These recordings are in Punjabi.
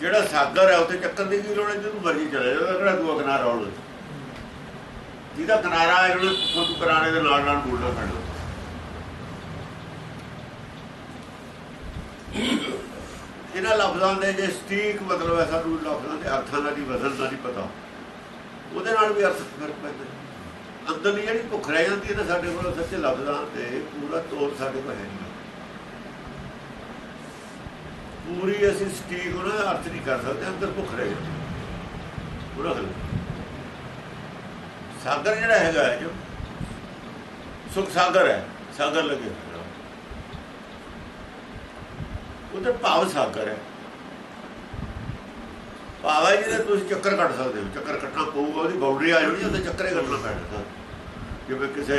ਜਿਹੜਾ ਸਾਗਰ ਹੈ, ਉੱਥੇ ਚੱਕਰ ਦੀ ਕੀ ਲੋੜ ਹੈ ਜਦੋਂ ਮਰਜ਼ੀ ਚਲੇ ਜਾਓ ਉਹਦਾ ਦੂਆ ਕਿਨਾਰਾ ਹੋਣਾ ਜਿਹਦਾ ਕਿਨਾਰਾ ਹੈ, ਉਹਨੇ ਤੁਹਾਨੂੰ ਕਿਨਾਰੇ ਦੇ ਨਾਲ ਨਾਲ ਬੋਲਣਾ ਪੈਣਾ ਇਹਨਾਂ ਲਫ਼ਜ਼ਾਂ ਦੇ ਜੇ ਸਟੀਕ ਮਤਲਬ ਹੈ, ਸਾਨੂੰ ਲਫ਼ਜ਼ਾਂ ਦੇ ਅਰਥਾਂ ਦਾ ਨਹੀਂ ਬਦਲ ਦਾ ਨਹੀਂ ਪਤਾ। ਉਹਦੇ ਨਾਲ ਵੀ ਅਰਥ ਫ਼ਰਕ ਪੈਂਦਾ ਅੰਦਰਲੀ ਜਿਹੜੀ ਭੁੱਖ ਰਹਿ ਜਾਂਦੀ ਹੈ ਨਾ ਸਾਡੇ ਕੋਲ, ਸੱਚੇ ਲਫ਼ਜ਼ਾਂ ਤੇ ਪੂਰਾ ਤੋਰ ਸਾਡੇ ਕੋਲ ਹੈ ਨਹੀਂ। ਪੂਰੀ ਅਸੀਂ ਸਟੀਕ ਉਹਨਾਂ ਦਾ ਅਰਥ ਨਹੀਂ ਕਰ ਸਕਦੇ, ਅੰਦਰ ਭੁੱਖ ਰਹਿ ਪੂਰਾ ਹਲ ਸਾਗਰ ਜਿਹੜਾ ਹੈਗਾ ਹੈ ਜੋ, ਸੁਖ ਸਾਗਰ ਹੈ, ਸਾਗਰ ਲੱਗੇ ਉਹਦੇ ਭਾਵ ਸਾਗਰ ਹੈ। ਭਾਵ ਹੈ ਜਿਹਦੇ ਤੁਸੀਂ ਚੱਕਰ ਕੱਟ ਸਕਦੇ ਹੋ। ਚੱਕਰ ਕੱਟਣਾ ਪਊਗਾ, ਉਹਦੀ ਬਾਉਂਡਰੀ ਆ ਜਾਣੀ, ਉਹਦੇ ਚੱਕਰੇ ਕੱਟਣਾ ਪੈਣਾ ਜਿਵੇਂ ਕਿਸੇ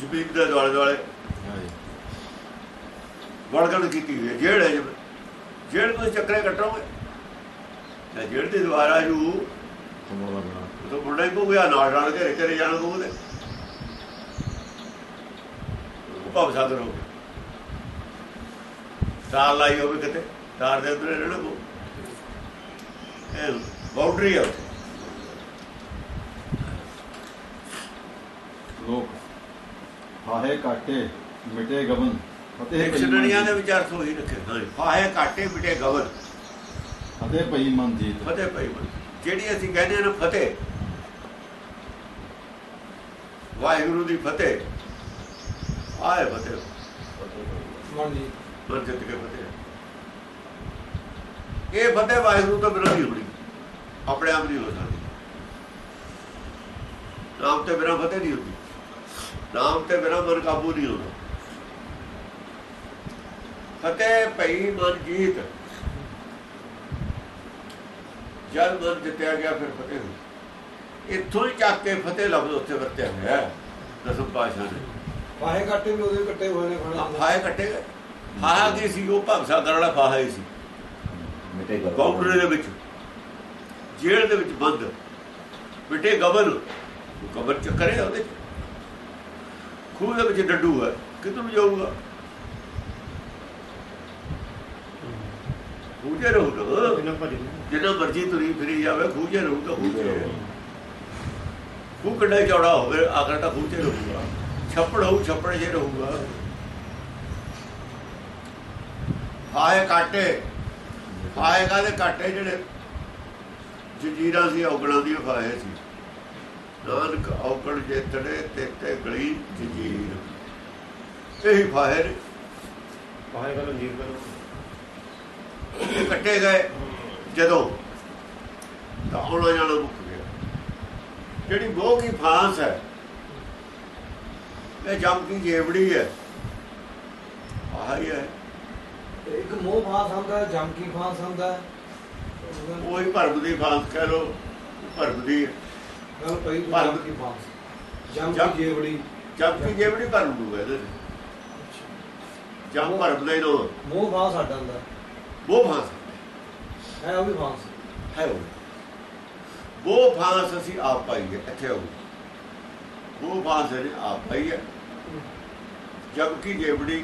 ਜ਼ਮੀਨ ਦੇ ਦੁਆਲੇ ਦੁਆਲੇ ਵੜਗਣ ਕੀਤੀ ਹੋਈ ਹੈ ਜੇੜ ਹੈ ਜੇੜ ਤੋਂ ਚੱਕਰੇ ਕੱਟੋਗੇ। ਤੇ ਜੇੜ ਦੀ ਦੁਆਰਾ ਜੂ। ਉਹ ਮੁੰਡਾ ਹੀ ਪਊਗਾ ਨਾਲ ਨਾਲ ਘਰੇ ਘਰੇ ਜਾਣਾ ਪਊ ਤੇ। ਉਹ ਭਾਵ ਸਾਗਰ ਹੋ ਗਿਆ। ਤਾਰ ਲਾਈ ਹੋਵੇ ਕਿਤੇ ਤਾਰ ਦੇ ਅੰਦਰ ਰਹਿਣਾ ਪਊ ਇਹ ਬਾਉਂਡਰੀ ਹੈ। ਲੋਕ ਹਾਹੇ ਕਾਟੇ ਮਿਟੇ ਗਵਨ। ਡਿਕਸ਼ਨਰੀਆਂ ਦੇ ਮਨ ਵਿਚਾਰ ਤੋਂ ਹੀ ਰੱਖੇ ਹਾਂ ਫਾਹੇ ਕਾਟੇ ਮਿਟੇ ਗਵਨ ਫਤਿਹ ਪਈ ਮਨ ਜੀਤ ਫਤਿਹ ਭਾਈ ਬਣ ਜਿਹੜੀ ਅਸੀਂ ਕਹਿੰਦੇ ਹਾਂ ਨਾ ਫਤਿਹ। ਵਾਹਿਗੁਰੂ ਦੀ ਫਤਿਹ। ਆਏ ਫਤਿਹ। ਮਨ ਜੀ ਜਿੱਤ ਕੇ ਫਤਿਹ। ਇਹ ਫਤਿਹ ਵਾਹਿਗੁਰੂ ਤੋਂ ਬਿਨਾਂ ਨਹੀਂ ਹੋਣੀ। ਆਪਣੇ ਆਪ ਨਹੀਂ ਹੋ ਸਕਦੀ। ਨਾਮ ਤੇ ਬਿਨਾਂ ਫਤਿਹ ਨਹੀਂ ਹੁੰਦੀ। ਨਾਮ ਤੇ ਬਿਨਾਂ ਮਨ ਕਾਬੂ ਨਹੀਂ ਹੁੰਦਾ ਫਤਿਹ ਭਈ ਮਨ ਜੀਤ ਜਦ ਮਨ ਜਿੱਤਿਆ ਗਿਆ ਫਿਰ ਫਤਿਹ ਹੋਈ। ਇੱਥੋਂ ਹੀ ਚੱਕ ਕੇ ਫਤਿਹ ਲਫ਼ਜ਼ ਉੱਥੇ ਵਰਤਿਆ ਹੋਇਆ ਹੈ ਦਸਮ ਪਾਸ਼ਾ ਨੇ ਪਾਹੇ ਕੱਟੇ ਵੀ ਉਹਦੇ ਕੱਟੇ ਹੋਏ ਨੇ ਖਾਣੇ। ਫਾਹੇ ਕੱਟੇ ਫਾਹਾ ਕੀ ਸੀ? ਉਹ ਭਵਸਾ ਕਰਨ ਵਾਲਾ ਫਾਹਾ ਹੀ ਸੀ। ਮਿਟੇ ਗਵਨ ਦੇ ਵਿੱਚ। ਜੇਲ੍ਹ ਦੇ ਵਿੱਚ ਬੰਦ। ਬਿਟੇ ਗਬਨ। ਉਹ ਕਬਰ ਚੱਕਰੇ ਉਹਦੇ। ਖੂਹ ਦੇ ਵਿੱਚ ਡੱਡੂ ਹੈ। ਕਿੱਧਰ ਨੂੰ ਜਾਊਗਾ? ਖੂਹ ਜੇ ਰਹੂਗਾ ਜਿੰਨਾ ਮਰਜ਼ੀ ਤੁਰੀ ਫਿਰੀ ਜਾਵੇ ਖੂਹ ਜੇ ਰਹੂਗਾ ਖੂਹ ਜੇ ਖੂਹ ਕਿੰਨਾ ਚੌੜਾ ਹੋਵੇ ਆਖਰ ਤਾਂ ਖੂਹ ਜੇ ਰਹੂਗਾ। ਛੱਪੜ ਹੋਊ ਛੱਪੜ ਜੇ ਰਹੂਗਾ। ਆਏ ਕਾਟੇ। ਆਏ ਕਾਦੇ ਕਾਟੇ ਜਿਹੜੇ ਜੰਜੀਰਾਂ ਸੀ ਔਗਣਾਂ ਦੀਆਂ ਫਾਹੇ ਸੀ। ਨਾਨਕ ਔਗਣ ਜੇ ਤੜੇ ਤੇ ਤੇ ਗਲੀ ਜੰਜੀਰ। ਇਹੀ ਫਾਹੇ ਪਾਹੇ ਗੱਲ ਜੀਰ ਕਰੋ ਇਹ ਕੱਟੇ ਗਏ। ਜਦੋਂ ਤਾਂ ਆਉਣਾ ਜਾਣਾ ਮੁੱਕ ਗਿਆ। ਜਿਹੜੀ ਮੋਹ ਕੀ ਫਾਂਸ ਹੈ ਇਹ ਜਮ ਕੀ ਜੇਵੜੀ ਹੈ। ਆਹ ਹੀ। ਇੱਕ ਮੋਹ ਫਾਂਸ ਆਉਂਦਾ ਜਮ ਕੀ ਫਾਂਸ ਆਉਂਦਾ? ਉਹੀ ਭਰਮ ਦੀ ਫਾਂਸ ਕਹਿ ਲੋ ਭਰਮ ਦੀ ਗੱਲ ਪਈ ਜਮ ਕੀ ਫਾਂਸ। ਜਮ ਕੀ ਜੇਵੜੀ। ਜਮ ਕੀ ਜੇਵੜੀ ਭਰਮ ਨੂੰ ਇਹਦੇ ਜਮ ਭਰਮ ਦਾ ਹੀ ਨੋ ਮੋਹ ਫਾਂਸ ਸਾਡਾ ਹੁੰਦਾ ਉਹ ਫਾਂਸ ਹੈ ਉਹ ਵੀ ਫਾਂਸ ਹੈ ਉਹ ਉਹ ਫਾਂਸ ਅਸੀਂ ਆਪ ਪਾਈ ਹੈ ਇੱਥੇ ਉਹ ਉਹ ਫਾਂਸ ਅਸੀਂ ਆਪ ਪਾਈ ਹੈ ਜਬ ਕੀ ਜੇਵੜੀ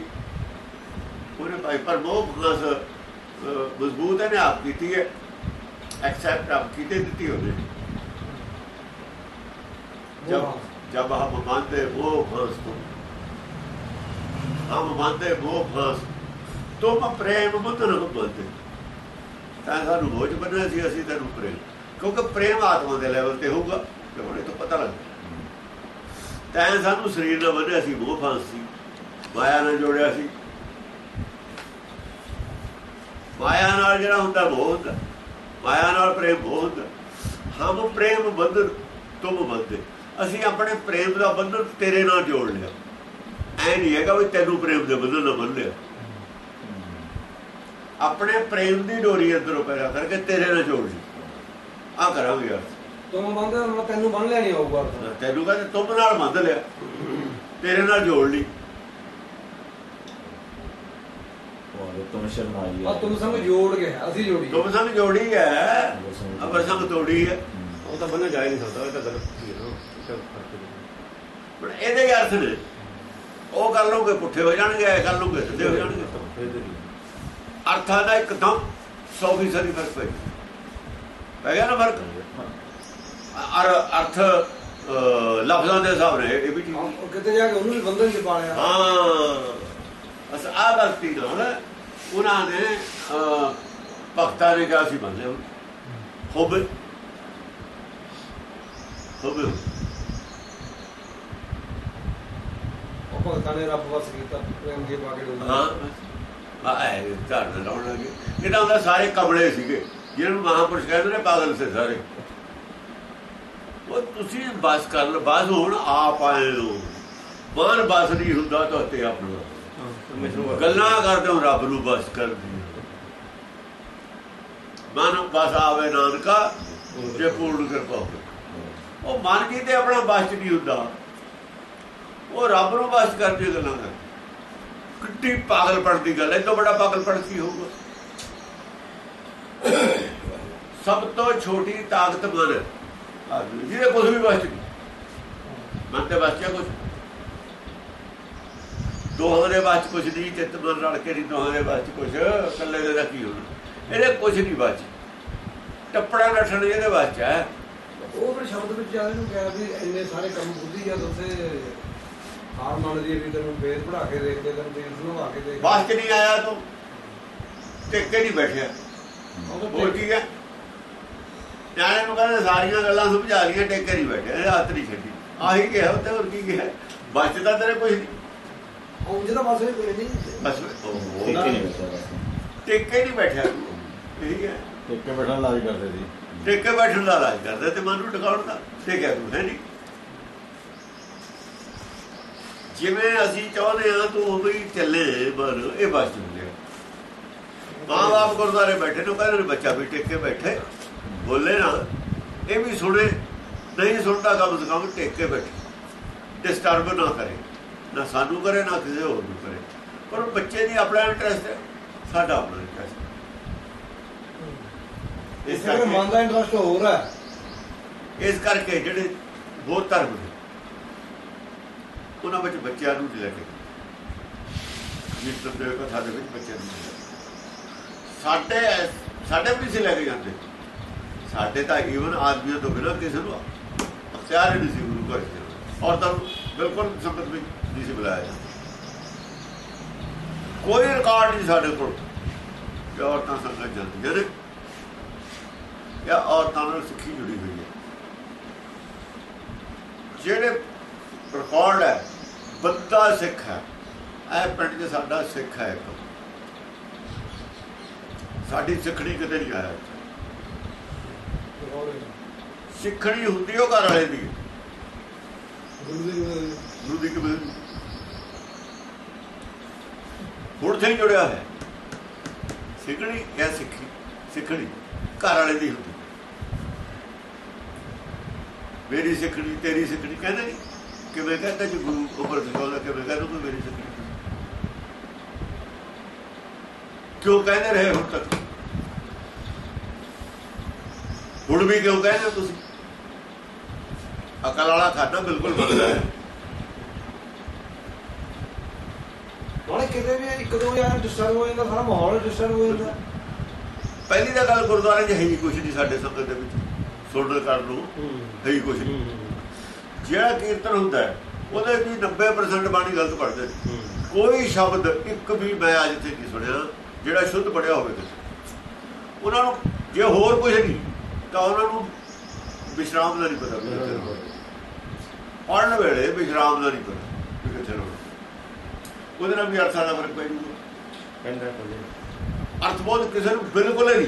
ਉਹਨੇ ਪਾਈ ਪਰ ਉਹ ਫਾਂਸ ਅਹ, ਮਜ਼ਬੂਤ ਹੈ ਨੇ ਆਪ ਕੀਤੀ ਹੈ ਐਕਸੈਪਟ ਆਪ ਕੀਤੇ ਦਿੱਤੀ ਉਹਨੇ ਮੋਹ जब ਫਾਂਸ जब हम मानते वो फांस तुम हम मानते ਤੁਮ ਪ੍ਰੇਮ ਮੁਦਰਗ ਬੰਦੇ ਤਾਂ ਸਾਨੂੰ ਹੋਜ ਬੰਨਿਆ ਸੀ, ਅਸੀਂ ਤੈਨੂੰ ਪ੍ਰੇਮ ਕਿਉਂਕਿ ਪ੍ਰੇਮ ਆਤਮਾ ਦੇ ਲੈਵਲ ਤੇ ਹੋਊਗਾ, ਤੇ ਉਹਨੇ ਤੋਂ ਪਤਾ ਲੱਗਦਾ ਤਾਂ ਸਾਨੂੰ ਸਰੀਰ ਨਾਲ ਬੰਨਿਆ ਸੀ, ਮੋਹ ਸੀ। ਮਾਇਆ ਨਾਲ ਜੋੜਿਆ ਸੀ। ਮਾਇਆ ਨਾਲ ਜਿਹੜਾ ਹੁੰਦਾ ਬਹੁਤ ਮਾਇਆ ਨਾਲ ਪ੍ਰੇਮ ਬਹੁਤ ਹਮ ਪ੍ਰੇਮ ਬੰਧਨ, ਤੁਮ ਬੰਦੇ ਅਸੀਂ ਆਪਣੇ ਪ੍ਰੇਮ ਦਾ ਬੰਧਨ ਤੇਰੇ ਨਾਲ ਜੋੜ ਲਿਆ। ਐ ਨਹੀਂ ਹੈਗਾ ਵੀ ਤੈਨੂੰ ਪ੍ਰੇਮ ਦੇ ਬੰਧਨ ਨਾਲ ਬੰਨ ਲਿਆ ਆਪਣੇ ਪ੍ਰੇਮ ਦੀ ਡੋਰੀ ਅੰਦਰੋਂ ਪੈਦਾ ਕਰਕੇ ਤੇਰੇ ਨਾਲ ਜੋੜ ਲਈ। ਆ ਕਰਾਂਗੇ ਯਾਰ। ਤੁਮ ਬੰਦੇ ਮੈਂ ਤੈਨੂੰ ਬੰਨ ਨਹੀਂ ਹੋਊਗਾ ਤੈਨੂੰ ਕਹਿੰਦੇ ਤੁਮ ਨਾਲ ਬੰਧ ਲਿਆ। ਤੇਰੇ ਨਾਲ ਜੋੜ ਲਈ। ਉਹ ਤੁਮ ਸ਼ਰਨਾਈ ਆ। ਤੁਮ ਸੰਗ ਜੋੜ ਕੇ ਅਸੀਂ ਜੋੜੀ। ਤੁਮ ਸੰਗ ਜੋੜੀ ਹੈ। ਅਬਰ ਸੰਗ ਤੋੜੀ ਹੈ। ਉਹ ਤਾਂ ਬੰਨਿਆ ਜਾ ਹੀ ਨਹੀਂ ਸਕਦਾ ਇਹ ਤਾਂ ਗਲਤ ਹੀ ਹੈ। ਨਾ ਇਹਦੇ ਅਰਥ ਨੇ ਉਹ ਕਰ ਲਓਗੇ ਪੁੱਠੇ ਹੋ ਜਾਣਗੇ ਕਰ ਲਓਗੇ ਸਿੱਧੇ ਹੋ ਜਾਣਗੇ। ਅਰਥਾਂ ਦਾ ਇੱਕਦਮ 100 ਫੀਸਦੀ ਫ਼ਰਕ ਪੈ ਪੈ ਗਿਆ ਨਾ ਫ਼ਰਕ? ਅਰ ਅਰਥ ਲਫ਼ਜ਼ਾਂ ਦੇ ਹਿਸਾਬ ਨਾਲ ਇਹ ਵੀ ਠੀਕ ਕਿਤੇ ਜਾ ਕੇ ਉਹਨੂੰ ਵੀ ਬੰਧਨ ਚ ਪਾ ਲਿਆ। ਹਾਂ। ਅਸ ਆ ਗਲਤੀ ਨਾਲ ਉਹਨਾਂ ਨੇ ਭਗਤਾਂ ਨੇ ਕਿਹਾ ਸੀ ਬੰਦੇ ਹੋਵੇ ਹੋਵੇ ਉਹ ਭਗਤਾਂ ਨੇ ਰੱਬ ਵਸ ਕੀਤਾ ਪ੍ਰੇਮ ਦੇ ਡੋਲੀ। ਹਾਂ। ਆ ਐ ਲਾਉਣ ਲੱਗੇ। ਇਹਨਾਂ ਹੁੰਦਾ ਸਾਰੇ ਕਮਲੇ ਸੀਗੇ। ਜਿਹਨਾਂ ਨੂੰ ਮਹਾਪੁਰਸ਼ ਕਹਿੰਦੇ ਨੇ ਪਾਗਲ ਸੇ ਸਾਰੇ। ਉਹ ਤੁਸੀਂ ਬਸ ਕਰ ਲਓ ਬਸ ਹੁਣ ਆਪ ਆਏ ਲੋ ਮਨ ਬਸ ਨਹੀਂ ਹੁੰਦਾ ਤੁਹਾਤੇ ਆਪਣਾ। ਗੱਲਾਂ ਕਰਦੇ ਹੋ, ਰੱਬ ਨੂੰ ਬਸ ਕਰਦੀ ਮਨ ਬਸ ਆਵੇ ਨਾਨਕਾ, ਜੇ ਪੂਰਨ ਕਿਰਪਾ ਹੋਵੇ। ਉਹ ਮਨ ਕੀ ਤੇ ਆਪਣਾ ਬਸ ਨਹੀਂ ਹੁੰਦਾ। ਉਹ ਰੱਬ ਨੂੰ ਬਸ ਕਰਕੇ ਗੱਲਾਂ ਕਰਦੇ। ਕਿੱਡੀ ਪਾਗਲਪਣ ਦੀ ਗੱਲ ਹੈ ਤੋਂ ਬੜਾ ਪਾਗਲਪਣ ਕੀ ਹੋਊਗਾ? ਸਭ ਤੋਂ ਛੋਟੀ ਤਾਕਤ ਮਨ। ਜਿਹਦੇ ਕੁਝ ਵੀ ਬਸ ਮਨ ਤੇ ਬਸ ਕੁਝ ਦੋਹਾਂ ਦੇ ਬਾਅਦ ਕੁਝ ਨਹੀਂ, ਚਿੱਤ ਮਨ ਰਲ ਕੇ ਨਹੀਂ, ਦੋਹਾਂ ਦੇ ਬਾਅਦ ਕੁਝ ਇਕੱਲੇ ਦੇ ਦਾ ਕੀ ਹੋਣਾ? ਇਹਦੇ ਕੁਝ ਨਹੀਂ ਬਾਅਦ ਟੱਪੜਾ ਨੱਠਣ ਇਹਦੇ ਬਾਅਦ ਹੈ। ਉਹ ਫਿਰ ਸ਼ਬਦ ਵਿੱਚ ਜਾ ਇਹਨੂੰ ਕਿਹਾ ਵੀ ਇੰਨੇ ਸਾਰੇ ਕੰਮ ਬੁੱਧੀ ਜਦ ਉਸੇ ਹਾਰ ਮੰਨ ਦੀ ਵੀ ਤੈਨੂੰ ਫੇਰ ਪੜਾ ਕੇ ਦੇਖਦੇ ਤੈਨੂੰ ਤੇਲ ਸੁਣਵਾ ਕੇ ਦੇਖ ਬਾਅਦ ਚ ਨਹੀਂ ਆਇਆ ਤੂੰ? ਟਿੱਕੇ ਨਹੀਂ ਬੈਠਿਆ। ਹੋਰ ਕੀ ਹੈ? ਨਿਆਣੇ ਨੂੰ ਕਹਿੰਦੇ ਸਾਰੀਆਂ ਗੱਲਾਂ ਸਮਝਾ ਲਈਆਂ ਟਿੱਕੇ ਨਹੀਂ ਬੈਠਿਆ। ਇਹ ਹੱਥ ਨਹੀਂ ਛੱਡੀ। ਆਹੀ ਕਿਹਾ ਉੱਤੇ ਹੋਰ ਕੀ ਕਿਹਾ? ਬਚਦਾ ਤੇਰੇ ਕੁਝ ਨਹੀਂ। ਉਹ ਜਿਹਦਾ ਬਸ ਇਹ ਕੋਈ ਨਹੀਂ। ਬਸ ਠੀਕ ਉਹ ਨਹੀਂ ਟਿੱਕੇ ਨਹੀਂ ਬੈਠਿਆ ਤੂੰ। ਇਹੀ ਹੈ। ਟਿੱਕੇ ਬੈਠਣ ਲਾਜ ਕਰਦੇ ਸੀ। ਟਿੱਕੇ ਬੈਠਣ ਦਾ ਇਲਾਜ ਕਰਦੇ ਤੇ ਮਨ ਨੂੰ ਟਿਕਾਉਣ ਦਾ। ਟਿਕਿਆ ਤੂੰ ਹੈ ਨਹੀਂ? ਜਿਵੇਂ ਅਸੀਂ ਚਾਹੁੰਦੇ ਹਾਂ ਤੂੰ ਹੀ ਚੱਲੇ ਮਨ ਇਹ ਬਸ ਚੱਲਿਆ ਮਾਂ ਬਾਪ ਗੁਰਦਾਰੇ ਬੈਠੇ ਨੂੰ ਕਹਿੰਦੇ ਬੱਚਾ ਵੀ ਟਿਕ ਕੇ ਬੈਠੇ। ਬੋਲੇ ਨਾ ਇਹ ਵੀ ਸੁਣੇ ਨਹੀਂ ਸੁਣਦਾ ਕਮ ਸੇ ਕਮ ਟਿਕ ਕੇ ਬੈਠੇ। ਡਿਸਟਰਬ ਨਾ ਕਰੇ ਨਾ ਸਾਨੂੰ ਕਰੇ ਨਾ ਕਿਸੇ ਹੋਰ ਨੂੰ ਕਰੇ। ਪਰ ਬੱਚੇ ਦੀ ਆਪਣਾ ਇੰਟਰਸਟ ਹੈ ਸਾਡਾ ਆਪਣਾ ਇੰਟਰਸਟ ਇਸ ਇਸ ਕਰਕੇ ਮਨ ਦਾ ਇੰਟਰਸਟ ਹੋਰ ਹੈ। ਇਸ ਕਰਕੇ ਜਿਹੜੇ ਬਹੁਤ ਧਰਮ ਉਹਨਾਂ ਵਿੱਚ ਬੱਚਿਆਂ ਨੂੰ ਲੈ ਕੇ ਜਿਸ ਤਰ੍ਹਾਂ ਦੇ ਕਥਾ ਦੇ ਵਿੱਚ ਬੱਚਿਆਂ ਨੂੰ ਸਾਡੇ ਸਾਡੇ ਵੀ ਨਹੀਂ ਸੀ ਲੈ ਕੇ ਜਾਂਦੇ। ਸਾਡੇ ਤਾਂ ਈਵਨ ਆਦਮੀਆਂ ਤੋਂ ਬਿਨਾਂ ਕਿਸੇ ਨੂੰ ਅਖਤਿਆਰ ਨਹੀਂ ਸੀ ਗੁਰੂ ਘਰ ਚ ਔਰ ਤਾਂ ਬਿਲਕੁਲ ਸੰਗਤ ਵਿੱਚ ਨਹੀਂ ਸੀ ਬੁਲਾਇਆ ਜਾਂਦਾ। ਕੋਈ ਰਿਕਾਰਡ ਨਹੀਂ ਸਾਡੇ ਕੋਲ ਕਿ ਔਰਤਾਂ ਸੰਗਤ ਜਾਂਦੀਆਂ ਨੇ ਜਾਂ ਔਰਤਾਂ ਨਾਲ ਸਿੱਖੀ ਜੁੜੀ ਹੋਈ ਹੈ। ਜਿਹੜੇ ਰਿਕਾਰਡ ਹੈ ਬੰਦਾ ਸਿੱਖ ਹੈ। ਇਹ ਪਿੰਡ 'ਚ ਸਾਡਾ ਸਿੱਖ ਹੈ ਇੱਕ। ਸਾਡੀ ਸਿੱਖਣੀ ਕਿਤੇ ਨਹੀਂ ਆਇਆ ਸਿੱਖਣੀ ਹੁੰਦੀ ਉਹ ਘਰ ਵਾਲੇ ਦੀ। ਗੁਰੂ ਦੀ ਗੁਰੂ ਕਬੀਰ ਹੁਣ ਤੇ ਜੁੜਿਆ ਹੈ। ਸਿੱਖਣੀ ਜਾਂ ਸਿੱਖੀ? ਸਿੱਖਣੀ ਘਰ ਵਾਲੇ ਦੀ ਹੁੰਦੀ। ਮੇਰੀ ਸਿੱਖਣੀ, ਤੇਰੀ ਸਿੱਖਣੀ ਕਹਿੰਦੇ ਨਹੀਂ। ਕਿਵੇਂ ਕਹਿੰਦਾ ਜੀ ਗੁਰੂ ਉੱਪਰ ਸਿਖਾਉਂਦਾ ਕਿਵੇਂ ਕਹਿੰਦਾ ਕੋਈ ਮੇਰੀ ਸਿੱਖਣੀ ਕਿਉਂ ਕਹਿੰਦੇ ਰਹੇ ਹੁਣ ਤੱਕ? ਹੁਣ ਵੀ ਕਿਉਂ ਕਹਿੰਦੇ ਤੁਸੀਂ? ਅਕਲ ਵਾਲਾ ਖਾਨਾ ਬਿਲਕੁਲ ਬੰਦਾ ਹੈ। ਨਾਲੇ ਕਿਤੇ ਵੀ ਇੱਕ ਦੋ ਯਾਰ ਡਿਸਟਰਬ ਹੋ ਜਾਂਦਾ ਸਾਰਾ ਮਾਹੌਲ ਡਿਸਟਰਬ ਹੋ ਜਾਂਦਾ। ਪਹਿਲੀ ਤਾਂ ਗੱਲ ਗੁਰਦੁਆਰੇ 'ਚ ਹੈ ਨਹੀਂ ਸਾਡੇ ਸੰਗਤ ਦੇ ਵਿੱਚ। ਸੁਣਨ ਕਰਨ ਨੂੰ ਹੈ। ਹੀ ਕੁਛ ਨਹੀਂ। ਜਿਹੜਾ ਕੀਰਤਨ ਹੁੰਦਾ ਉਹਦੇ ਵੀ 90% ਬਾਣੀ ਗਲਤ ਪੜਦੇ ਨੇ। ਕੋਈ ਸ਼ਬਦ ਇੱਕ ਵੀ ਮੈਂ ਅੱਜ ਤੱਕ ਨਹੀਂ ਸੁਣਿਆ ਜਿਹੜਾ ਸ਼ੁੱਧ ਪੜਿਆ ਹੋਵੇ ਉਹਨਾਂ ਨੂੰ ਜੇ ਹੋਰ ਕੁਝ ਨਹੀਂ ਤਾਂ ਉਹਨਾਂ ਨੂੰ ਵਿਸ਼ਰਾਮ ਦਾ ਨਹੀਂ ਪਤਾ। ਪੜ੍ਹਨ ਵੇਲੇ ਵਿਸ਼ਰਾਮ ਦਾ ਨਹੀਂ ਪਤਾ ਕਿੱਥੇ। ਉਹਦੇ ਨਾਲ ਵੀ ਅਰਥਾਂ ਦਾ ਫ਼ਰਕ ਪੈ ਜੂਗਾ ਕਹਿੰਦਾ ਕੋਈ ਅਰਥਬੋਧ ਕਿਸੇ ਨੂੰ ਬਿਲਕੁਲ ਨਹੀਂ।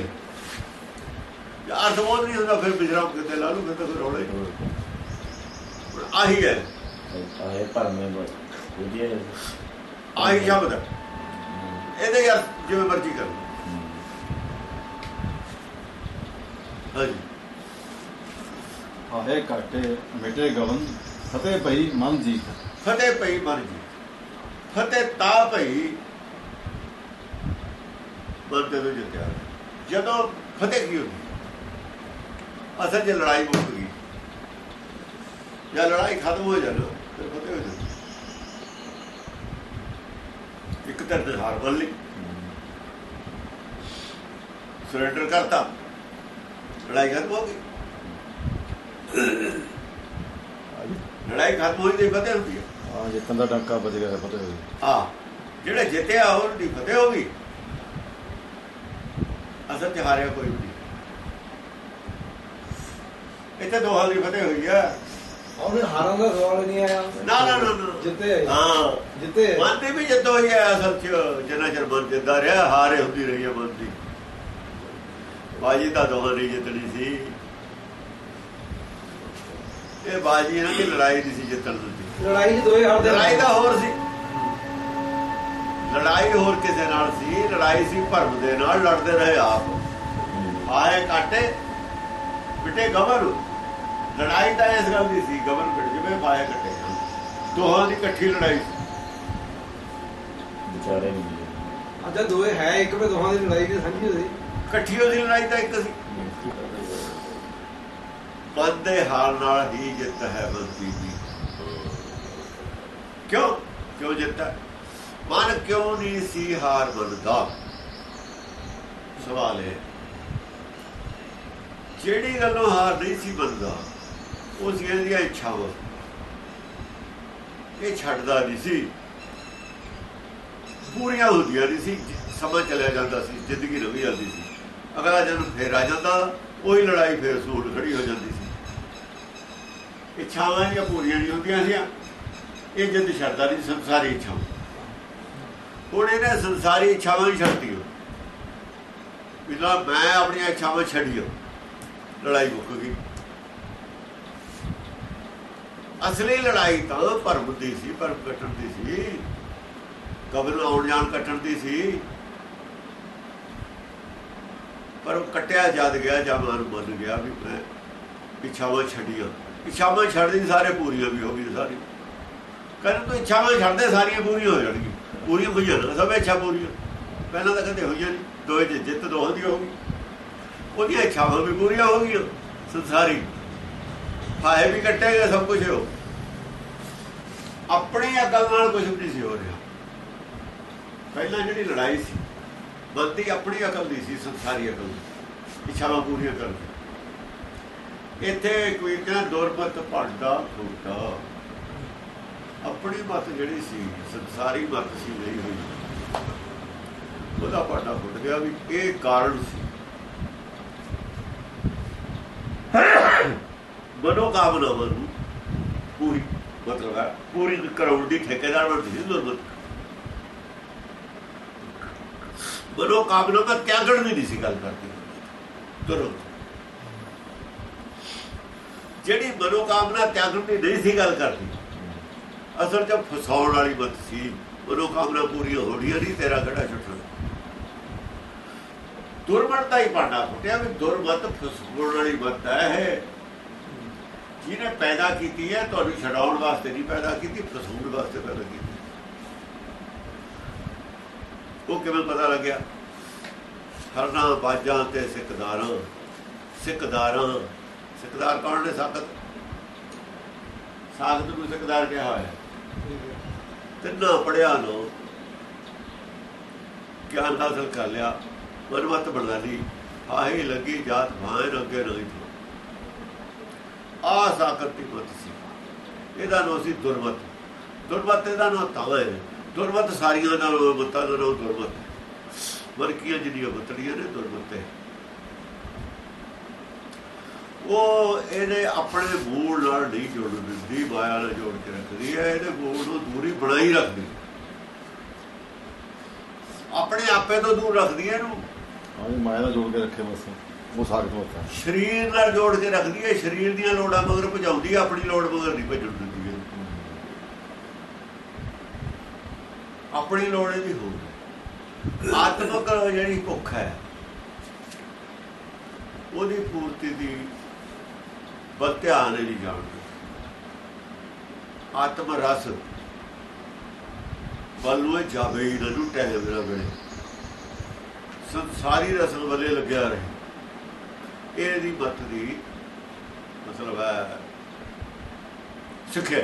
ਜੇ ਅਰਥਬੋਧ ਨਹੀਂ ਹੁੰਦਾ ਫਿਰ ਵਿਸ਼ਰਾਮ ਕਿੱਥੇ ਲਾ ਲੂ ਫਿਰ ਤਾਂ ਰੌਲਾ ਹੀ ਆਹੀ ਹੈ ਆਏ ਭਰਮੇ ਬੜ ਵਧੀਆ ਹੈ। ਆਹੀ ਸ਼ਬਦ ਇਹਦੇ ਯਾਰ ਜਿਵੇਂ ਮਰਜ਼ੀ ਕਰ। ਹਾਂਜੀ। ਆਹੇ ਕਾਟੇ ਮਿਟੇ ਗਵਨ ਫਤਿਹ ਭਈ ਮਨ ਜੀਤ। ਫਤਿਹ ਪਈ ਮਰ ਜੀ ਫਤਿਹ ਤਾ ਪਈ ਬੰਦੇ ਨੂੰ ਜਿੱਤਿਆ। ਜਦੋਂ ਫਤਿਹ ਕੀ ਹੁੰਦੀ? ਅਸਲ 'ਚ ਲੜਾਈ ਮੁੱਕ ਗਈ ਜਾਂ ਲੜਾਈ ਖਤਮ ਹੋ ਜਾਣਾ ਫਿਰ ਫਤਿਹ ਹੋ ਜਾਂਦੀ ਇੱਕ ਤਰ੍ਹਾਂ ਦੇ ਹਾਰ ਲਈ। ਸਰੈਂਡਰ ਕਰਤਾ। ਲੜਾਈ ਖਤਮ ਹੋ ਗਈ। ਲੜਾਈ ਖਤਮ ਹੋਈ ਤੇ ਫਤਿਹ ਹੁੰਦੀ ਹੈ ਹਾਂ ਜਿੱਤਨ ਦਾ ਡੰਕਾ ਵੱਜ ਗਿਆ ਫਤਿਹ ਹੋਈ ਆ ਜਿਹੜੇ ਜਿੱਤਿਆ ਉਹਨਾਂ ਦੀ ਫਤਿਹ ਹੋ ਗਈ। ਅਸਲ ਚ ਹਾਰਿਆ ਕੋਈ ਨਹੀਂ। ਇੱਥੇ ਦੀ ਫਤਿਹ ਹੋਈ ਆ। ਉਹਨੇ ਹਾਰਾਂ ਦਾ ਸਵਾਲ ਨਹੀਂ ਆਇਆ। ਨਾ ਨਾ ਨਾ। ਜਿੱਤੇ। ਹਾਂ। ਜਿੱਤੇ। ਮਨ ਦੀ ਵੀ ਜਿੱਤ ਹੋਈ ਹੈ ਅਸਲ ਚ ਜਿੰਨਾ ਚਿਰ ਮਨ ਜਿੱਦਾ ਰਿਹਾ ਹਾਰੇ ਹੁੰਦੀ ਰਹੀ ਹੈ ਮਨ ਦੀ। ਬਾਜੀ ਤਾਂ ਦੋਹਾਂ ਨੇ ਜਿੱਤਣੀ ਸੀ। ਇਹ ਬਾਜੀ ਇਹਨਾਂ ਦੀ ਲੜਾਈ ਨਹੀਂ ਸੀ ਜਿੱਤਣ ਦਿੰਦੀ। ਲੜਾਈ ਦੋਏ ਹਾਰਦੇ ਲੜਾਈ ਤਾਂ ਹੋਰ ਸੀ। ਲੜਾਈ ਹੋਰ ਕਿਸੇ ਨਾਲ ਸੀ। ਲੜਾਈ ਸੀ ਭਰਮ ਦੇ ਨਾਲ ਲੜਦੇ ਰਹੇ ਆਪ। ਆਏ ਕਾਟੇ ਬਿਟੇ ਗਵਰ ਲੜਾਈ ਤਾਂ ਇਸ ਗੱਲ ਦੀ ਸੀ ਗਵਰ ਬਿਟ ਜਿਵੇਂ ਪਾਏ ਕੱਟੇ। ਦੋਹਾਂ ਦੀ ਇਕੱਠੀ ਲੜਾਈ ਸੀ। ਵਿਚਾਰੇ ਨਹੀਂ ਅੱਛਾ ਦੋਏ ਹੈ ਇੱਕ ਵੇ ਦੋਹਾਂ ਦੀ ਲੜਾਈ ਦੀ ਸਾਂਝੀ ਹੋਈ। ਇਕੱਠੀ ਉਹਦੀ ਲੜਾਈ ਤਾਂ ਇੱਕ ਸੀ। ਮਨ ਦੇ ਹਾਲ ਨਾਲ ਹੀ ਜਿੱਤ ਹੈ ਬੰਦੀ ਦੀ। ਕਿਉਂ? ਕਿਉਂ ਜਿੱਤਾ ਮਨ ਕਿਉਂ ਨਹੀਂ ਸੀ ਹਾਰ ਮੰਨਦਾ? ਸਵਾਲ ਹੈ। ਜਿਹੜੀ ਗੱਲੋਂ ਹਾਰ ਨਹੀਂ ਸੀ ਮੰਨਦਾ ਉਹ ਸੀ ਇਹਦੀਆਂ ਇੱਛਾਵਾਂ। ਇਹ ਛੱਡਦਾ ਨਹੀਂ ਸੀ। ਪੂਰੀਆਂ ਹੁੰਦੀਆਂ ਨਹੀਂ ਸੀ। ਸਮਾਂ ਚਲਿਆ ਜਾਂਦਾ ਸੀ। ਜ਼ਿੰਦਗੀ ਲੰਘ ਜਾਂਦੀ ਸੀ। ਅਗਲਾ ਜਨਮ ਫੇਰ ਆ ਜਾਂਦਾ। ਉਹੀ ਲੜਾਈ ਫੇਰ ਸੂਲ ਖੜੀ ਹੋ ਜਾਂਦੀ ਸੀ। ਇੱਛਾਵਾਂ ਦੀਆਂ ਪੂਰੀਆਂ ਨਹੀਂ ਹੁੰਦੀਆਂ ਸੀ ਇਹ ਜਿੱਦ ਛੱਡਦਾ ਨਹੀਂ ਸੰਸਾਰੀ ਇੱਛਾਵਾਂ। ਹੁਣ ਇਹਨੇ ਸੰਸਾਰੀ ਇੱਛਾਵਾਂ ਹੀ ਛੱਡਤੀਆਂ। ਬਿਨਾ ਮੈਂ ਆਪਣੀਆਂ ਇੱਛਾਵਾਂ ਛੱਡੀਆਂ। ਲੜਾਈ ਮੁੱਕ ਗਈ। ਅਸਲੀ ਲੜਾਈ ਤਾਂ ਭਰਮ ਦੀ ਸੀ, ਭਰਮ ਕੱਟਣ ਦੀ ਸੀ। ਕਬਰ ਆਉਣ ਜਾਣ ਕੱਟਣ ਦੀ ਸੀ। ਪਰ ਉਹ ਕੱਟਿਆ ਜਦ ਗਿਆ, ਜਦ ਮਨ ਮੰਨ ਗਿਆ ਵੀ ਮੈਂ ਇੱਛਾਵਾਂ ਛੱਡੀਆਂ ਇੱਛਾਵਾਂ ਛੱਡਦੀ ਸਾਰੇ ਪੂਰੀਆਂ ਵੀ ਹੋ ਗਈ ਸਾਰੀ ਕਹਿੰਦੇ ਤੂੰ ਇੱਛਾਵਾਂ ਛੱਡਦੇ ਸਾਰੀਆਂ ਪੂਰੀਆਂ ਹੋ ਜਾਣਗੀਆਂ। ਪੂਰੀਆਂ ਹੋਈਆਂ ਨਾ ਸਭ ਇੱਛਾ ਪੂਰੀਆਂ। ਪਹਿਲਾਂ ਤਾਂ ਕਦੇ ਹੋਈਆਂ ਨਹੀਂ ਦੋਏ ਜਿੱਤ ਦੋਹਾਂ ਦੀ ਹੋ ਗਈ। ਉਹਦੀਆਂ ਇੱਛਾਵਾਂ ਵੀ ਪੂਰੀਆਂ ਹੋ ਗਈਆਂ। ਸੰਸਾਰੀ ਫਾਇ ਵੀ ਕੱਟੇ ਗਏ ਸਭ ਕੁਝ ਹੋ। ਆਪਣੀ ਅਕਲ ਨਾਲ ਕੁਝ ਨਹੀਂ ਸੀ ਹੋ ਰਿਹਾ। ਪਹਿਲਾਂ ਜਿਹੜੀ ਲੜਾਈ ਸੀ, ਬੰਦੀ ਆਪਣੀ ਅਕਲ ਦੀ ਸੀ, ਸੰਸਾਰੀ ਅਕਲ ਦੀ। ਇੱਛਾਵਾਂ ਪੂਰੀਆਂ ਕਰਨ ਇੱਥੇ ਕੋਈ ਕਹਿੰਦਾ, ਦੁਰਮਤ ਭੜਦਾ ਫੁੱਟਾ। ਆਪਣੀ ਮਤ ਜਿਹੜੀ ਸੀ, ਸੰਸਾਰੀ ਮਤ ਸੀ, ਨਹੀਂ ਹੋਈ। ਉਹਦਾ ਪਾਟਾ ਫੁੱਟ ਗਿਆ ਵੀ ਇਹ ਕਾਰਨ ਸੀ। ਮਨੋ ਕਾਮਨਾਵਾਂ ਨੂੰ ਪੂਰੀ, ਮਤਲਬ ਹੈ, ਪੂਰੀ ਕਰਾਉਣ ਦੀ ਠੇਕੇਦਾਰ ਬਣਦੀ ਸੀ ਦੁਰਮਤ ਮਨੋ ਕਾਮਨਾਵਾਂ ਤਿਆਗਣ ਦੀ ਨਹੀਂ ਸੀ ਗੱਲ ਕਰਦੀ। ਦੁਰਮਤ ਜਿਹੜੀ ਮਨੋ ਕਾਮਨਾ ਤਿਆਗਣ ਦੀ ਨਹੀਂ ਸੀ ਗੱਲ ਕਰਦੀ, ਅਸਲ 'ਚ ਫਸਾਉਣ ਵਾਲੀ ਮਤ ਸੀ ਮਨੋ ਕਾਮਨਾ ਪੂਰੀ ਹੋਣੀਆਂ ਨਹੀਂ, ਤੇਰਾ ਕਿਹੜਾ ਛੁੱਟਣਾ ਦੁਰਮਤ ਦਾ ਹੀ ਪਾਣਾ ਫੁੱਟਿਆ ਵੀ ਦੁਰਮਤ ਫਸਾਉਣ ਵਾਲੀ ਮਤ ਹੈ ਜਿਹਨੇ ਪੈਦਾ ਕੀਤੀ ਹੈ ਤੁਹਾਨੂੰ ਛਡਾਉਣ ਵਾਸਤੇ ਨਹੀਂ ਪੈਦਾ ਕੀਤੀ ਫਸਾਉਣ ਵਾਸਤੇ ਪੈਦਾ ਕੀਤੀ। ਉਹ ਕਿਵੇਂ ਪਤਾ ਲੱਗਿਆ? ਹਰਨਾ, ਬਾਜਾਂ ਤੇ ਸਿੱਖਦਾਰਾਂ ਸਿੱਕਦਾਰਾਂ, ਸਿੱਕਦਾਰ ਕੌਣ ਨੇ ਸਾਖਤ? ਸਾਖਤ ਨੂੰ ਸਿੱਕਦਾਰ ਕਿਹਾ ਹੋਇਆ। ਤਿੰਨਾ ਪੜਿਆ ਲੋ ਗਿਆਨ ਹਾਸਲ ਕਰ ਲਿਆ। ਮਨਮਤ ਬਣਾ ਲਈ ਆਹੀ ਲੱਗੀ ਜਾਤ ਭਾਂ ਅੱਗੇ ਨਹੀਂ। ਥੀ ਆ ਮਤ ਸੀ। ਇਹਦਾ ਨਾਮ ਸੀ ਦੁਰਮਤ ਦੁਰਮਤ ਇਹਦਾ ਨਾਮ ਤਾਂ ਹੈ। ਦੁਰਮਤ ਸਾਰੀਆਂ ਦਾ ਮਤਾਂ ਦਾ ਨਾਮ ਦੁਰਮਤ ਵਰਕੀਆਂ ਜਿਹੜੀਆਂ ਬਤੜੀਆਂ ਨੇ ਦੁਰਮਤ ਹੈ। ਉਹ ਇਹਨੇ ਆਪਣੇ ਮੂਲ ਨਾਲ ਨਹੀਂ ਜੋੜਨ ਦਿੰਦੀ ਮਾਇਆ ਨਾਲ ਜੋੜ ਕੇ ਰੱਖਦੀ ਹੈ। ਇਹਦੇ ਮੂਲ ਨੂੰ ਦੂਰੀ ਬਣਾਈ ਰੱਖਦੀ ਆਪਣੇ ਆਪੇ ਤੋਂ ਦੂਰ ਰੱਖਦੀ ਹੈ ਇਹਨੂੰ। ਹਾਂ ਮਾਇਆ ਨਾਲ ਜੋੜ ਕੇ ਰੱਖੇ ਬਸ। ਸਰੀਰ ਨਾਲ ਜੋੜ ਕੇ ਰੱਖਦੀ ਹੈ, ਸਰੀਰ ਦੀਆਂ ਲੋੜਾਂ ਮਗਰ ਭਜਾਉਂਦੀ ਹੈ, ਆਪਣੀ ਲੋੜ ਮਗਰ ਨਹੀਂ ਭਜਣ ਦਿੰਦੀ ਹੈ। ਆਪਣੀ ਲੋੜ ਇਹਦੀ ਹੋ। ਆਤਮਕ ਜਿਹੜੀ ਭੁੱਖ ਹੈ, ਉਹਦੀ ਪੂਰਤੀ ਦੀ ਬਲ ਧਿਆਨ ਨਹੀਂ ਜਾਣਦੀ ਆਤਮ ਰਸ ਬਲ ਨੂੰ ਇਹ ਜਾਵੇ ਹੀ ਨਾ ਲੁੱਟੇ ਮੇਰਾ ਵੇਲੇ ਸੰਸਾਰੀ ਰਸਨ ਵੱਲੇ ਲੱਗਿਆ ਰਹੇ। ਇਹਦੀ ਮੱਤ ਦੀ ਮਤਲਬ ਹੈ ਸਿੱਖਿਆ।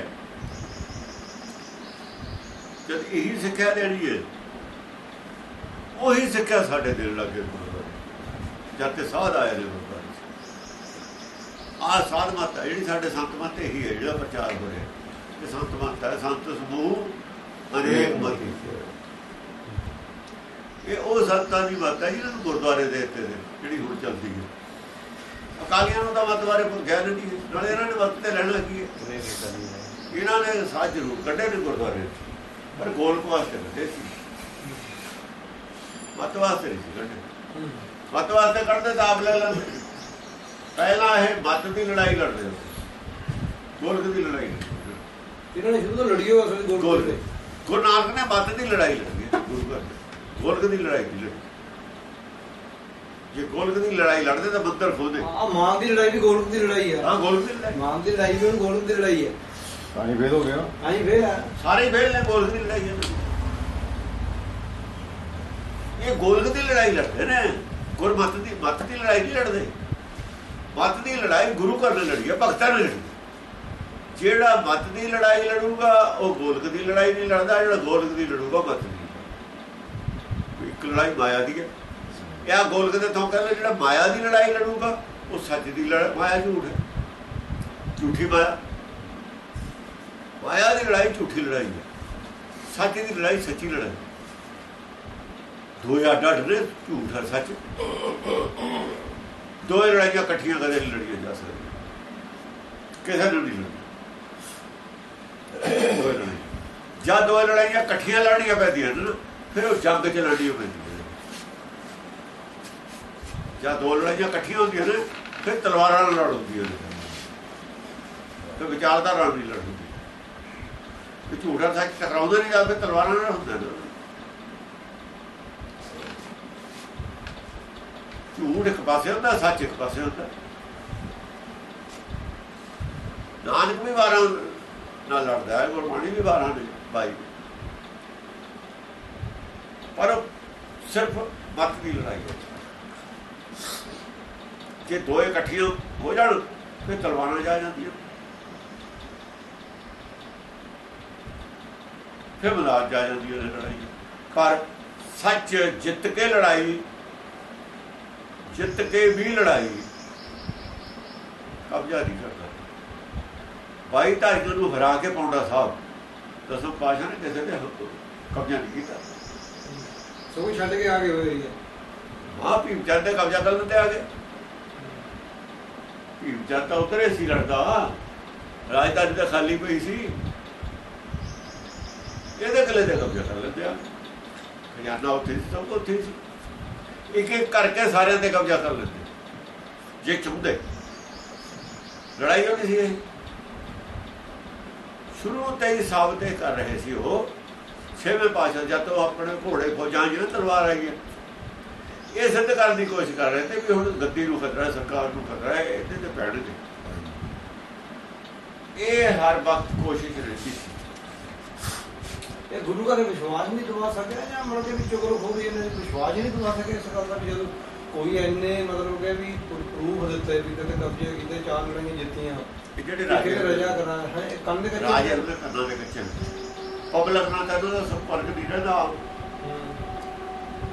ਜਦ ਇਹੀ ਸਿੱਖਿਆ ਦੇਣੀ ਹੈ, ਉਹੀ ਸਿੱਖਿਆ ਸਾਡੇ ਦਿਲ ਲੱਗੇ ਜਦ ਤੇ ਸਾਧ ਆਏ ਨੇ ਗੁਰਦੁਆਰੇ ਆ ਸਾਧ ਮਤ ਹੈ, ਜਿਹੜੀ ਸਾਡੇ ਸੰਤ ਮਤ ਇਹੀ ਹੈ, ਜਿਹੜਾ ਪ੍ਰਚਾਰ ਹੋ ਰਿਹਾ। ਇਹ ਸੰਤ ਮਤ ਹੈ, ਸੰਤ ਸਮੂਹ ਅਨੇਕ ਮਤੀ ਇਹ ਉਹ ਸੰਤਾਂ ਦੀ ਮਤ ਹੈ, ਜਿਹਨਾਂ ਨੂੰ ਗੁਰਦੁਆਰੇ ਦੇ ਦਿੱਤੇ ਨੇ, ਜਿਹੜੀ ਹੁਣ ਚੱਲਦੀ ਹੈ। ਅਕਾਲੀਆਂ ਨੂੰ ਤਾਂ ਮਤ ਬਾਰੇ ਕੋਈ ਨਹੀਂ ਹੈ ਨਾਲੇ ਇਹਨਾਂ ਨੇ ਮਤ ਤੇ ਰਹਿਣਾ ਕੀ ਹੈ। ਇਹਨਾਂ ਨੇ ਸਾਜ ਜ਼ਰੂਰ ਕੱਢੇ ਨੇ ਗੁਰਦੁਆਰੇ 'ਚ, ਪਰ ਗੋਲਕ ਵਾਸਤੇ ਕੱਢੇ ਸੀ। ਮਤ ਵਾਸਤੇ ਨਹੀਂ ਸੀ ਕੱਢੇ। ਮਤ ਵਾਸਤੇ ਕੱਢਦੇ ਤਾਂ ਆਪ ਲੈ ਲੈਂਦੇ। ਪਹਿਲਾਂ ਇਹ ਮਤ ਦੀ ਲੜਾਈ ਲੜਦੇ ਗੋਲਕ ਦੀ ਲੜਾਈ। ਇਹਨਾਂ ਨੇ ਸ਼ੁਰੂ ਤੋਂ ਲੜੀਓ ਅਸਲ ਗੋਲ ਗੋਲਕ ਤੇ। ਗੁਰੂ ਨਾਨਕ ਨੇ ਮਤ ਦੀ ਲੜਾਈ ਲੜੀ ਗੁਰੂ ਘਰ ਦੀ। ਗੋਲਕ ਦੀ ਲੜਾਈ ਲੜੀ। ਜੇ ਗੋਲਕ ਦੀ ਲੜਾਈ ਲੜਦੇ ਤਾਂ ਮੰਦਰ ਖੋਦੇ ਆ ਮਾਂ ਦੀ ਲੜਾਈ ਵੀ ਗੋਲਕ ਦੀ ਲੜਾਈ ਆ ਹਾਂ ਗੋਲਕ ਦੀ ਲੜਾਈ ਮਾਂ ਦੀ ਲੜਾਈ ਵੀ ਗੋਲਕ ਦੀ ਲੜਾਈ ਹੈ ਤਾਂ ਹੀ ਵੇਦ ਹੋ ਗਿਆ ਆਈ ਫੇਰ ਆ ਸਾਰੇ ਹੀ ਫੇਲ ਨੇ ਗੋਲਕ ਦੀ ਲੜਾਈ ਹੈ ਇਹ ਗੋਲਕ ਦੀ ਲੜਾਈ ਲੜਦੇ ਨੇ ਗੁਰਮਤ ਦੀ ਮਤ ਦੀ ਲੜਾਈ ਨਹੀਂ ਲੜਦੇ ਮਤ ਦੀ ਲੜਾਈ ਗੁਰੂ ਘਰ ਨਾਲ ਲੜੀ ਹੈ ਭਗਤਾਂ ਨਾਲ ਲੜੀ ਜਿਹੜਾ ਮਤ ਦੀ ਲੜਾਈ ਲੜੂਗਾ ਉਹ ਗੋਲਕ ਦੀ ਲੜਾਈ ਨਹੀਂ ਲੜਦਾ ਜਿਹੜਾ ਗੋਲਕ ਦੀ ਲੜੂਗਾ ਮਤ ਦੀ ਇੱਕ ਲੜਾਈ ਮਾਇਆ ਦੀ ਹੈ ਇਹ ਆ ਗੋਲਕ ਦੇ ਤੋਂ ਕਹਿੰਦੇ ਜਿਹੜਾ ਮਾਇਆ ਦੀ ਲੜਾਈ ਲੜੂਗਾ, ਉਹ ਸੱਚ ਦੀ ਲੜਾਈ ਮਾਇਆ ਝੂਠ ਹੈ। ਝੂਠੀ ਮਾਇਆ। ਮਾਇਆ ਦੀ ਲੜਾਈ ਝੂਠੀ ਲੜਾਈ ਹੈ। ਸੱਚ ਦੀ ਲੜਾਈ ਸੱਚੀ ਲੜਾਈ ਦੋ ਅੱਡ ਅੱਡ ਨੇ, ਝੂਠ ਹੈ ਸੱਚ। ਦੋ ਲੜਾਈਆਂ ਇਕੱਠੀਆਂ ਕਦੇ ਲੜੀਆਂ ਜਾ ਸਕਦੀਆਂ। ਕਿਸੇ ਨੂੰ ਨਹੀਂ ਲੜਨੀ। ਦੋ ਲੜਾਈਆਂ। ਜਦ ਦੋ ਲੜਾਈਆਂ ਇਕੱਠੀਆਂ ਲੜਨੀਆਂ ਪੈਂਦੀਆਂ ਨੇ ਨਾ, ਫਿਰ ਉਹ ਜੰਗ ਚ ਲੜਨੀਆਂ ਪੈਂਦੀਆਂ ਜਦ ਦੋ ਲੜਾਈਆਂ ਇਕੱਠੀਆਂ ਹੁੰਦੀਆਂ ਨੇ, ਫਿਰ ਤਲਵਾਰਾਂ ਨਾਲ ਲੜ ਹੁੰਦੀਆਂ ਨੇ ਤੇ ਵਿਚਾਰਧਾਰਾ ਨਾਲ ਨਹੀਂ ਲੜ ਹੁੰਦੀ ਤੇ ਝੂਠਾ ਸੱਚ ਟਕਰਾਉਂਦੇ ਨਹੀਂ ਜਾਂਦੇ ਤਲਵਾਰਾਂ ਨਾਲ ਹੁੰਦੇ ਨੇ ਝੂਠ ਇੱਕ ਪਾਸੇ ਹੁੰਦਾ, ਸੱਚ ਇੱਕ ਪਾਸੇ ਹੁੰਦਾ। ਨਾਨਕ ਵੀ ਵਾਰਾਂ ਨਾਲ ਲੜਦਾ ਹੈ, ਗੁਰਬਾਣੀ ਵੀ ਵਾਰਾਂ ਨੇ ਬਾਈ। ਪਰ ਸਿਰਫ ਮਤ ਦੀ ਲੜਾਈ ਹੈ। ਜੇ ਦੋ ਇਕੱਠੀਆਂ ਹੋ ਜਾਣ ਫਿਰ ਤਲਵਾਰਾਂ ਜਾ ਜਾਂਦੀਆਂ। ਫਿਰ ਮਦਾਦ ਜਾ ਜਾਂਦੀ ਹੈ ਲੜਾਈ ਪਰ ਸੱਚ ਜਿੱਤ ਕੇ ਲੜਾਈ ਜਿੱਤ ਕੇ ਵੀ ਲੜਾਈ ਕਬਜ਼ਾ ਨਹੀਂ ਕਰਦਾ। ਬਾਈ ਧਾਰੀਆਂ ਨੂੰ ਹਰਾ ਕੇ ਪੌਂਡਾ ਸਾਹਿਬ ਦਸਮ ਪਾਸ਼ਾ ਨੇ ਕਿਸੇ ਤੇ ਕਬਜ਼ਾ ਨਹੀਂ ਕੀਤਾ। ਸਗੋਂ ਛੱਡ ਕੇ ਆ ਗਏ ਹੋਏ ਆ ਹਾਂ ਭੀਮ ਚੰਦ ਦੇ ਕਬਜ਼ਾ ਕਰਨ ਤੇ ਆ ਗਏ। ਭੀਮ ਚੰਦ ਤਾਂ ਉਤਰੇ ਸੀ ਲੜਦਾ। ਰਾਜਧਾਨੀ ਤਾਂ ਖਾਲੀ ਪਈ ਸੀ। ਇਹਦੇ ਕਲੇ ਤੇ ਕਬਜ਼ਾ ਕਰ ਲੈਂਦੇ ਆ। ਖਜ਼ਾਨਾ ਉੱਥੇ ਸੀ, ਸਭ ਕੁਛ ਉੱਥੇ ਸੀ। ਇੱਕ ਇੱਕ ਕਰਕੇ ਸਾਰਿਆਂ ਤੇ ਕਬਜ਼ਾ ਕਰ ਲੈਂਦੇ ਜੇ ਚਾਹੁੰਦੇ ਲੜਾਈ ਹੋਣੀ ਸੀ ਇਹ। ਸ਼ੁਰੂ ਤੇ ਹੀ ਸਾਬਤੇ ਕਰ ਰਹੇ ਸੀ ਉਹ। ਛੇਵੇਂ ਪਾਸ਼ਾ ਜਦ ਤੋਂ ਆਪਣੇ ਘੋੜੇ ਫੌਜਾਂ ਜਿਹਨਾਂ ਤਲਵਾਰ ਆਈ ਹੈ ਇਹ ਸਿੱਧ ਕਰਨ ਦੀ ਕੋਸ਼ਿਸ਼ ਕਰ ਰਹੇ ਤੇ ਵੀ ਹੁਣ ਗੱਦੀ ਨੂੰ ਖਤਰਾ ਹੈ ਸਰਕਾਰ ਨੂੰ ਖਤਰਾ ਹੈ ਇਹਦੇ ਤੇ ਪੈਣਗੇ ਇਹ ਹਰ ਵਕਤ ਕੋਸ਼ਿਸ਼ ਰਹਿੰਦੀ ਸੀ। ਇਹ ਗੁਰੂ ਘਰ ਵਿਸ਼ਵਾਸ ਨਹੀਂ ਦਵਾ ਸਕਿਆ ਜਾਂ ਮੁੜ ਕੇ ਵਿੱਚੋਂ ਕਰੋ ਖੋਦੀ ਇਹਨੇ ਵਿਸ਼ਵਾਸ ਹੀ ਨਹੀਂ ਦਵਾ ਸਕਿਆ ਇਸ ਗੱਲ ਦਾ ਜਦੋਂ ਕੋਈ ਐਨੇ ਮਤਲਬ ਕਿ ਵੀ ਪ੍ਰੂਫ ਦਿੱਤੇ ਵੀ ਕਿਤੇ ਕਬਜ਼ੇ ਕੀਤੇ ਚਾਰ ਲੜਾਈਆਂ ਜਿੱਤੀਆਂ ਜਿਹੜੇ ਰਾਜੇ ਰਜਾ ਕਰਾ ਹੈ ਕੰਨ ਦੇ ਕੱਚੇ ਰਾਜੇ ਦੇ ਕੰਨਾਂ ਦੇ ਕੱਚੇ ਪਬਲਿਕ ਨਾਲ ਤਾਂ ਸੰਪਰਕ ਨਹੀਂ ਰਹਿੰਦਾ।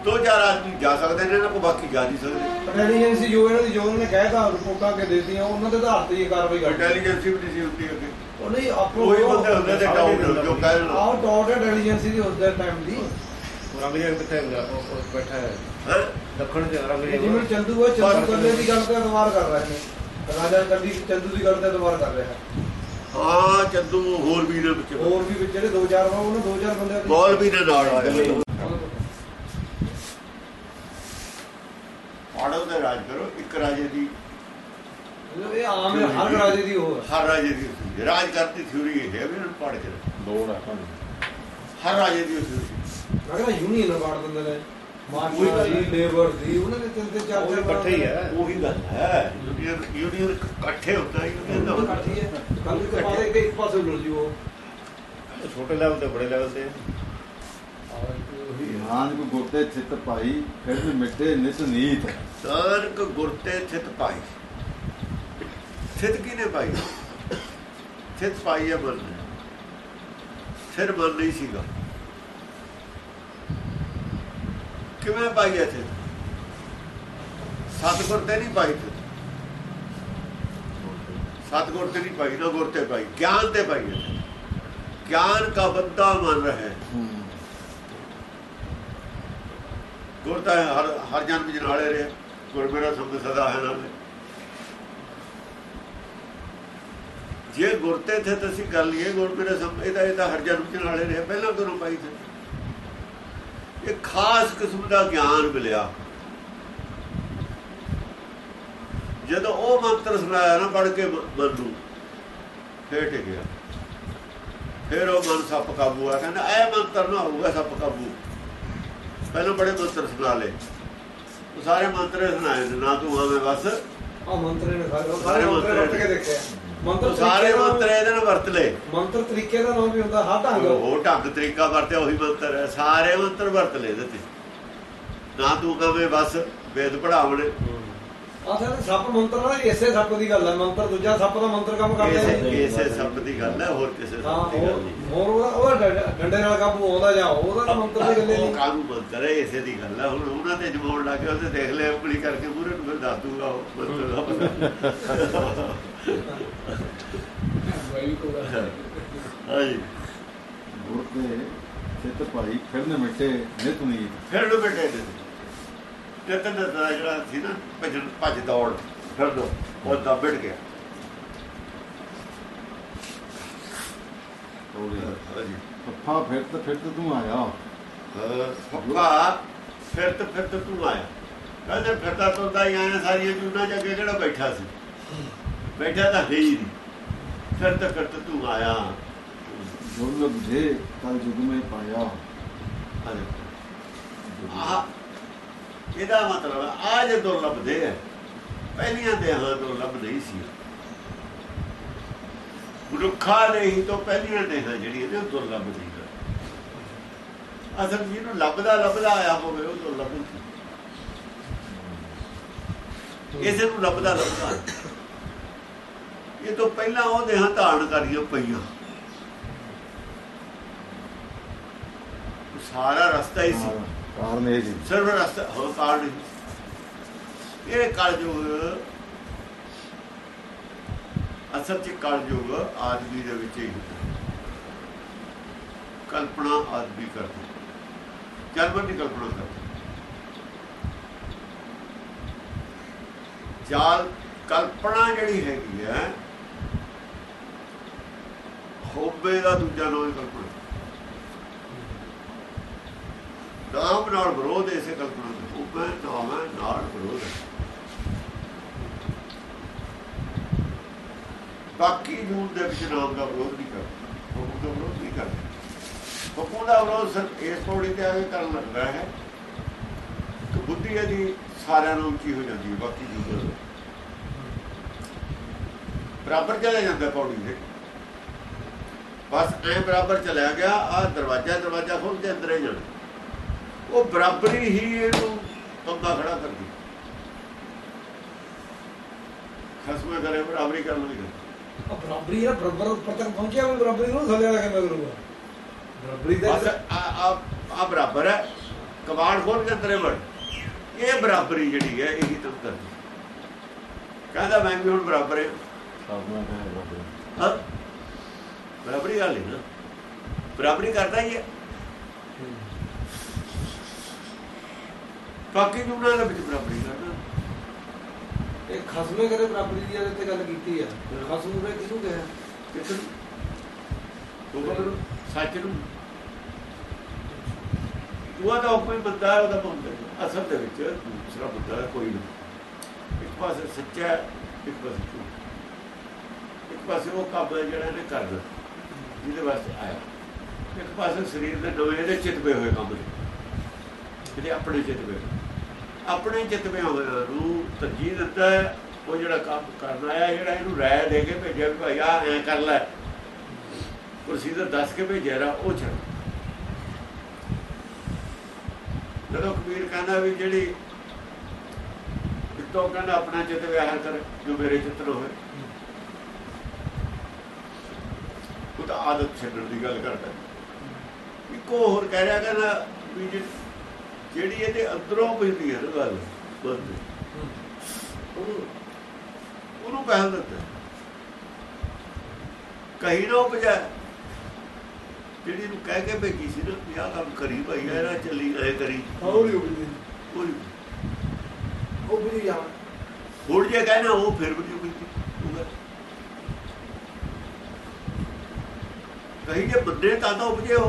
ਦੋ ਚਾਰ ਆਦਮੀ ਜਾ ਸਕਦੇ ਨੇ ਨਾ ਕੋ ਬਾਕੀ ਜਾ ਨਹੀਂ ਸਕਦੇ। ਇੰਟੈਲੀਜੈਂਸੀ ਜੋ ਇਹਨਾਂ ਦੀ ਜੋ ਉਹਨਾਂ ਨੇ ਕਹਿਤਾ ਰਿਪੋਰਟਾਂ ਕੇ ਦਿੱਤੀਆਂ ਉਹਨਾਂ ਦੇ ਆਧਾਰ ਤੇ ਇਹ ਕਾਰਵਾਈ ਕਰਦੀ ਇੰਟੈਲੀਜੈਂਸ ਵੀ ਨਹੀਂ ਸੀ ਹੁੰਦੀ ਅੱਗੇ। ਉਹ ਨਹੀਂ ਆਪੋ ਉਹੀ ਬੰਦੇ ਹੁੰਦੇ ਤੇ ਡਾਊਟ ਜੋ ਕਹਿ ਲੋ ਆਹ ਟੌਟ ਇੰਟੈਲੀਜੈਂਸੀ ਦੀ ਉਸ ਦੇ ਟਾਈਮ ਦੀ। ਉਹ ਰੰਗ ਜਿਹਾ ਕਿੱਥੇ ਹੁੰਦਾ? ਉਹ ਉਹ ਬੈਠਾ ਹੈ। ਹੈ? ਦੱਖਣ ਚ ਰੰਗ ਇਹ ਜਿਵੇਂ ਚੰਦੂ ਆ ਚੰਦੂ ਕੰਦੇ ਦੀ ਗੱਲ ਤੇ ਅਦਵਾਰ ਕਰ ਰਹੇ ਨੇ। ਰਾਜਾ ਕੰਦੀ ਚੰਦੂ ਦੀ ਗੱਲ ਤੇ ਅਦਵਾਰ ਕਰ ਰਿਹਾ। ਹਾਂ ਚੰਦੂ ਹੋਰ ਵੀ ਨੇ ਵਿੱਚ ਹੋਰ ਵੀ ਵਿੱਚ ਜਿਹੜੇ ਦੋ ਚਾਰ ਵਾ ਉਹਨਾਂ ਦੋ ਚਾਰ ਬੰਦੇ ਬੋਲ ਵੀ ਨੇ ਨਾਲ ਆਏ ਪਾੜੋ ਦੇ ਰਾਜ ਕਰੋ ਇੱਕ ਰਾਜੇ ਦੀ ਇਹ ਆਮ ਹੈ, ਹਰ ਰਾਜੇ ਦੀ ਹੈ। ਹਰ ਰਾਜੇ ਦੀ ਹੁੰਦੀ। ਰਾਜ ਕਰਦੀ ਥਿਊਰੀ ਇਹ ਹੈ ਵੀ ਇਹਨਾਂ ਨੂੰ ਪੜ ਕੇ। ਲੋੜ ਹੈ ਤੁਹਾਨੂੰ। ਹਰ ਰਾਜੇ ਦੀ ਮੈਂ ਕਹਿੰਦਾ ਯੂਨੀਅਨ ਵਾਰਡ ਦਿੰਦੇ ਨੇ। ਮਾਰਕਾ ਦੀ ਲੇਬਰ ਦੀ ਉਹਨਾਂ ਨੇ ਤਿੰਨ ਤਿੰਨ ਚਾਰ ਉਹ ਚਾਰ ਇਕੱਠੇ ਹੀ ਹੈ। ਉਹੀ ਗੱਲ ਹੈ। ਯੂਨੀਅਨ ਯੂਨੀਅਨ ਇਕੱਠੇ ਹੁੰਦਾ ਹੈ ਯੂਨੀਅਨ ਦਾ ਹੁੰਦਾ ਇਕੱਠੀ ਹੈ ਕੱਲ ਕੇ ਬਾਅਦ ਇੱਕ ਇੱਕ ਪਾਸੇ ਲੁੜ ਜੂ ਉਹ। ਉਹ ਛੋਟੇ ਲੈਵਲ ਤੇ ਬੜੇ ਲੈਵਲ ਤੇ। ਨਾਨਕ ਗੁਰਤੇ ਚਿਤ ਭਾਈ ਫਿਰ ਮਿਟੇ ਨਿਸ ਨੀਤ ਨਾਨਕ ਗੁਰਤੇ ਥਿਤ ਪਾਈ। ਥਿਤ ਕਿਨੇ ਪਾਈ? ਥਿਤ ਪਾਈ ਹੈ ਨੇ। ਫਿਰ ਮਨ ਨਹੀਂ ਸੀਗਾ। ਕਿਵੇਂ ਪਾਈ ਹੈ ਥਿਤ ਸਤਗੁਰ ਤੇ ਨਹੀਂ ਪਾਈ ਤੇ ਸਤਗੁਰ ਤੇ ਨਹੀਂ ਪਾਈ ਨਾ ਗੁਰ ਤੇ ਪਾਈ ਗਿਆਨ ਤੇ ਪਾਈ ਹੈ ਗਿਆਨ ਕਾ ਬੰਦਾ ਮਨ ਰਹੇ। ਗੁਰ ਤਾਂ ਹਰ ਹਰ ਜਨਮ ਚ ਨਾਲੇ ਰਿਹਾ ਗੁਰ ਮੇਰਾ ਸੰਗ ਸਦਾ ਹੈ ਨਾਲ। ਜੇ ਗੁਰ ਤੇ ਥੇ ਤੁਸੀਂ ਕਰ ਲਈਏ ਗੁਰ ਮੇਰਾ ਸੰਗ ਇਹਦਾ ਇਹਦਾ ਹਰ ਜਨਮ ਚ ਨਾਲੇ ਰਿਹਾ ਪਹਿਲਾਂ ਗੁਰੂ ਪਾਈ ਤੇ ਇਹ ਖਾਸ ਕਿਸਮ ਦਾ ਗਿਆਨ ਮਿਲਿਆ। ਜਦੋਂ ਉਹ ਮੰਤਰ ਸੁਣਾਇਆ ਨਾ ਪੜ ਕੇ ਮਨ ਨੂੰ ਫੇਰ ਟਿਕ ਗਿਆ ਫਿਰ ਉਹ ਮਨ ਸੱਪ ਕਾਬੂ ਆ। ਕਹਿੰਦਾ, ਇਹ ਮੰਤਰ ਨਾ ਹੋਊਗਾ, ਸੱਪ ਕਾਬੂ। ਪਹਿਲਾਂ ਬੜੇ ਮੰਤਰ ਸੁਣਾ ਲਏ। ਉਹ ਸਾਰੇ ਮੰਤਰ ਸੁਣਾਏ ਨੇ, ਤੂੰ ਆਵੇਂ ਬਸ। ਆ ਮੰਤਰ ਨੇ ਸਾਰੇ ਮੰਤਰ ਵਰਤ ਕੇ ਦੇਖਿਆ ਮੰਤਰ ਸਾਰੇ ਮੰਤਰ ਇਹਦੇ ਨਾਲ ਵਰਤ ਲਏ। ਮੰਤਰ ਤਰੀਕੇ ਦਾ ਨਾਮ ਵੀ ਹੁੰਦਾ ਹਰ ਢੰਗ ਉਹ ਢੰਗ ਤਰੀਕਾ ਵਰਤਿਆ ਉਹੀ ਮੰਤਰ ਹੈ। ਸਾਰੇ ਮੰਤਰ ਵਰਤ ਲਏ ਇਹਦੇ ਤੇ। ਨਾ ਤੂੰ ਕਵੇਂ ਬਸ ਵੇਦ ਪੜਾਵਣ ਆ ਸਾਰੇ ਸੱਪ ਮੰਤਰ ਨਾਲ ਇਸੇ ਸੱਪ ਦੀ ਗੱਲ ਹੈ ਮੰਤਰ ਦੂਜਾ ਸੱਪ ਦਾ ਮੰਤਰ ਕੰਮ ਕਰਦੇ ਇਸੇ ਨੇ। ਇਸੇ ਸ਼ਬਦ ਦੀ ਗੱਲ ਹੈ ਹੋਰ ਕਿਸੇ ਹਾਂ ਸ਼ਬਦ ਦੀ ਗੱਲ ਹੋਰ ਨਹੀਂ। ਹੋਰ ਉਹਦਾ ਉਹਦਾ ਡੰਡੇ- ਡੰਡੇ ਨਾਲ ਕਾਬੂ ਆਉਂਦਾ ਜਾਂ ਉਹਦਾ ਤਾਂ ਮੰਤਰ ਦੀ ਗੱਲ ਹੀ ਉਹ ਨਹੀਂ ਕਾਨੂੰ ਮੰਤਰ ਹੈ ਇਸੇ ਦੀ ਗੱਲ ਹੈ। ਹੁਣ ਉਹਨਾਂ ਤੇ ਜਮਾਉਣ ਲੱਗੇ ਉਹਦੇ ਦੇਖ ਲੈ ਉਂਗਲੀ ਕਰਕੇ ਮੂਰੇ ਨੂੰ ਫਿਰ ਦੱਸ ਦੂਗਾ ਉਹ ਮੰਤਰ ਦਾ ਪਤਾ ਹਾਂਜੀ। ਗੁਰ ਤੇ ਚਿਤ ਭਾਈ ਫਿਰਨ ਮਿਟੇ ਨਿਤ ਨੀਤ ਫਿਰ ਨੂੰ ਬੈਠੇ ਨੇ ਤੇ ਤਨ ਦਾ ਜਿਹੜਾ ਸੀ ਨਾ ਭੱਜਣ ਭੱਜ ਦੌੜ ਫਿਰ ਦੋ ਉਹ ਦਬੜ ਗਿਆ। ਹਾਂਜੀ ਪੱਫਾ ਫਿਰਤ ਫਿਰਤ ਤੂੰ ਆਇਆ। ਫੱਫਾ ਫਿਰ ਤੇ ਫਿਰ ਤੇ ਤੂੰ ਆਇਆ। ਕਹਿੰਦੇ ਫਿਰਦਾ ਤੁਰਦਾ ਹੀ ਆਇਆ ਸਾਰੀਆਂ ਜੂਨਾਂ ਚ ਅੱਗੇ ਕਿਹੜਾ ਬੈਠਾ ਸੀ? ਬੈਠਾ ਤਾਂ ਹੈ ਹੀ ਨਹੀਂ। ਫਿਰ ਤੇ ਫਿਰ ਤੇ ਤੂੰ ਆਇਆ। ਜੇ ਕਲ ਜੁਗ ਮੇ ਪਾਇਆ ਆ ਇਹਦਾ ਮਤਲਬ ਆ ਜੇ ਦੁਰਲਭਦੇ ਹੈ ਪਹਿਲੀਆਂ ਦੇਹਾਂ ਦੁਰਲਭ ਨਹੀਂ ਸੀ। ਮਨੁੱਖਾਂ ਦੇ ਤੋਂ ਪਹਿਲੀਆਂ ਦੇਹਾਂ ਜਿਹੜੀਆਂ ਨੇ ਦੁਰਲਭ ਨਹੀਂ ਹੈ ਅਸਲ ਜਿਹਨੂੰ ਲੱਭਦਾ ਲੱਭਦਾ ਆਇਆ ਹੋਵੇ, ਉਹ ਦੁਰਲਭ ਨਹੀਂ ਇਸੇ ਨੂੰ ਲੱਭਦਾ ਲੱਭਦਾ। ਇਹ ਤੋਂ ਪਹਿਲਾਂ ਉਹ ਦੇਹਾਂ ਧਾਰਨ ਕਰੀਆਂ ਪਈਆਂ। ਸਾਰਾ ਰਸਤਾ ਹੀ ਸੀ। ਕਾਰਨ ਇਹ ਜੀ ਸਿਰਫ ਰਸਤਾ ਹੋਰ ਕਾਰਨ ਇਹ ਕਲਯੁਗ ਅਸਲ ਚ ਕਲਯੁਗ ਆਦਮੀ ਦੇ ਵਿੱਚ ਹੀ ਕਲਪਨਾ ਆਦਮੀ ਕਰਦਾ ਜਨਮ ਦੀ ਕਲਪਨਾ ਕਰਦਾ ਜਾਲ ਕਲਪਨਾ ਜਿਹੜੀ ਹੈਗੀ ਹੈ ਹੋਬੇ ਦਾ ਦੂਜਾ ਨਾਮ ਕਲਪਨਾ ਨਾਮ ਨਾਲ ਵਿਰੋਧ ਇਸੇ ਕਲਪਨਾ ਦਾ ਹੋਬੇ ਨਾਮ ਨਾਲ ਵਿਰੋਧ ਬਾਕੀ ਜੂਨ ਦੇ ਵਿੱਚ ਨਾਮ ਦਾ ਵਿਰੋਧ ਨਹੀਂ ਕਰਦਾ। ਹੁਕਮ ਦਾ ਵਿਰੋਧ ਨਹੀਂ ਕਰਦਾ। ਹੁਕਮ ਦਾ ਵਿਰੋਧ ਸਿਰਫ ਇਸ ਪੌੜੀ ਤੇ ਆ ਕਰਨ ਲੱਗਦਾ ਹੈ ਕਿ ਬੁੱਧੀ ਇਹਦੀ ਸਾਰਿਆਂ ਨੂੰ ਉੱਚੀ ਹੋ ਜਾਂਦੀ ਹੈ, ਬਾਕੀ ਜੂਨ ਦਾ ਬਰਾਬਰ ਚਲੇ ਜਾਂਦਾ ਪੌੜੀ ਦੇ ਬਸ ਐ ਬਰਾਬਰ ਚਲਿਆ ਗਿਆ ਆ ਦਰਵਾਜ਼ਾ ਦਰਵਾਜ਼ਾ ਖੋਲ ਕੇ ਅੰਦਰ ਹੀ ਜਾਣਾ। ਉਹ ਬਰਾਬਰੀ ਹੀ ਇਹਨੂੰ ਪੰਗਾ ਖੜਾ ਕਰਦੀ। ਖਸਮੇ ਕਰੇ ਬਰਾਬਰੀ ਕਰਨ ਲਈ ਬਰਾਬਰੀ ਹੈ ਬਰਾਬਰ ਉੱਪਰ ਤੱਕ ਪਹੁੰਚਿਆ ਵੀ ਬਰਾਬਰੀ ਨੂੰ ਥੱਲੇ ਆ ਕੇ ਮੈਂ ਕਰੂੰਗਾ? ਬਰਾਬਰੀ ਦੇ ਆ ਆ ਆ ਬਰਾਬਰ ਹੈ। ਕਬਾੜ ਖੋਲ ਕੇ ਅੰਦਰੇ ਵੜ। ਇਹ ਬਰਾਬਰੀ ਜਿਹੜੀ ਹੈ ਇਹੀ ਕਰਦੀ ਕਹਿੰਦਾ ਮੈਂ ਵੀ ਹੁਣ ਬਰਾਬਰ ਹਾਂ। ਬਰਾਬਰੀ। ਗੱਲ ਹੈ ਨਾ। ਬਰਾਬਰੀ ਕਰਦਾ ਹੀ ਹੈ। ਬਾਕੀ ਜੁਗਨਾਂ ਦੇ ਵਿੱਚ ਬਰਾਬਰੀ ਕਰਦਾ ਇਹ ਖਸਮੇ ਕਦੇ ਬਰਾਬਰੀ ਦੀ ਤੇ ਗੱਲ ਕੀਤੀ ਆ? ਖਸਮ ਨੇ ਕਿਹਨੂੰ ਕਿਹਾ? ਕਿਸ ਨੂੰ ਉਹ ਸੱਚ ਨੂੰ ਉਹ ਤਾਂ ਕੋਈ ਬੰਦਾ ਉਹਦਾ ਬੰਦਾ। ਅਸਲ ਦੇ ਵਿੱਚ ਦੂਸਰਾ ਬੰਦਾ ਕੋਈ ਨਹੀਂ। ਇੱਕ ਪਾਸੇ ਸੱਚਾ ਇੱਕ ਪਾਸੇ ਝੂਠ ਇੱਕ ਪਾਸੇ ਉਹ ਕੰਮ ਜਿਹੜਾ ਇਹਨੇ ਕਰਨਾ ਜਿਹਦੇ ਵਾਸਤੇ ਆਇਆ। ਇੱਕ ਪਾਸੇ ਸਰੀਰ ਦੇ ਨਵੇਂ ਇਹਦੇ ਚਿਤਵੇ ਹੋਏ ਕੰਮ ਨੇ ਜਿਹੜੇ ਆਪਣੇ ਚਿਤਵੇ ਆਪਣੇ ਚਿਤਵੇ ਨੂੰ ਤਰਜੀਹ ਦਿੱਤਾ ਉਹ ਜਿਹੜਾ ਕੰਮ ਕਰਨ ਆਇਆ, ਜਿਹੜਾ ਇਹਨੂੰ ਰਾਇ ਦੇ ਕੇ ਭੇਜਿਆ ਵੀ ਭਾਈ ਆ ਐ ਕਰ ਲੈ। ਪ੍ਰੋਸੀਜਰ ਦੱਸ ਕੇ ਭੇਜਿਆ ਰਾ, ਉਹ ਛੱਡ। ਜਦੋਂ ਕਬੀਰ ਕਹਿੰਦਾ ਵੀ ਜਿਹੜੀ ਇੱਕੋ ਕਹਿੰਦਾ ਆਪਣਾ ਚਿਤ ਵਿਆਹ ਕਰ, ਜੋ ਮੇਰੇ ਚਿੱਤਰ ਹੋਵੇ ਉਹ ਤਾਂ ਆਦਤ ਛੱਡਣ ਦੀ ਗੱਲ ਕਰਦਾ। ਇੱਕੋ ਹੋਰ ਕਹਿ ਰਿਹਾ ਕਹਿੰਦਾ ਵੀ ਜੇ- ਜਿਹੜੀ ਇਹਦੇ ਅੰਦਰੋਂ ਪੈਂਦੀ ਹੈ ਗੱਲ ਬੰਦ ਉਹਨੂੰ ਪਹਿਲ ਦਿੱਤਾ ਕਹੀ ਨਾ ਉਪਜਾ ਜਿਹੜੀ ਨੂੰ ਕਹਿ ਕੇ ਭੇਜੀ ਸੀ ਨਾ ਵੀ ਆਹ ਕੰਮ ਕਰੀ ਭਾਈ ਇਹਦਾ ਚੱਲੀ ਐ ਕਰੀ। ਹੌਲੀ ਉਹ ਉਹ ਵੀ ਜਾ ਹੁਣ ਜੇ ਕਹਿਣਾ ਉਹ ਫਿਰ ਵੀ ਕੀਤੀ ਕਹੀ ਜੇ ਬੰਦੇ ਤਾਂ ਤਾਂ ਉਪਜੇ ਹੋ।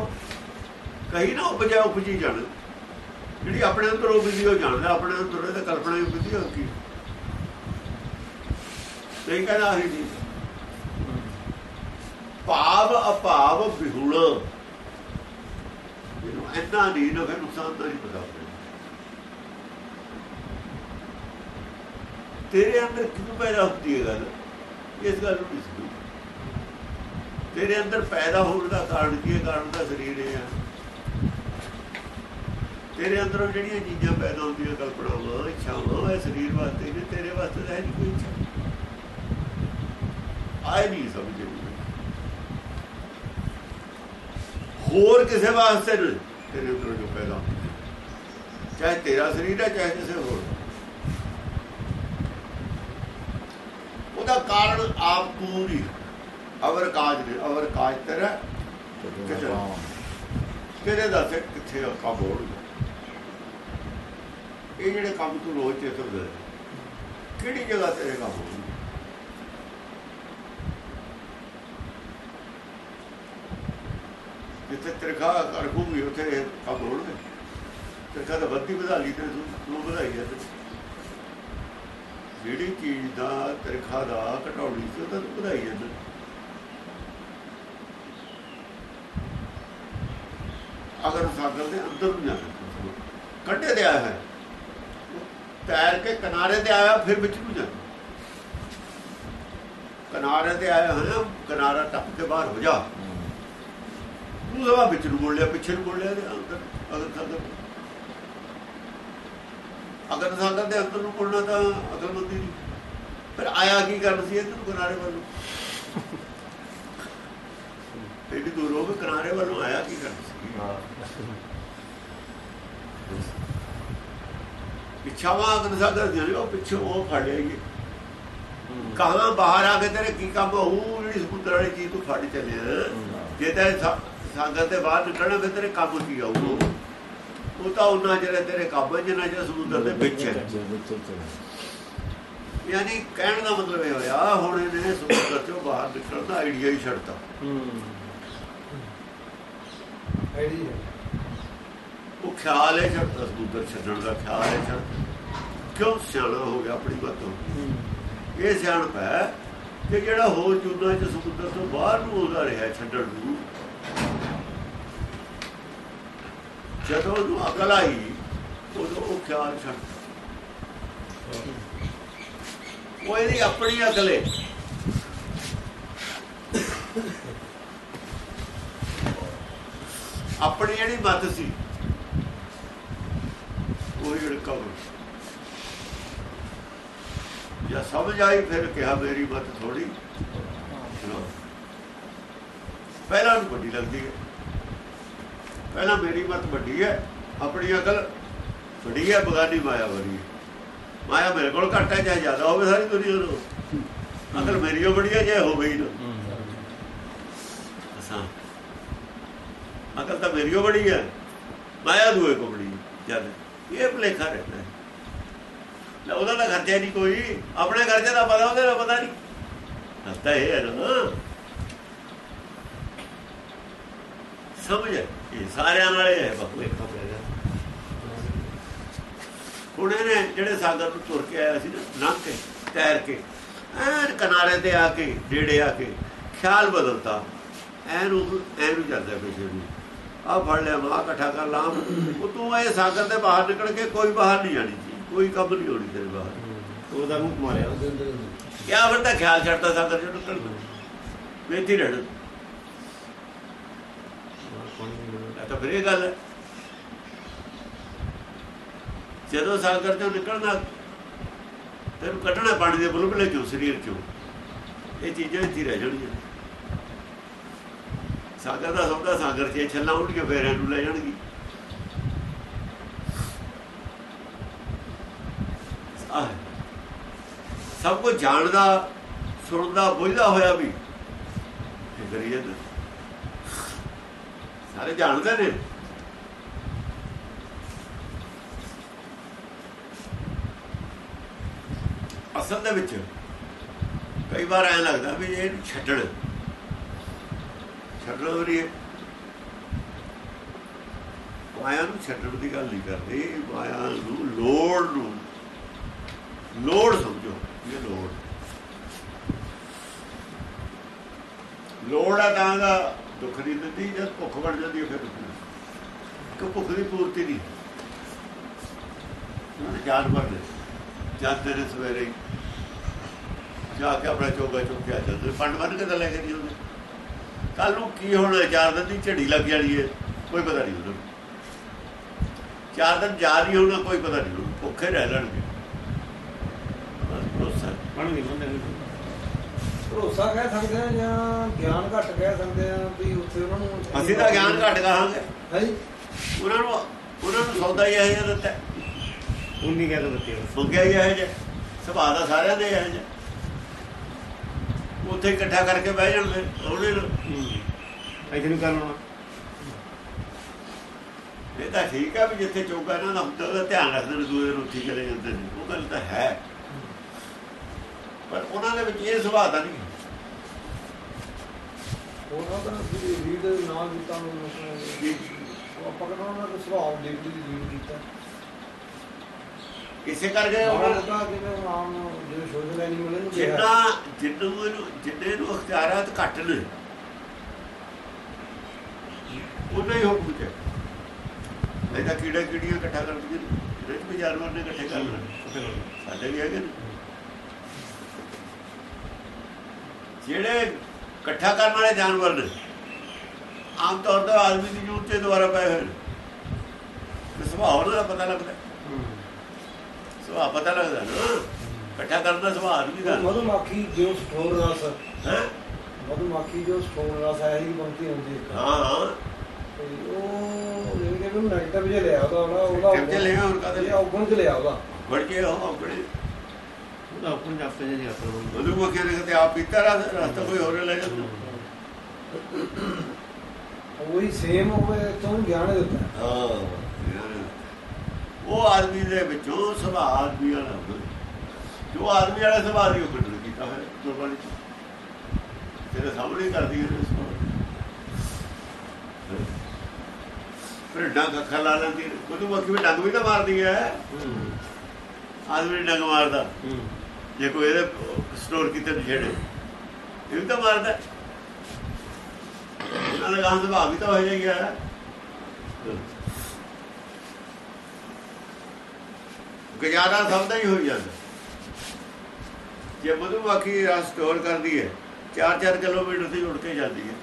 ਕਹੀ ਨਾ ਉਪਜਾ ਉਪਜੀ ਜਾਣ। ਜਿਹੜੀ ਆਪਣੇ ਅੰਦਰ ਉਪਜੀ ਉਹ ਜਾਣਦਾ, ਆਪਣੇ ਅੰਦਰ ਇਹਦਾ ਕਲਪਨਾ ਹੀ ਉਪਜੀ ਹੋ ਕੀ। ਤੇ ਕਹਿੰਦਾ ਹੈ ਜੀ, ਭਾਵ ਅਭਾਵ ਵਿਹੁਣ। ਇਹਨੂੰ ਇੰਨਾ ਨਹੀਂ ਨਾ ਫਿਰ ਨੁਕਸਾਨ ਦਾ ਨਹੀਂ ਪਤਾ ਤੇਰੇ ਅੰਦਰ ਕਿਉਂ ਪੈਦਾ ਹੁੰਦੀ ਹੈ ਗੱਲ? ਇਸ ਗੱਲ ਨੂੰ ਨਹੀਂ ਤੇਰੇ ਅੰਦਰ ਪੈਦਾ ਹੋਣ ਦਾ ਕਾਰਨ ਕੀ ਹੈ? ਕਾਰਨ ਦਾ ਸਰੀਰ ਹੈ। ਤੇਰੇ ਅੰਦਰੋਂ ਜਿਹੜੀਆਂ ਚੀਜ਼ਾਂ ਪੈਦਾ ਹੁੰਦੀਆਂ ਕਲਪਨਾਵਾਂ ਇੱਛਾਵਾਂ ਇਹ ਸਰੀਰ ਵਾਸਤੇ ਨੇ ਤੇਰੇ ਵਾਸਤੇ ਤਾਂ ਨਹੀਂ ਕੋਈ ਇੱਛਾ। ਆਏ ਨਹੀਂ ਸਮਝੇ ਹੋਰ ਕਿਸੇ ਵਾਸਤੇ ਨਹੀਂ ਤੇਰੇ ਅੰਦਰੋਂ ਜੋ ਪੈਦਾ ਚਾਹੇ ਤੇਰਾ ਸਰੀਰ ਹੈ ਚਾਹੇ ਕਿਸੇ ਹੋਰ। ਦਾ। ਉਹਦਾ ਕਾਰਨ ਆਪ ਪੂਰੀ ਅਵਰ ਕਾਜ ਨੇ ਅਵਰ ਕਾਜ ਤੇਰਾ ਤੇਰੇ ਦਾ ਕਿੱਥੇ ਆ? ਹੋ ਇਹ ਜਿਹੜੇ ਕੰਮ ਤੂੰ ਰੋਜ਼ ਤੇ ਕਿਹੜੀ ਜਗ੍ਹਾ ਤੇਰੇ ਕੰਮ ਹੋ ਜਿੱਥੇ ਤਰਖਾ ਕਰਖੂਗੀ ਉੱਥੇ ਕੰਮ ਹੋਣਗੇ। ਤਰਖਾ ਤਾਂ ਵੱਧੀ ਵਧਾ ਲਈ ਤੇ ਤੂੰ ਵਧਾਈ ਹੈ ਜਿਹੜੀ ਚੀਜ਼ ਦਾ ਤਰਖਾ ਦਾ ਘਟਾਉਣੀ ਸੀ, ਉਹ ਤਾਂ ਵਧਾਈ ਹੈ ਅਗਰ ਸਾਗਰ ਦੇ ਅੰਦਰ ਨੂੰ ਜਾਣਾ ਕੰਢੇ ਤੇ ਆਇਆ ਹੈ। ਤੈਰ ਕੇ ਕਿਨਾਰੇ ਤੇ ਆਇਆ ਫਿਰ ਵਿੱਚ ਨੂੰ ਜਾਣਾ ਕਿਨਾਰੇ ਤੇ ਆਇਆ ਹੈ ਕਿਨਾਰਾ ਟੱਪ ਕੇ ਬਾਹਰ ਹੋ ਜਾ। ਤੂੰ ਸਵਾ ਵਿੱਚ ਨੂੰ ਮੁੜ ਲਿਆ ਪਿੱਛੇ ਨੂੰ ਮੁੜ ਲਿਆ ਤੇ ਅੰਦਰ ਅਗਰ ਸਾਗਰ ਅਗਰ ਸਾਗਰ ਦੇ ਅੰਦਰ ਨੂੰ ਮੁੜਨਾ ਤਾਂ ਅਕਲਮੰਦੀ ਨਹੀਂ। ਫਿਰ ਆਇਆ ਕੀ ਕਰਨ ਸੀ ਇੱਧਰ ਨੂੰ ਕਿਨਾਰੇ ਵੱਲੋਂ ਐਡੀ ਦੂਰ ਹੋ ਕੇ ਕਿਨਾਰੇ ਵੱਲੋਂ ਆਇਆ ਕੀ ਕਰਨ ਸੀ? ਇੱਛਾਵਾਂ ਅਗਨ ਸਾਗਰ ਉਹ ਪਿੱਛੇ ਉਹ ਫੜ ਲਿਆਈਏ ਕਹਾਂ ਬਾਹਰ ਆ ਕੇ ਤੇਰੇ ਕੀ ਕੰਮ ਹੋਊ ਜਿਹੜੀ ਸਮੁੰਦਰ ਵਾਲੀ ਚੀਜ਼ ਤੂੰ ਫੜ ਚੱਲਿਆ ਜੇ ਤੇ ਸਾਗਰ ਦੇ ਬਾਹਰ ਨਿਕਲਣਾ ਫਿਰ ਤੇਰੇ ਕੰਮ ਕੀ ਆਊ ਉਹ ਤਾਂ ਉਹਨਾਂ ਜਿਹੜੇ ਤੇਰੇ ਹੈ, ਜਿੰਨਾ ਜਿਹੜਾ ਸਮੁੰਦਰ ਦੇ ਵਿੱਚ ਹੈ ਯਾਨੀ ਕਹਿਣ ਦਾ ਮਤਲਬ ਇਹ ਹੋਇਆ ਹੁਣ ਇਹਨੇ ਸਮੁੰਦਰ ਚੋਂ ਬਾਹਰ ਨਿਕਲਣ ਦਾ ਆਈਡੀਆ ਹੀ ਛੱਡਤਾ। ਹੈ। ਉਹ ਖਿਆਲ ਹੈ ਛੱਡਤਾ ਸਮੁੰਦਰ ਛੱਡਣ ਦਾ ਖਿਆਲ ਹੈ ਛੱਡ ਕਿਉਂ ਸਿਆਣਾ ਹੋ ਗਿਆ ਆਪਣੀ ਬਾਤੋਂ ਇਹ ਸਿਆਣਪ ਹੈ ਕਿ ਜਿਹੜਾ ਹੋਰ ਜੁਨਾ ਚ ਸਮੁੰਦਰ ਤੋਂ ਬਾਹਰ ਨੂੰ ਆਉਂਦਾ ਰਿਹਾ ਛੱਡਣ ਨੂੰ ਜਦੋਂ ਉਹਨੂੰ ਅਕਲ ਆਈ ਉਦੋਂ ਉਹ ਖਿਆਲ ਛੱਡ ਉਹ ਇਹਦੀ ਆਪਣੀ ਅਕਲ ਹੈ ਆਪਣੀ ਜਿਹੜੀ ਮਤ ਸੀ ਉਹੀ ਝੜਕਾ ਹੋ ਜਾਂ ਸਮਝ ਆਈ ਫਿਰ ਕਿਹਾ ਮੇਰੀ ਮਤ ਥੋੜੀ ਪਹਿਲਾਂ ਨੂੰ ਵੱਡੀ ਲੱਗਦੀ ਹੈ। ਪਹਿਲਾਂ ਮੇਰੀ ਮਤ ਵੱਡੀ ਹੈ, ਆਪਣੀ ਅਕਲ ਵੱਡੀ ਹੈ, ਬਗਾਨੀ ਮਾਇਆ ਵਾਲੀ ਹੈ। ਮਾਇਆ ਮੇਰੇ ਕੋਲ ਘੱਟ ਹੈ, ਚਾਹੇ ਜ਼ਿਆਦਾ ਹੋਵੇ ਸਾਰੀ ਦੁਨੀਆ ਨੂੰ। ਅਕਲ ਮੇਰੀ ਓ ਬੜੀ ਹੈ ਜੇ ਹੋਵੇ ਹੀ ਨਾ। ਅਸਾਂ ਅਕਲ ਤਾਂ ਮੇਰੀ ਓ ਬੜੀ ਹੈ, ਮਾਇਆ ਦੂਏ ਕੋ ਬੜੀ ਹੈ ਜਦ ਇਹ ਭਲੇਖਾ ਰਹਿੰਦਾ ਹੈ। ਲੈ, ਉਹਦਾ ਤਾਂ ਖਰਚਾ ਨਹੀਂ ਕੋਈ। ਆਪਣੇ ਖਰਚੇ ਦਾ ਪਤਾ ਉਹਦੇ ਦਾ ਪਤਾ ਨਹੀਂ। ਹਸਤਾ ਇਹ ਹੈ ਨਾ। ਸਮਝ ਇਹ ਸਾਰਿਆਂ ਨਾਲ ਇਹ ਹੈ ਬਾਪੂ ਲੇਖਾ ਪੈ ਗਿਆ। ਹੁਣ ਇਹਨੇ ਜਿਹੜੇ ਸਾਗਰ ਨੂੰ ਤੁਰ ਕੇ ਆਇਆ ਸੀ ਨਾ ਕੇ, ਤੈਰ ਕੇ, ਐਨ ਕਿਨਾਰੇ ਤੇ ਆ ਕੇ ਡੇੜੇ ਆ ਕੇ, ਖਿਆਲ ਬਦਲਤਾ। ਐਨੂੰ ਐਨੂੰ ਜਾਂਦਾ ਪਿੱਛੇ ਨੂੰ ਆ ਫੜ ਲਿਆ ਮਾ ਇਕੱਠਾ ਕਰ ਲਾਂ। ਉਹ ਤੂੰ ਇਹ ਸਾਗਰ ਦੇ ਬਾਹਰ ਨਿਕਲ ਕੇ ਕੋਈ ਬਾਹਰ ਨਹੀਂ ਜਾਣੀ ਕੋਈ ਕੰਮ ਨਹੀਂ ਹੋਣੀ ਤੇਰੇ ਬਾਹਰ। ਉਹਦਾ ਮੂੰਹ ਮਾਰਿਆ ਕਿਆ ਫਿਰ ਤਾਂ ਖਿਆਲ ਛੱਡਦਾ ਸਾਗਰ ਚੋਂ ਨਿਕਲ ਵੇਤੀ ਇਹ ਤਾਂ ਫਿਰ ਇਹ ਗੱਲ ਹੈ। ਜਦੋਂ ਸਾਗਰ ਚੋਂ ਨਿਕਲਣਾ ਤੈਨੂੰ ਕੱਢਣਾ ਪਾਣੀ ਦੇ ਬੁਲਬੁਲੇ ਚੋਂ ਸਰੀਰ ਚੋਂ। ਇਹ ਚੀਜ਼ਾਂ ਇੱਥੇ ਰਹਿ ਜਾਣਗੀਆਂ ਸਾਗਰ ਦਾ ਸੌਦਾ, ਸਾਗਰ 'ਚ ਛੱਲਾਂ ਉੱਡ ਕੇ ਫੇਰ ਇਹਨੂੰ ਲੈ ਜਾਣਗੀ। ਆਹ, ਸਭ ਕੁਝ ਜਾਣਦਾ, ਸੁਣਦਾ, ਬੁੱਝਦਾ ਹੋਇਆ ਵੀ। ਇਹ ਸਾਰੇ ਜਾਣਦੇ ਨੇ। ਅਸਲ ਦੇ ਵਿੱਚ ਕਈ ਵਾਰ ਐਂ ਲੱਗਦਾ ਵੀ ਇਹ ਛੱਡਣ। ਛੱਡਣ ਹੋ ਰਹੀ ਹੈ ਮਾਇਆ ਨੂੰ ਛੱਡਣ ਦੀ ਗੱਲ ਨਹੀਂ ਕਰਦੇ। ਮਾਇਆ ਨੂੰ, ਲੋੜ ਨੂੰ। ਲੋੜ ਸਮਝੋ, ਇਹ ਲੋੜ। ਲੋੜ ਆ ਤਾਂ ਦਾ ਦੁੱਖ ਨਹੀਂ ਦਿੰਦੀ, ਜਦ ਭੁੱਖ ਬਣ ਜਾਂਦੀ ਫਿਰ ਕਿ ਭੁੱਖ ਦੀ ਪੂਰਤੀ ਨਹੀਂ। ਉਹਨੇ ਜਾਨਵਰ ਨੇ, ਜਾਂਦੇ ਨੇ ਸਵੇਰੇ। ਜਾ ਕੇ ਆਪਣਾ ਚੋਗਾ ਚੁੱਕ ਕੇ ਜਾਂਦੇ ਪੰਡ ਬੰਨ ਕੇ ਤਾਂ ਲੈ ਕੇ ਨਹੀਂ ਆਉਂਦੇ। ਕੱਲ ਨੂੰ ਕੀ ਹੋਣਾ ਚਾਰ ਦਿਨ ਦੀ ਝੜੀ ਲੱਗ ਜਾਣੀ ਹੈ ਕੋਈ ਪਤਾ ਨਹੀਂ ਉਹਨਾਂ। ਨੂੰ ਚਾਰ ਦਿਨ ਜਾ ਨਹੀਂ ਹੋਣਾ ਕੋਈ ਪਤਾ ਨਹੀਂ ਉਹਨੂੰ ਭੁੱਖੇ ਰਹਿ ਲੈਣਗੇ ਬਸ ਭਰੋਸਾ। ਪਣ ਨਹੀਂ ਬੰਦੇ ਨੂੰ ਭਰੋਸਾ ਕਹਿ ਸਕਦੇ ਆ ਜਾਂ ਗਿਆਨ ਘੱਟ ਕਹਿ ਸਕਦੇ ਆ ਵੀ ਉੱਥੇ ਉਹਨਾਂ ਨੂੰ ਅਸੀਂ ਤਾਂ ਗਿਆਨ ਘੱਟ ਕਹਾਂਗੇ। ਹੈ ਜੀ। ਉਹਨਾਂ ਨੂੰ ਉਹਨਾਂ ਨੂੰ ਸੌਦਾ ਹੀ ਇਹ ਦਿੱਤਾ। ਉਨੀ ਦੋ ਦਿੱਤੀ ਮੰਗਿਆ ਹੀ ਇਹ ਜਿਹਾ। ਸੁਭਾਅ ਦਾ ਸਾਰਿਆਂ ਦੇ ਇਹ ਜਿਹਾ। ਉੱਥੇ ਇਕੱਠਾ ਕਰਕੇ ਬਹਿ ਜਾਣਗੇ ਉਹਨੇ ਨੂੰ। ਇੱਥੇ ਨੂੰ ਕਰਨਾ ਇਹ ਤਾਂ ਠੀਕ ਹੈ ਵੀ ਜਿੱਥੇ ਚੌਕਾ ਇਹਨਾਂ ਦਾ ਹੁੰਦਾ ਉਹਦਾ ਧਿਆਨ ਰੱਖਦੇ ਨੇ ਦੂਏ ਨੂੰ ਉੱਥੇ ਚਲੇ ਜਾਂਦੇ ਨੇ। ਉਹ ਗੱਲ ਤਾਂ ਹੈ। ਪਰ ਉਹਨਾਂ ਦੇ ਵਿੱਚ ਇਹ ਸੁਭਾਅ ਤਾਂ ਨਹੀਂ। ਉਹਨਾਂ ਦਾ ਵੀ ਰੀਡ ਨਾ ਕੀਤਾ ਨੂੰ ਉਹ ਕਹਿੰਦਾ ਉਹਨਾਂ ਦਾ ਸੁਭਾਅ ਡਿਗਰੀ ਦੀ ਰੀਡ ਕੀਤਾ। ਇਸੇ ਕਰਕੇ ਉਹਨਾਂ ਉਹਨਾਂ ਦਾ ਜਿਵੇਂ ਆਮ ਜਿਹੜੇ ਐਨੀਮਲ ਨੂੰ ਕਿਹਾ ਜਿੰਨਾ ਜਿੰਨੂੰ ਜਿੰਨੇ ਨੂੰ ਅਖਤਿਆਰਾਤ ਘੱਟ ਨੇ। ਉਹਨਾਂ ਹੀ ਹੁਕਮ ਚ ਇਹਦਾ ਕੀੜਾ ਕੀੜੀਆਂ ਇਕੱਠਾ ਕਰਦੀਆਂ ਜਿਹੜੇ ਵੀ ਜਾਨਵਰ ਨੇ ਇਕੱਠੇ ਕਰ ਲੈਣੇ ਸਾਡੇ ਵੀ ਹੈਗੇ ਜਿਹੜੇ ਇਕੱਠਾ ਕਰਨ ਵਾਲੇ ਜਾਨਵਰ ਨੇ ਆਮ ਤੌਰ ਤੇ ਆਦਮੀ ਦੀ ਜੂਤ ਤੇ ਦੁਆਰਾ ਪਏ ਹੋਏ ਨੇ। ਸੁਭਾਅ ਉਹਨਾਂ ਦਾ ਪਤਾ ਲੱਗਦਾ। ਸੁਭਾਅ ਪਤਾ ਲੱਗਦਾ ਇਕੱਠਾ ਕਰਨ ਦਾ ਸੁਭਾਅ ਆਦਮੀ ਦਾ। ਮਧੂਮੱਖੀ ਜੋ ਸਟੋਰ ਰਸ ਹੈ? ਮਧੂਮੱਖੀ ਜੋ ਸਟੋਰ ਰਸ ਹੈ ਹੀ ਬੰਤੀ ਹੁੰਦੀ ਹੈ ਹਾਂ ਹਾਂ। ਤੇ ਉਹ ਜਿਵੇਂ ਕਿ ਉਹਨੂੰ ਨੈਗੇਟਿਵ ਜਿਹਾ ਲਿਆ ਉਹਦਾ ਉਹਦਾ ਉਹਦਾ ਲਿਆ, ਹੁਣ ਕਾਹਦੇ ਇਹ ਚ ਲਿਆ ਉਹਦਾ। ਵੜ ਕੇ ਉਹ ਆਪਣੇ। ਉਹਦਾ ਆਪਣ ਜਾਪੇ ਜੇ ਨਹੀਂ ਉਹਨੂੰ ਮੱਖਿਆ ਨੇ ਕਿਤੇ ਆਪ ਪੀਤਾ ਰਸ ਰਸਤਾ ਕੋਈ ਹੋਰ ਲੈ ਜਾਂਦਾ। ਉਹੀ ਸੇਮ ਹੋਵੇ ਤੋਂ ਗਿਆਨ ਦਿੱਤਾ ਹਾਂ ਉਹ ਆਦਮੀ ਦੇ ਵਿੱਚੋਂ ਸੁਭਾਅ ਆਦਮੀ ਵਾਲਾ ਹੁੰਦਾ। ਜੋ ਆਦਮੀ ਵਾਲਾ ਸੁਭਾਅ ਦੀ ਉਹ ਕੰਟਰੋਲ ਕੀਤਾ ਹੋਇਆ। ਚ ਤੇਰੇ ਸਾਹਮਣੇ ਕਰਦੀ ਹੈ ਫਿਰ ਡੰਗ ਅੱਖਾਂ ਲਾ ਲੈਂਦੀ। ਉਹਨੂੰ ਮੱਖੀ ਵੀ ਡੰਗ ਵੀ ਤਾਂ ਮਾਰਦੀ ਹੈ। ਆਦਮੀ ਡੰਗ ਮਾਰਦਾ। ਜੇ ਕੋਈ ਇਹਦੇ ਸਟੋਰ ਕੀਤੇ ਨਸ਼ੇੜੇ ਇਹ ਤਾਂ ਮਾਰਦਾ। ਹੈ। ਇਹਨਾਂ ਦਾ ਵੀ ਤਾਂ ਹੋ ਜਾਏਗਾ ਗੁਜ਼ਾਰਾ ਸਭ ਦਾ ਹੀ ਹੋ ਜਾਂਦਾ। ਜੇ ਮਧੂਮੱਖੀ ਰਸ ਸਟੋਰ ਕਰਦੀ ਹੈ 4-4 ਕਿਲੋਮੀਟਰ ਤੇ ਉੱਡ ਕੇ ਜਾਂਦੀ ਹੈ।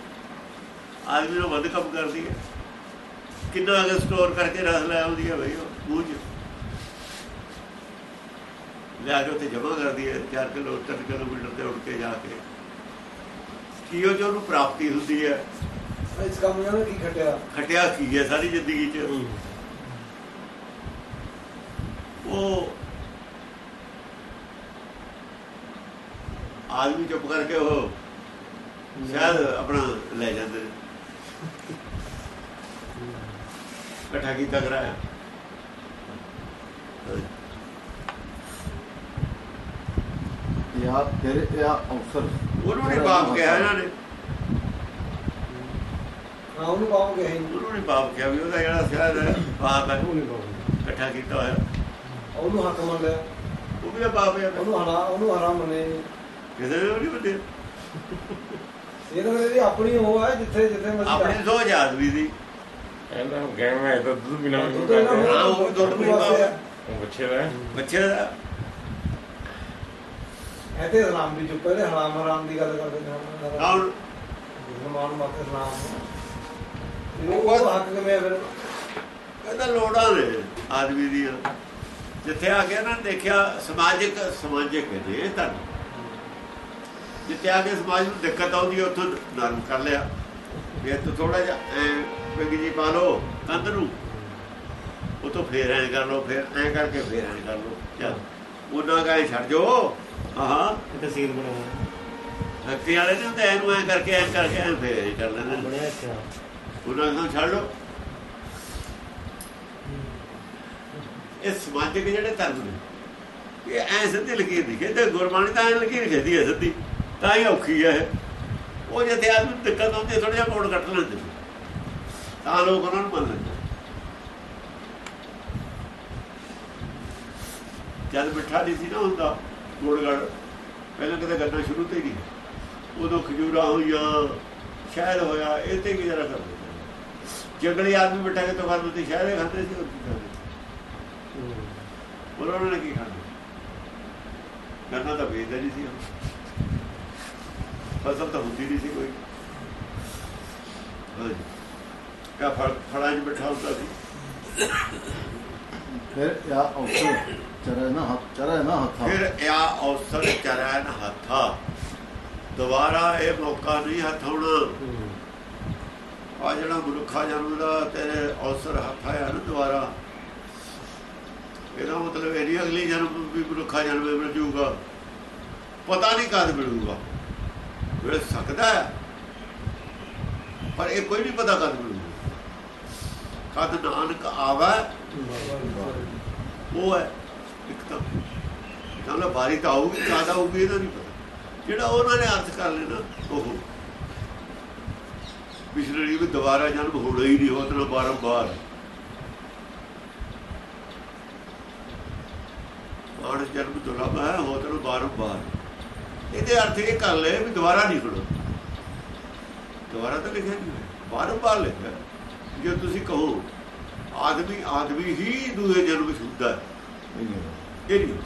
ਆਦਮੀ ਨੂੰ ਵੱਧ ਕੰਮ ਕਰਦੀ ਹੈ। ਕਿੰਨਾ ਅਗਰ ਸਟੋਰ ਕਰਕੇ ਰਸ ਲੈ ਆਉਂਦੀ ਹੈ ਬਈ ਉਹ 'ਚ ਲਿਆ ਕੇ ਉੱਥੇ ਜਮ੍ਹਾਂ ਕਰਦੀ ਹੈ 4 ਕਿਲੋ 3 ਕਿਲੋਮੀਟਰ ਤੇ ਉੱਡ ਕੇ ਜਾ ਕੇ। ਕੀ ਉਹ ਜੋ ਉਹਨੂੰ ਪ੍ਰਾਪਤੀ ਹੁੰਦੀ ਹੈ। ਇਸ ਕੰਮ ਨੇ ਉਹਨੇ ਕੀ ਖਟਿਆ? ਖਟਿਆ ਕੀ ਹੈ ਸਾਰੀ ਜ਼ਿੰਦਗੀ 'ਚ? ਉਹ ਆਦਮੀ ਚੁੱਪ ਕਰਕੇ ਉਹ ਸ਼ਾਇਦ ਆਪਣਾ ਲੈ ਜਾਂਦੇ। ਨੇ ਇਕੱਠਾ ਕੀਤਾ ਕਰਾਇਆ। ਯਾ ਤੇਰੇ ਇਹ ਅਫਸਰ। ਉਹਨੂੰ ਨਹੀਂ ਬਾਪ ਕਿਹਾ ਇਹਨਾਂ ਨੇ। ਹਾਂ ਉਹਨੂੰ ਬਾਪ ਕਹੇ ਉਹਨੂੰ ਨਹੀਂ ਬਾਪ ਕਿਹਾ ਵੀ ਉਹਦਾ ਜਿਹੜਾ ਸ਼ਾਇਦ ਬਾਪ ਹੈ। ਉਹਨੂੰ ਬਾਪ ਇਕੱਠਾ ਕੀਤਾ ਹੋਇਆ। ਉਹਨੂੰ ਹੱਥ ਮੰਨ ਲਿਆ ਉਹ ਵੀ ਬਾਪ ਹੈ ਉਹਨੂੰ ਹਰਾ ਉਹਨੂੰ ਹਰਾਮ ਮੰਨੇ। ਕਿਸੇ ਨੇ ਨਹੀਂ ਬੰਦੇ ਇਹ ਤਾਂ ਇਹਦੀ ਆਪਣੀ ਉਹ ਹੈ ਜਿੱਥੇ ਜਿੱਥੇ ਮਰਜ਼ੀ ਆਪਣੀ ਸੋਚ ਆ ਆਦਮੀ ਦੀ। ਕਹਿੰਦਾ ਗੈਮ ਹੈ ਤਾਂ ਦੁੱਧ ਬਿਨਾ ਦੁੱਧ ਇਹਨਾਂ ਨੂੰ- ਹਾਂ, ਉਹ ਵੀ ਦੁੱਧ ਪੀਂਦਾ ਵਾਸਤੇ ਹੈ। ਉਹ ਬੱਚੇ ਦਾ ਬੱਚੇ ਦਾ। ਇਹ ਤੇ ਹਰਾਮ ਦੀ ਚੁੱਪ ਹੈ ਤੇ ਹਰਾਮ ਹਰਾਮ ਦੀ ਗੱਲ ਕਰਦੇ ਨੇ। ਹਰਾਮ ਨਾ ਹੁਣ ਮੁਸਲਮਾਨ ਮਤ ਹਰਾਮ ਉਹ ਉਹ ਹੱਕ ਕਿਵੇਂ ਹੈ ਫਿਰ? ਕਹਿੰਦਾ ਲੋੜਾਂ ਨੇ ਆਦਮੀ ਜਿੱਥੇ ਆ ਕੇ ਨਾ ਦੇਖਿਆ ਸਮਾਜਿਕ ਸਮਾਜਿਕ ਇਹ ਤਾਂ। ਜਿੱਥੇ ਆ ਕੇ ਸਮਾਜ ਨੂੰ ਦਿੱਕਤ ਆਉਂਦੀ ਹੈ ਉੱਥੋਂ ਨਰਮ ਕਰ ਲਿਆ। ਵੀ ਇਹ ਥੋੜਾ ਜਿਹਾ ਐ ਵਿੰਗ ਜੀ ਪਾ ਲਓ ਕੰਧ ਨੂੰ। ਉਹ ਤੋਂ ਫੇਰ ਐ ਕਰ ਲਓ ਫੇਰ ਐ ਕਰਕੇ ਫੇਰ ਐ ਕਰ ਲਓ। ਚੱਲ ਉਹਨਾਂ ਕਹੇ ਛੱਡ ਜੋ ਹਾਂ ਇਹ ਤਾਂ ਸੀਲ ਬਣਿਆ ਫੈਕਟਰੀ ਵਾਲੇ ਨੇ ਤਾਂ ਐਨੂੰ ਐ ਕਰਕੇ ਐ ਕਰਕੇ ਐ ਫੇਰ ਇਹ ਕਰ ਲੈਂਦੇ ਉਹਨਾਂ ਨੂੰ ਛੱਡ ਲੋ ਇਹ ਸਮਾਜਿਕ ਜਿਹੜੇ ਧਰਮ ਨੇ ਇਹ ਐ ਸਿੱਧੀ ਲਕੀਰ ਨਹੀਂ ਕਹਿੰਦੇ ਗੁਰਬਾਣੀ ਤਾਂ ਐ ਲਕੀਰ ਖੇਦੀ ਹੈ ਸਿੱਧੀ। ਤਾਂ ਹੀ ਔਖੀ ਹੈ। ਉਹ ਜਿੱਥੇ ਆਦਮੀ ਦਿੱਕਤ ਆਉਂਦੀ ਹੈ, ਥੋੜਾ ਜਿਹਾ ਕੋਡ ਕੱਟ ਲੈਂਦੇ। ਤਾਂ ਲੋਕ ਉਹਨਾਂ ਨੂੰ ਮੰਨ ਲੈਂਦੇ ਜਦ ਮਿੱਠਾ ਨਹੀਂ ਸੀ ਨਾ ਹੁੰਦਾ ਗੁੜਗੜ ਪਹਿਲਾਂ ਕਿਤੇ ਗੰਨਾ ਸ਼ੁਰੂ ਤੇ ਹੀ ਨਹੀਂ ਉਦੋਂ ਖਜੂਰਾ ਹੋਈਆਂ ਸ਼ਹਿਦ ਹੋਇਆ ਇਹ ਤੇ ਕੀ ਜਰਾ ਕਰਦੇ ਜੰਗਲੀ ਆਦਮੀ ਮਿੱਠਾ ਕੇ ਤੋਂ ਖਾਂਦੇ ਸੀ? ਸ਼ਹਿਦ ਹੀ ਖਾਂਦੇ ਸੀ ਹੋਰ ਕੀ ਖਾਂਦੇ ਉਹਨਾਂ ਨੇ ਕੀ ਖਾਣਾ? ਗੰਨਾ ਤਾਂ ਵੇਚਦਾ ਨਹੀਂ ਸੀ ਉਹ। ਫਸਲ ਤਾਂ ਹੁੰਦੀ ਨਹੀਂ ਸੀ ਕੋਈ। ਕਾ ਫਲ ਫਲਾਂ 'ਚ ਮਿੱਠਾ ਹੁੰਦਾ ਸੀ? ਫਿਰ ਯਾ ਔਸਰ ਚਰੇ ਨਾ ਹੱਥ ਚਰੇ ਨਾ ਹੱਥਾਂ। ਫਿਰ ਆ ਔਸਰ ਚਰਨ ਹੱਥਾ। ਦੁਬਾਰਾ ਇਹ ਮੌਕਾ ਨਹੀਂ ਹੱਥ ਆਉਣਾ ਆ ਜਿਹੜਾ ਮਨੁੱਖਾ ਜਨਮ ਦਾ ਤੇਰੇ ਔਸਰ ਹੱਥ ਆਇਆ ਨਾ ਦੁਬਾਰਾ। ਇਹਦਾ ਮਤਲਬ ਇਹ ਨਹੀਂ ਅਗਲੀ ਜਨਮ ਵੀ ਮਨੁੱਖਾ ਜਨਮ ਮਿਲ ਜੂਗਾ। ਪਤਾ ਨਹੀਂ ਕਦ ਮਿਲੂਗਾ। ਮਿਲ ਸਕਦਾ ਹੈ। ਪਰ ਇਹ ਕੋਈ ਨਹੀਂ ਪਤਾ ਕਦ ਮਿਲੂਗਾ ਕਦ ਨਾਨਕ ਆਵਾ? ਉਹ ਹੈ। ਇੱਕ ਤਾਂ ਕਹਿੰਦਾ ਬਾਰੀ ਤਾਂ ਆਊਗੀ ਕਦ ਆਊਗੀ, ਇਹਦਾ ਨਹੀਂ ਪਤਾ। ਜਿਹੜਾ ਉਹਨਾਂ ਨੇ ਅਰਥ ਕਰ ਲੈਣਾ ਉਹ। ਪਿਛਲੇ ਵੀ ਦੁਬਾਰਾ ਜਨਮ ਹੋਣਾ ਹੀ ਨਹੀਂ ਹੋਤਨਾ ਬਾਰੰਬਾਰ। ਮਾਨਸ ਜਨਮ ਦੁਰਲਭ ਹੈ ਹੋਤਨਾ ਬਾਰੰਬਾਰ। ਇਹਦੇ ਅਰਥ ਇਹ ਕਰ ਲੈ ਵੀ ਦੁਬਾਰਾ ਨਹੀਂ ਹੋਣਾ ਦੁਬਾਰਾ ਤਾਂ ਲਿਖਿਆ ਨਹੀਂ ਬਾਰੰਬਾਰ ਲਿਖਿਆ। ਜੇ ਤੁਸੀਂ ਕਹੋ ਆਦਮੀ ਆਦਮੀ ਹੀ ਦੂਏ ਜਨਮ ਵਿੱਚ ਹੁੰਦਾ ਹੈ। ਇਹ ਨਹੀਂ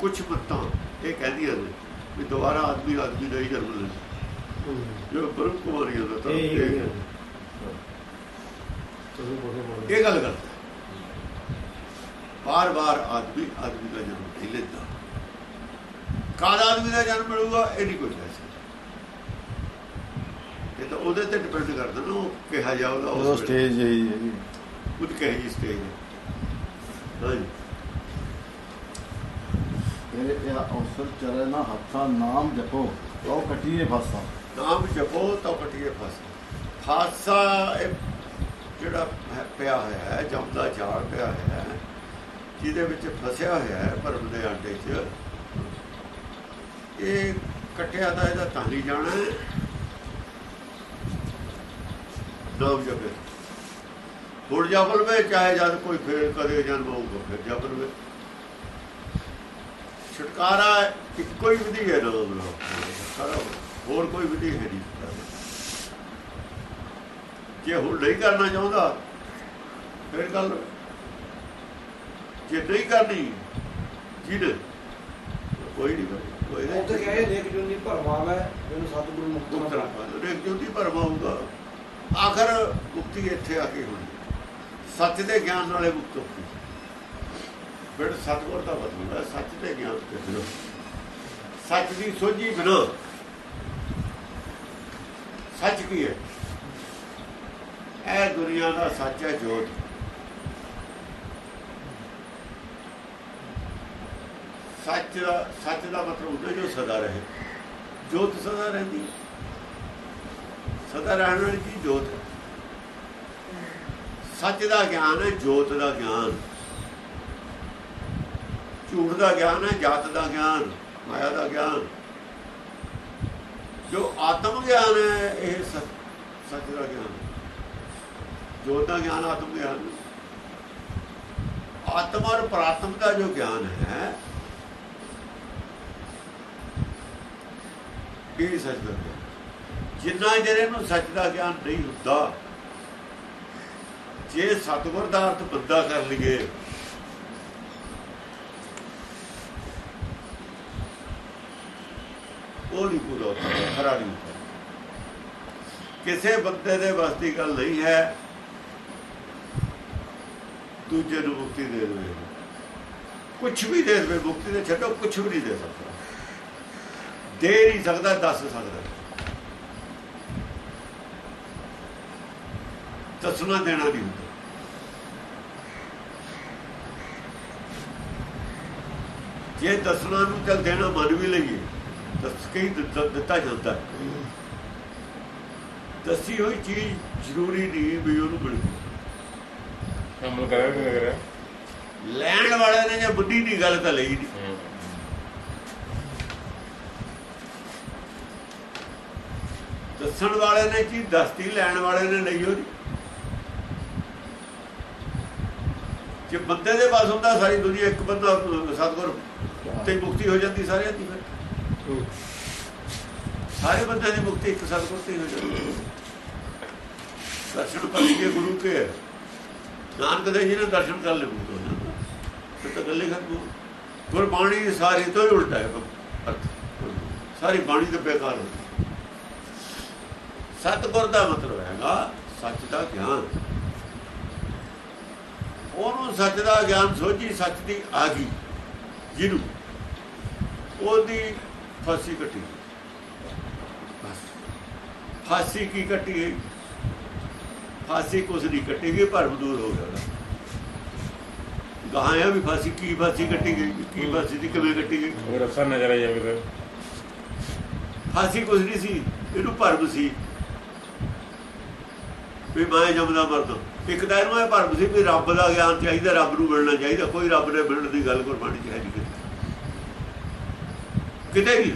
ਕੁਝ ਮਤਾਂ ਇਹ ਕਹਿੰਦੀਆਂ ਨੇ ਵੀ ਦੁਬਾਰਾ ਆਦਮੀ ਆਦਮੀ ਦਾ ਹੀ ਜਨਮ ਲੈਂਦਾ ਜੋ ਬਰਮ ਕੁਮਾਰੀਆਂ ਦਾ ਤਾਂ ਇਹ ਹੀ ਹੈ। ਗੱਲ। ਕਰਦਾ ਬਾਰ-ਬਾਰ ਆਦਮੀ ਆਦਮੀ ਦਾ ਜਨਮ ਨਹੀਂ ਲੈਂਦਾ ਕਾਦ ਆਦਮੀ ਦਾ ਜਨਮ ਮਿਲੂਗਾ ਇਹ ਨਹੀਂ ਕੋਈ ਸਕਦਾ ਇਹ ਤਾਂ ਉਹਦੇ ਤੇ ਡਿਪੈਂਡ ਕਰਦਾ ਨਾ ਉਹ ਕਿਹਾ ਜਾਊਗਾ ਉਹ ਸਟੇਜ ਹੀ ਜੀ ਖੁਦ ਕਹੇ ਜੀ ਸਟੇਜ ਹੈ ਹਾਂਜੀ ਫਿਰ ਇਹ ਔਸਰ ਚਰੇ ਨਾ ਹੱਥਾਂ ਨਾਮ ਜਪੋ ਉਹ ਕਟੀਏ ਫਾਸਾ। ਨਾਮ ਜਪੋ ਤਾਂ ਕਟੀਏ ਫਸ। ਇਹ ਜਿਹੜਾ ਪਿਆ ਹੋਇਆ ਹੈ ਜਮਦਾ ਜਾਲ ਪਿਆ ਹੋਇਆ ਹੈ। ਜਿਹਦੇ ਵਿੱਚ ਫਸਿਆ ਹੋਇਆ ਹੈ ਭਰਮ ਦੇ ਆਟੇ 'ਚ, ਇਹ ਕਟਿਆ ਤਾਂ ਇਹਦਾ ਤਾਂ ਨਹੀਂ ਜਾਣਾ ਨਾਮ ਜਪੇ ਹੁਣ ਜਪਲ ਵਿੱਚ, ਚਾਹੇ ਜਦ ਕੋਈ ਫੇਰ ਕਦੇ ਜਨਮ ਹੋਊਗਾ, ਫਿਰ ਜਪਲ ਵਿੱਚ। ਛੁਟਕਾਰਾ ਇੱਕੋ ਹੀ ਵਿਧੀ ਹੈ ਨਾਮ ਦਾ ਛੁਟਕਾਰਾ ਹੋਰ ਕੋਈ ਵਿਧੀ ਹੈ ਨਹੀਂ ਜੇ ਹੁਣ ਨਹੀਂ ਕਰਨਾ ਚਾਹੁੰਦਾ, ਫਿਰ ਗੱਲ ਜੇ ਨਹੀਂ ਕਰਨੀ ਜਿਹਨੇ ਕੋਈ ਨਹੀਂ ਕੋਈ ਉਹ ਤੇ ਕਹੇ ਦੇਖ ਜੁਨੀ ਭਰਮਾਵ ਹੈ ਜਿਹਨੂੰ ਸਤਿਗੁਰੂ ਮੁਕਤ ਮੁਕਤ ਨਾ ਰੱਖਾ ਰੇਕ ਜੋਤੀ ਪਰਮਾਊਗਾ ਆਖਰ ਮੁਕਤੀ ਇੱਥੇ ਆ ਕੇ ਹੋਣੀ। ਸੱਚ ਦੇ ਗਿਆਨ ਨਾਲੇ ਮੁਕਤ ਹੋਈ ਫਿਰ ਸਤਗੁਰ ਦਾ ਹੈ ਸੱਚ ਦੇ ਗਿਆਨ ਤੇ ਬਿਨਾਂ ਸੱਚ ਦੀ ਸੋਝੀ ਬਿਨਾਂ ਸੱਚ ਕੀ ਹੈ? ਇਹ ਦੁਨੀਆ ਦਾ ਸੱਚ ਹੈ ਜੋਤ। ਸੱਚ ਦਾ ਸੱਚ ਦਾ ਮਤਲਬ ਹੁੰਦਾ ਜੋ ਸਦਾ ਰਹੇ। ਜੋਤ ਸਦਾ ਰਹਿੰਦੀ ਸਦਾ ਰਹਿਣ ਵਾਲੀ ਚੀਜ਼ ਜੋਤ ਹੈ। ਸੱਚ ਦਾ ਗਿਆਨ ਹੈ, ਜੋਤ ਦਾ ਗਿਆਨ। ਝੂਠ ਦਾ ਗਿਆਨ ਹੈ, ਜਾਤ ਦਾ ਗਿਆਨ, ਮਾਇਆ ਦਾ ਗਿਆਨ। ਜੋ ਆਤਮ ਗਿਆਨ ਹੈ, ਇਹ ਸੱਚ ਦਾ ਗਿਆਨ ਜੋਤ ਦਾ ਗਿਆਨ ਆਤਮ ਗਿਆਨ ਆਤਮ ਔਰ ਪ੍ਰਾਤਮ ਦਾ ਜੋ ਗਿਆਨ ਹੈ ਇਹ ਸੱਚ ਦਾ ਜਿੰਨਾ ਚਿਰ ਇਹਨੂੰ ਸੱਚ ਦਾ ਗਿਆਨ ਨਹੀਂ ਹੁੰਦਾ, ਜੇ ਸਤਿਗੁਰ ਦਾ ਅਰਥ ਬੰਦਾ ਕਰ ਲਈਏ, ਉਹ ਨਹੀਂ ਪੂਰਾ ਹੁੰਦਾ, ਖਰਾ ਨਹੀਂ ਹੁੰਦਾ। ਕਿਸੇ ਬੰਦੇ ਦੇ ਬਸ ਦੀ ਗੱਲ ਨਹੀਂ ਹੈ, ਦੂਜੇ ਨੂੰ ਮੁਕਤੀ ਦੇ ਦੇਵੇ। ਕੁਝ ਵੀ ਦੇ ਦੇਵੇ, ਮੁਕਤੀ ਦੇ ਛੱਡੋ ਕੁਝ ਵੀ ਨਹੀਂ ਦੇ ਸਕਦਾ। ਦੇ ਨਹੀਂ ਸਕਦਾ ਦੱਸ ਸਕਦਾ। ਦੱਸਣਾ ਦੇਣਾ ਨਹੀਂ ਹੁੰਦਾ। ਜੇ ਦੱਸਣਾ ਨੂੰ ਚੱਲ ਦੇਣਾ ਮੰਨ ਵੀ ਲਈਏ ਦੱਸ ਕੇ ਦਿੱਤਾ ਜਾਂਦਾ। ਦੱਸੀ ਹੋਈ ਚੀਜ਼ ਜ਼ਰੂਰੀ ਨਹੀਂ ਵੀ ਉਹਨੂੰ ਮਿਲ ਅਮਲ ਕਰਿਆ ਕਿ ਕਰਿਆ? ਲੈਣ ਵਾਲੇ ਨੇ ਜੇ ਬੁੱਧੀ ਦੀ ਗੱਲ ਤਾਂ ਲਈ ਨਹੀਂ ਹੂੰ। ਦੱਸਣ ਵਾਲੇ ਨੇ ਚੀਜ਼ ਦਸਤੀ ਲੈਣ ਵਾਲੇ ਨੇ ਲਈ ਹੋਈ ਜੇ। ਬੰਦੇ ਦੇ ਪਾਸ ਹੁੰਦਾ ਸਾਰੀ ਦੁਨੀਆ ਇੱਕ ਬੰਦਾ ਅਹ, ਤੇ ਮੁਕਤੀ ਹੋ ਜਾਂਦੀ ਸਾਰਿਆਂ ਦੀ ਫਿਰ। ਸਾਰੇ ਬੰਦਿਆਂ ਦੀ ਮੁਕਤੀ ਇੱਕ ਸਤਿਗੁਰ ਤੇ ਹੋ ਜਾਂਦੀ ਦਰਸ਼ਨ ਪਰਸੀਏ ਗੁਰੂ ਕੇ ਨਾਨਕ ਦੇ ਜੀ ਨੇ ਦਰਸ਼ਨ ਕਰ ਲਏ ਮੁਕਤ ਹੋ ਤਾਂ ਗੱਲੇ ਖਤਮ ਹੋ ਗੁਰਬਾਣੀ ਸਾਰੀ ਤੋਂ ਹੀ ਉਲਟਾ ਹੈ। ਸਾਰੀ ਬਾਣੀ ਤੇ ਬੇਕਾਰ ਹੋ ਸਤਿਗੁਰ ਦਾ ਮਤਲਬ ਹੈਗਾ ਸੱਚ ਦਾ ਗਿਆਨ। ਉਹਨੂੰ ਸੱਚ ਦਾ ਗਿਆਨ ਸੋਝੀ ਸੱਚ ਦੀ ਆ ਗਈ ਜਿਹਨੂੰ ਉਹਦੀ ਫਾਸੀ ਕੱਟੀ। ਬਸ। ਫਾਸੀ ਕੀ ਕੱਟੀ ਗਈ ਫਾਸੀ ਕੁਛ ਨਹੀਂ ਕੱਟੀ ਗਈ ਭਰਮ ਦੂਰ ਹੋ ਗਿਆ। ਗਾਹਾਂ ਵੀ ਫਾਸੀ ਕੀ ਫਾਸੀ ਕੱਟੀ ਗਈ ਕੀ ਫਾਸੀ ਦੀ ਕਿਵੇਂ ਕੱਟੀ ਗਈ ਉਹ ਰਸਾ ਨਜ਼ਰ ਆ ਜਾਵੇ ਤਾਂ ਫਾਸੀ ਕੁਛ ਨਹੀਂ ਸੀ ਇਹਨੂੰ ਭਰਮ ਸੀ। ਵੀ ਮੈਂ ਜਮਦਾ ਮਰਦਾ। ਇੱਕ ਤਾਂ ਇਹਨੂੰ ਇਹ ਭਰਮ ਸੀ ਵੀ ਰੱਬ ਦਾ ਗਿਆਨ ਚਾਹੀਦਾ, ਰੱਬ ਨੂੰ ਮਿਲਣਾ ਚਾਹੀਦਾ, ਕੋਈ ਰੱਬ ਨੇ ਮਿਲਣ ਦੀ ਗੱਲ ਗੁਰਬਾਣੀ ਚ ਹੈ ਨਹੀਂ ਕਿਤੇ। ਕਿਤੇ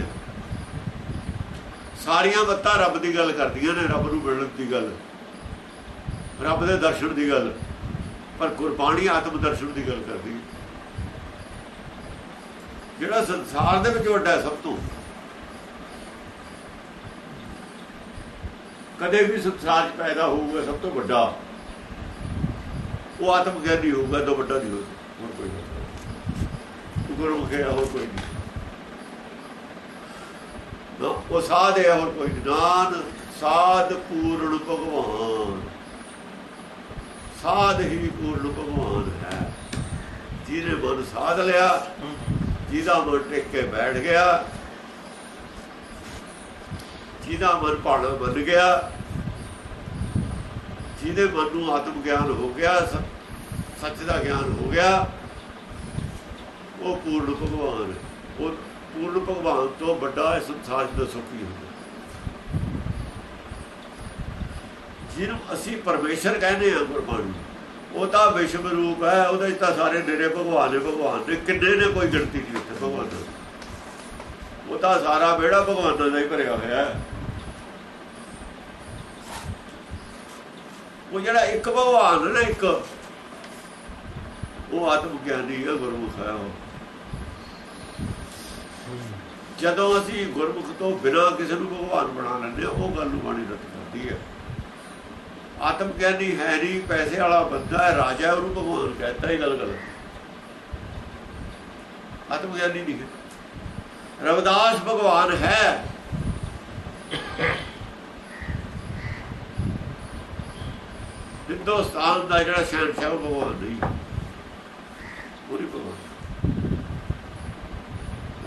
ਸਾਰੀਆਂ ਬੱਤਾਂ ਰੱਬ ਦੀ ਗੱਲ ਕਰਦੀਆਂ ਨੇ, ਰੱਬ ਨੂੰ ਮਿਲਣ ਦੀ ਗੱਲ। ਰੱਬ ਦੇ ਦਰਸ਼ਨ ਦੀ ਗੱਲ। ਪਰ ਗੁਰਬਾਣੀ ਆਤਮ ਦਰਸ਼ਨ ਦੀ ਗੱਲ ਕਰਦੀ ਹੈ। ਜਿਹੜਾ ਸੰਸਾਰ ਦੇ ਵਿੱਚ ਵੱਡਾ ਸਭ ਤੋਂ। ਕਦੇ ਵੀ ਸੰਸਾਰ 'ਚ ਪੈਦਾ ਹੋਊਗਾ ਸਭ ਤੋਂ ਵੱਡਾ। ਉਹ ਆਤਮ ਗਿਆਨੀ ਹੋਊਗਾ ਤੋਂ ਵੱਡਾ ਨਹੀਂ ਹੋਊਗਾ ਹੋਰ ਕੋਈ ਨਹੀਂ। ਗੁਰੂ ਹੋਰ ਕੋਈ ਨਹੀਂ। ਨਾ, ਉਹ ਸਾਧ ਹੈ, ਹੋਰ ਕੋਈ ਨਾਨ ਸਾਧ ਪੂਰਨ ਭਗਵਾਨ। ਸਾਧ ਹੀ ਪੂਰਨ ਭਗਵਾਨ ਹੈ। ਜਿਹਨੇ ਮਨ ਸਾਧ ਲਿਆ, ਜਿਹਦਾ ਮਨ ਟਿਕ ਕੇ ਬੈਠ ਗਿਆ ਜਿਹਦਾ ਮਨ ਭਾਣਾ ਬਣ ਗਿਆ, ਜਿਹਦੇ ਮਨ ਨੂੰ ਆਤਮ ਗਿਆਨ ਹੋ ਗਿਆ ਸੱਚ ਦਾ ਗਿਆਨ ਹੋ ਗਿਆ, ਉਹ ਪੂਰਨ ਭਗਵਾਨ ਉਹ ਪੂਰਨ ਭਗਵਾਨ ਤੋਂ ਵੱਡਾ ਇਸ ਸੰਸਾਰ 'ਚ ਦੱਸੋ ਹੁੰਦਾ। ਜਿਹਨੂੰ ਅਸੀਂ ਪਰਮੇਸ਼ਰ ਕਹਿੰਦੇ ਆ ਗੁਰਬਾਣੀ, ਉਹ ਤਾਂ ਵਿਸ਼ਵ ਰੂਪ ਹੈ, ਉਹਦੇ 'ਚ ਤਾਂ ਸਾਰੇ ਨੇੜੇ ਭਗਵਾਨ ਨੇ ਭਗਵਾਨ ਨੇ, ਕਿੰਨੇ ਨੇ ਕੋਈ ਗਿਣਤੀ ਨਹੀਂ ਉੱਥੇ ਭਗਵਾਨ ਦੀ। ਉਹ ਤਾਂ ਸਾਰਾ ਵਿਹੜਾ ਭਗਵਾਨਾਂ ਦਾ ਹੀ ਭਰਿਆ ਹੋਇਆ ਹੈ। ਉਹ ਜਿਹੜਾ ਇੱਕ ਭਗਵਾਨ ਨਾ ਇੱਕ, ਉਹ ਆਤਮ ਗਿਆਨੀ ਹੈ ਗੁਰਮੁਖ ਹੈ ਉਹ। ਜਦੋਂ ਅਸੀਂ ਗੁਰਮੁਖ ਤੋਂ ਬਿਨਾਂ ਕਿਸੇ ਨੂੰ ਭਗਵਾਨ ਬਣਾ ਲੈਂਦੇ ਉਹ ਗੱਲ ਨੂੰ ਬਾਣੀ ਰੱਦ ਕਰਦੀ ਹੈ। ਆਤਮ ਗਿਆਨੀ ਹੈ ਨਹੀਂ, ਪੈਸੇ ਵਾਲਾ ਬੰਦਾ ਹੈ, ਰਾਜਾ ਉਹਨੂੰ ਭਗਵਾਨ ਕਹਿੰਦਾ ਹੀ ਗੱਲ ਗੱਲ ਆਤਮ ਗਿਆਨੀ ਨਹੀਂ ਰਵਿਦਾਸ ਭਗਵਾਨ ਹੈ। ਹਿੰਦੁਸਤਾਨ ਦਾ ਜਿਹੜਾ ਸ਼ਹਿਨਸ਼ਾਹ ਉਹ ਭਗਵਾਨ ਨਹੀਂ। ਪੂਰੀ ਭਗਵਾਨ।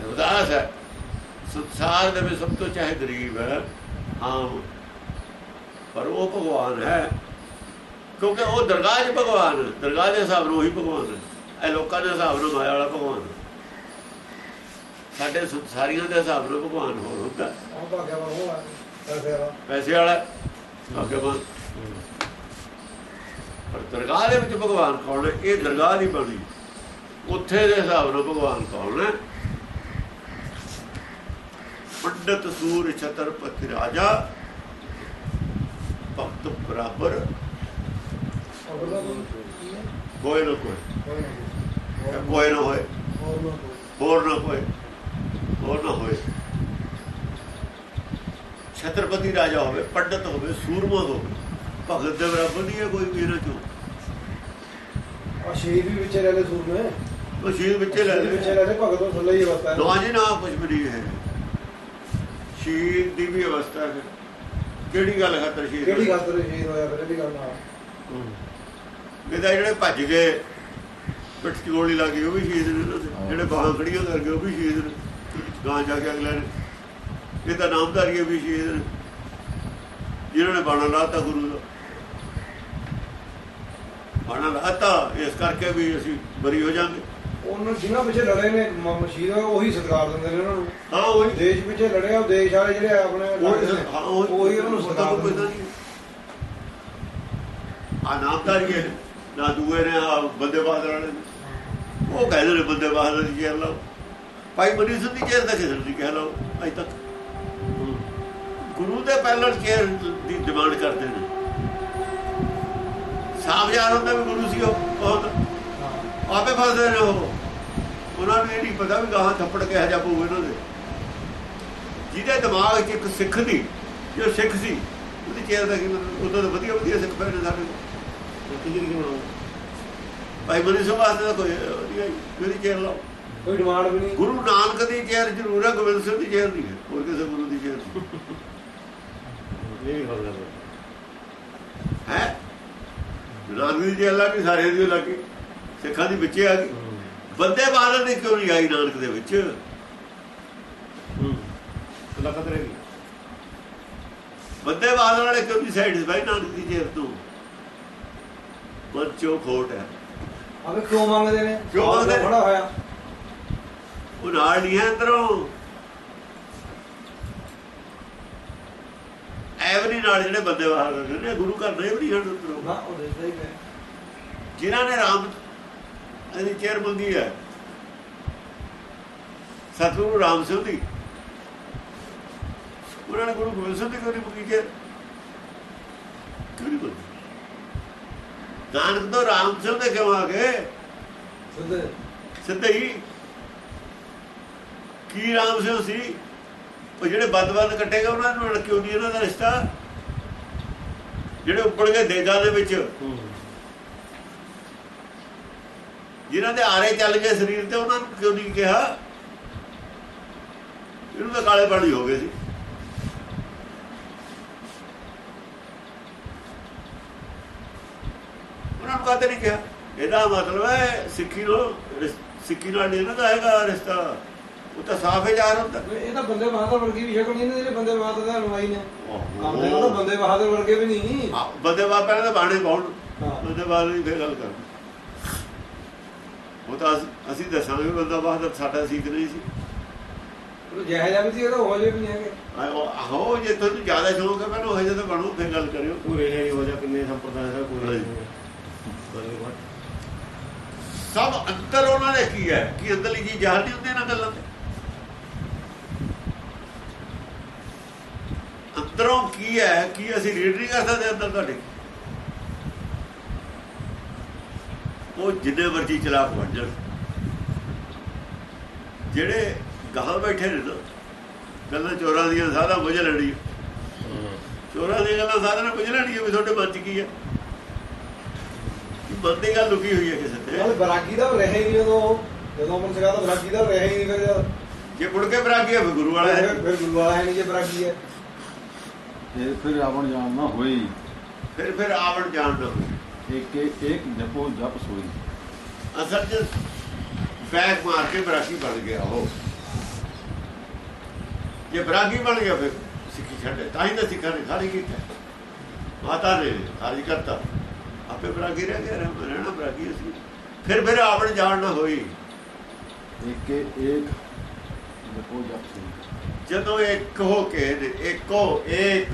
ਰਵਿਦਾਸ ਹੈ। ਸੰਸਾਰ ਦੇ ਵਿੱਚ ਸਭ ਤੋਂ ਚਾਹੇ ਗਰੀਬ ਹੈ ਹਾਂ ਪਰ ਉਹ ਭਗਵਾਨ ਹੈ। ਕਿਉਂਕਿ ਉਹ ਦਰਗਾਹ 'ਚ ਭਗਵਾਨ। ਦਰਗਾਹ ਦੇ ਹਿਸਾਬ ਨਾਲ ਉਹੀ ਭਗਵਾਨ ਹੈ। ਇਹ ਲੋਕਾਂ ਦੇ ਹਿਸਾਬ ਨਾਲ ਮਾਇਆ ਵਾਲਾ ਭਗਵਾਨ। ਸਾਡੇ ਸਾਰੀਆਂ ਦੇ ਹਿਸਾਬ ਨਾਲ ਭਗਵਾਨ ਹੋਰ ਹੁੰਦਾ। ਪੈਸੇ ਵਾਲਾ। ਪੈਸੇ ਵਾਲਾ। ਬਣ ਪਰ ਦਰਗਾਹ ਦੇ ਵਿੱਚ ਭਗਵਾਨ ਕੌਣ ਹੈ? ਇਹ ਦਰਗਾਹ ਦੀ ਬਣੀ। ਉੱਥੇ ਦੇ ਹਿਸਾਬ ਨਾਲ ਭਗਵਾਨ ਕੌਣ ਹੈ? ਪੰਡਤ ਸੂਰ ਛਤਰਪਤੀ ਰਾਜਾ ਭਗਤ ਬਰਾਬਰ। ਕੋਈ ਨਾ ਕੋਈ। ਕੋਈ ਨਾ ਹੋਏ। ਹੋਰ ਨਾ ਕੋਈ। ਹੋਰ ਨਾ ਹੋਏ। ਛਤਰਪਤੀ ਰਾਜਾ ਹੋਵੇ ਪੰਡਤ ਹੋਵੇ ਸੂਰਮਾ ਹੋਵੇ। ਭਗਤ ਦੇ ਬਰਾਬਰ ਨਹੀਂ ਹੈ ਕੋਈ ਵੀ ਇਹਨਾਂ ਚੋਂ। ਆ ਸ਼ਹੀਦ ਵੀ ਵਿੱਚ ਰਹਿ ਲੈ ਸੂਰ ਨੇ। ਉਹ ਸ਼ਹੀਦ ਵਿੱਚੇ ਲੈ ਵਿੱਚ ਲੈ ਰਹਿ ਲੈ ਭਗਤ ਤੋਂ ਥੱਲੇ ਹੀ ਅਵਸਥਾ ਹੈ। ਨਾ ਜੀ ਨਾ ਕੁਝ ਵੀ ਨਹੀਂ ਹੈ। ਸ਼ਹੀਦ ਦੀ ਵੀ ਅਵਸਥਾ ਹੈ। ਕਿਹੜੀ ਗੱਲ ਖਾਤਰ ਸ਼ਹੀਦ ਕਿਹੜੀ ਗੱਲ ਤੇ ਸ਼ਹੀਦ ਹੋਇਆ ਫਿਰ ਇਹਦੀ ਗੱਲ ਨਾਲ ਇਹਦਾ ਜਿਹੜੇ ਭੱਜ ਗਏ ਪਿੱਠ 'ਚ ਗੋਲੀ ਲੱਗੀ ਉਹ ਵੀ ਸ਼ਹੀਦ ਨੇ ਨਾ। ਜਿਹੜੇ ਬਾਹਾਂ ਖੜੀਆਂ ਕਰ ਗਏ ਉਹ ਵੀ ਸ਼ਹੀਦ ਨੇ। ਗਾਂ ਜਾ ਕੇ ਅਗਲੇ ਨੇ। ਇਹ ਤਾਂ ਨਾਮਧਾਰੀਏ ਵੀ ਸ਼ਹੀਦ ਨੇ। ਜਿਨ੍ਹਾਂ ਨੇ ਬਾਣਾ ਲਾਤਾ ਗੁਰੂ ਦਾ ਬਾਣਾ ਲਾਤਾ ਇਸ ਕਰਕੇ ਵੀ ਅਸੀਂ ਬਰੀ ਹੋ ਜਾਾਂਗੇ। ਉਹਨਾਂ ਜਿਨ੍ਹਾਂ ਪਿੱਛੇ ਲੜੇ ਨੇ ਮ- ਮਸ਼ੀਰ ਉਹੀ ਸਤਿਕਾਰ ਦਿੰਦੇ ਨੇ ਉਹਨਾਂ ਨੂੰ। ਹਾਂ ਉਹੀ। ਦੇਸ਼ ਪਿੱਛੇ ਲੜੇ ਉਹ ਦੇਸ਼ ਵਾਲੇ ਜਿਹੜੇ ਆਪਣੇ ਉਹੀ ਨੇ, ਉਹਨਾਂ ਨੂੰ ਕੋਈ ਦਿੰਦੇ ਨਹੀਂ। ਆ ਨਾਮਦਾਰੀ ਹੈ ਨਾ ਦੂਏ ਨੇ ਆ ਬੰਦੇ ਬਹਾਦਰ ਵਾਲੇ ਨੇ। ਉਹ ਕਹਿੰਦੇ ਨੇ ਬੰਦੇ ਬਹਾਦਰ ਦੀ ਚੇਰ ਲਾਓ। ਭਾਈ ਮਨੀ ਸਿੰਘ ਦੀ ਚੇਰ ਦਾ ਕਿਸੇ ਨੂੰ ਨਹੀਂ ਕਹਿ ਲਓ ਅਜੇ ਤੱਕ। ਗੁਰੂ ਦੇ ਪਹਿਲਣ ਚੇਰ ਦੀ ਡਿਮਾਂਡ ਕਰਦੇ ਨੇ। ਸਾਹਮਣੇ ਹੁੰਦਾ ਵੀ ਗੁਰੂ ਸੀ ਉਹ ਬਹੁਤ। ਆਪੇ ਫਸਦੇ ਨੇ ਉਹ। ਉਹਨਾਂ ਨੂੰ ਇਹ ਨਹੀਂ ਪਤਾ ਵੀ ਗਾਹਾਂ ਥੱਪੜ ਕਿਹੋ ਜਿਹਾ ਪਊ ਇਹਨਾਂ ਦੇ। ਜਿਹਦੇ ਦਿਮਾਗ 'ਚ ਇੱਕ ਸਿੱਖ ਦੀ ਜੋ ਸਿੱਖ ਸੀ ਉਹਦੀ ਚੇਰ ਦਾ ਕੀ ਮਤਲਬ? ਉਦੋਂ ਤਾਂ ਵਧੀਆ ਵਧੀਆ ਸਿੱਖ ਪਏ ਨੇ ਸਾਡੇ ਕੋਲ। ਜਿਹੜੀ ਬਣਾਉ ਭਾਈ ਮਨੀ ਸਿੰਘ ਵਾਸਤੇ ਤਾਂ ਕੋਈ ਜਿਹੜੀ ਚੇਰ ਲਾਓ? ਕੋਈ ਡਿਮਾਂਡ ਵੀ ਨਹੀਂ? ਗੁਰੂ ਨਾਨਕ ਦੀ ਚੇਰ ਜ਼ਰੂਰ ਹੈ ਗੋਬਿੰਦ ਸਿੰਘ ਦੀ ਚੇਰ ਨਹੀਂ ਹੈ। ਹੋਰ ਕਿਸੇ ਗੁਰੂ ਦੀ ਚੇਰ ਨਹੀਂ। ਇਹ ਗੱਲ ਹੈ। ਹੈ? ਨਾਨਕ ਦੀ ਚੇਰ ਲੱਗੀ ਸਾਰਿਆਂ ਦੀ ਲੱਗੀ ਸਿੱਖਾਂ ਦੀ ਵਿੱਚੇ ਆ ਗਈ। ਬੰਦੇ ਬਹਾਦਰ ਦੀ ਕਿਉਂ ਨਹੀਂ ਆਈ ਨਾਨਕ ਦੇ ਵਿੱਚ? ਲਗਤ ਬੰਦੇ ਬਹਾਦਰ ਵਾਲੇ ਕਿਉਂ ਨਹੀਂ ਸਾਈਡ ਭਾਈ ਨਾਨਕ ਦੀ ਚੇਰ ਤੋਂ? ਬੱਚੋ ਖੋਟ ਹੈ। ਆਵੇ ਕਿਉਂ ਮੰਗਦੇ ਨੇ? ਕਿਉਂ ਮੰਗਦੇ? ਖੜਾ ਹੋਇਆ। ਉਹ ਨਾਲ ਨਹੀਂ ਹੈ ਅੰਦਰੋਂ। ਐਵਰੀ ਨਾਲ ਜਿਹੜੇ ਬੰਦੇ ਬਹਾਦਰ ਨੇ ਗੁਰੂ ਘਰ ਦੇ ਵੀ ਨਾ ਉਹ ਹੀ ਜਿਨ੍ਹਾਂ ਨੇ ਰਾਮ ਇਹਦੀ ਚੇਰ ਮੰਗੀ ਹੈ। ਸਤਿਗੁਰੂ ਰਾਮ ਸਿੰਘ ਦੀ। ਉਹਨਾਂ ਨੇ ਗੁਰੂ ਗੋਬਿੰਦ ਸਿੰਘ ਦੀ ਨਹੀਂ ਮੰਗੀ ਚੇਰ ਕਿਉਂ ਨਹੀਂ ਨਾਨਕ ਤੋਂ ਰਾਮ ਸਿੰਘ ਦੇ ਕਿਉਂ ਆ ਗਏ? ਸਿੱਧੇ। ਸਿੱਧੇ ਹੀ। ਕੀ ਰਾਮ ਸਿੰਘ ਸੀ? ਉਹ ਜਿਹੜੇ ਬੰਦ-ਬੰਦ ਕੱਟੇਗਾ ਉਹਨਾਂ ਨੂੰ ਕਿਉਂ ਨਹੀਂ ਇਹਨਾਂ ਦਾ ਰਿਸ਼ਤਾ ਜਿਹੜੇ ਉੱਪੜ ਗਏ ਦੇਗਾਂ ਦੇ ਵਿੱਚ। ਜਿਨ੍ਹਾਂ ਦੇ ਆਰੇ ਚੱਲ ਗਏ ਸਰੀਰ ਤੇ ਉਹਨਾਂ ਨੂੰ ਕਿਉਂ ਨਹੀਂ ਕਿਹਾ? ਇਹਨੂੰ ਤਾਂ ਕਾਲੇ ਪਾਣੀ ਹੋ ਗਏ ਸੀ। ਉਹਨਾਂ ਨੂੰ ਕਾਹਤੇ ਨਹੀਂ ਕਿਹਾ? ਇਹਦਾ ਮਤਲਬ ਹੈ ਸਿੱਖੀ ਨੂੰ ਸਿੱਖੀ ਨਾਲ ਨਹੀਂ ਦਾ ਹੈਗਾ ਰਿਸ਼ਤਾ। ਉਹ ਤਾਂ ਸਾਫ਼ ਹੀ ਜ਼ਾਹਰ ਹੁੰਦਾ। ਇਹ ਤਾਂ ਬੰਦੇ ਬਹਾਦਰ ਵਰਗੀ ਵੀ ਸ਼ਕਲ ਨਹੀਂ ਨੇ ਜਿਹੜੇ ਬੰਦੇ ਬਹਾਦਰ ਦਾ ਅਨੁਆਈ ਨੇ। ਕੰਮ ਦੇ ਨਾਲ ਤਾਂ ਉਹ ਬੰਦੇ ਬਹਾਦਰ ਵਰਗੇ ਵੀ ਨਹੀਂ। ਬੰਦੇ ਬਾਪ ਪਹਿਲਾਂ ਤਾਂ ਬਾਣੇ ਪਾਉਣ। ਹਾਂ। ਬੰਦੇ ਬਾਪ ਦੀ ਫੇਰ ਗੱਲ ਕਰ ਉਹ ਤਾਂ ਅਸ- ਦੱਸਾਂਗੇ ਬੰਦਾ ਬਹਾਦਰ ਸਾਡਾ ਸੀਖ ਨਹੀਂ ਸੀ। ਉਹ ਜਿਹੋ ਜਿਹਾ ਵੀ ਸੀ ਉਹ ਤਾਂ ਉਹ ਜਿਹੇ ਵੀ ਨਹੀਂ ਹੈਗੇ। ਆਹੋ ਜੇ ਤੁਹਾਨੂੰ ਜ਼ਿਆਦਾ ਸ਼ੌਕ ਹੈ ਮੈਨੂੰ ਹਜੇ ਤਾਂ ਬਣੋ ਫੇਰ ਗੱਲ ਕਰਿਓ। ਪੂਰੇ ਹੈ ਹੋ ਜਾ ਕਿੰਨੇ ਸੰਪਰਦਾਇ ਹੈ ਪੂਰੇ ਹਾਂਜੀ। ਸਭ ਅੰਦਰ ਉਹਨਾਂ ਨੇ ਕੀ ਹੈ? ਕਿ ਅੰਦਰਲੀ ਜੀ ਨਹੀਂ ਹੁੰਦੀ ਨਾ ਗੱਲਾਂ ਤੇ? ਅੰਦਰੋਂ ਕੀ ਹੈ ਕੀ ਅਸੀਂ ਰੀਡ ਨਹੀਂ ਕਰ ਸਕਦੇ ਅੰਦਰ ਤੁਹਾਡੇ? ਉਹ ਜਿੰਨੇ ਮਰਜ਼ੀ ਚਲਾਕ ਬਣ ਜਾਣ। ਜਿਹੜੇ ਗਾਹਾਂ ਬੈਠੇ ਨੇ ਨਾ ਗੱਲਾਂ ਚੋਰਾਂ ਦੀਆਂ ਸਾਰਾ ਬੁਝ ਲੈਣੀ ਚੋਰਾਂ ਦੀਆਂ ਗੱਲਾਂ ਸਾਰਿਆਂ ਨੇ ਬੁਝ ਲੈਣੀ ਵੀ ਤੁਹਾਡੇ ਮਨ ਚ ਕੀ ਹੈ? ਮਨ ਦੀ ਗੱਲ ਲੁਕੀ ਹੋਈ ਹੈ ਕਿਸੇ ਤੇ। ਨਾਲ ਬਰਾਗੀ ਦਾ ਰਹੇ ਨਹੀਂ ਉਦੋਂ ਜਦੋਂ ਮਨ ਸਗਾ ਤਾਂ ਬਰਾਗੀ ਦਾ ਰਹੇ ਨਹੀਂ ਫਿਰ। ਜੇ ਮੁੜ ਕੇ ਬਰਾਗੀ ਹੈ ਫਿਰ ਗੁਰੂ ਵਾਲਾ ਹੈ। ਫਿਰ ਗੁਰੂ ਵਾਲਾ ਹੈ ਨਹੀਂ ਜੇ ਬਰਾਗੀ ਹੈ। ਇਹ ਫਿਰ ਰਾਵਣ ਜਾਣ ਨਾ ਹੋਈ। ਫਿਰ ਫਿਰ ਆਵਣ ਜਾਣ ਨਾ ਹੋਈ। ਇੱਕ ਇੱਕ ਜਪੋ ਜਪ ਸੋਈ। ਅਸਲ ਚ ਬੈਕ ਮਾਰ ਕੇ ਬਰਾਗੀ ਬਣ ਗਿਆ ਉਹ। ਜੇ ਬਰਾਗੀ ਬਣ ਗਿਆ ਫਿਰ ਸਿੱਖੀ ਛੱਡੇ ਤਾਂ ਹੀ ਤਾਂ ਸਿੱਖਾਂ ਨੇ ਖਾਲੀ ਕੀਤਾ। ਮਾਤਾ ਨੇ ਖਾਲੀ ਕਰਤਾ। ਆਪੇ ਬਰਾਗੀ ਰਹਿ ਗਿਆ ਰਹਿ- ਰਹਿਣਾ ਬਰਾਗੀ ਅਸੀਂ ਫਿਰ ਫਿਰ ਆਵਣ ਜਾਣ ਨਾ ਹੋਈ। ਇੱਕ ਇੱਕ ਜਪੋ ਜਪ ਸੋਈ। ਜਦੋਂ ਇੱਕ ਹੋ ਕੇ ਇੱਕੋ ਇੱਕ।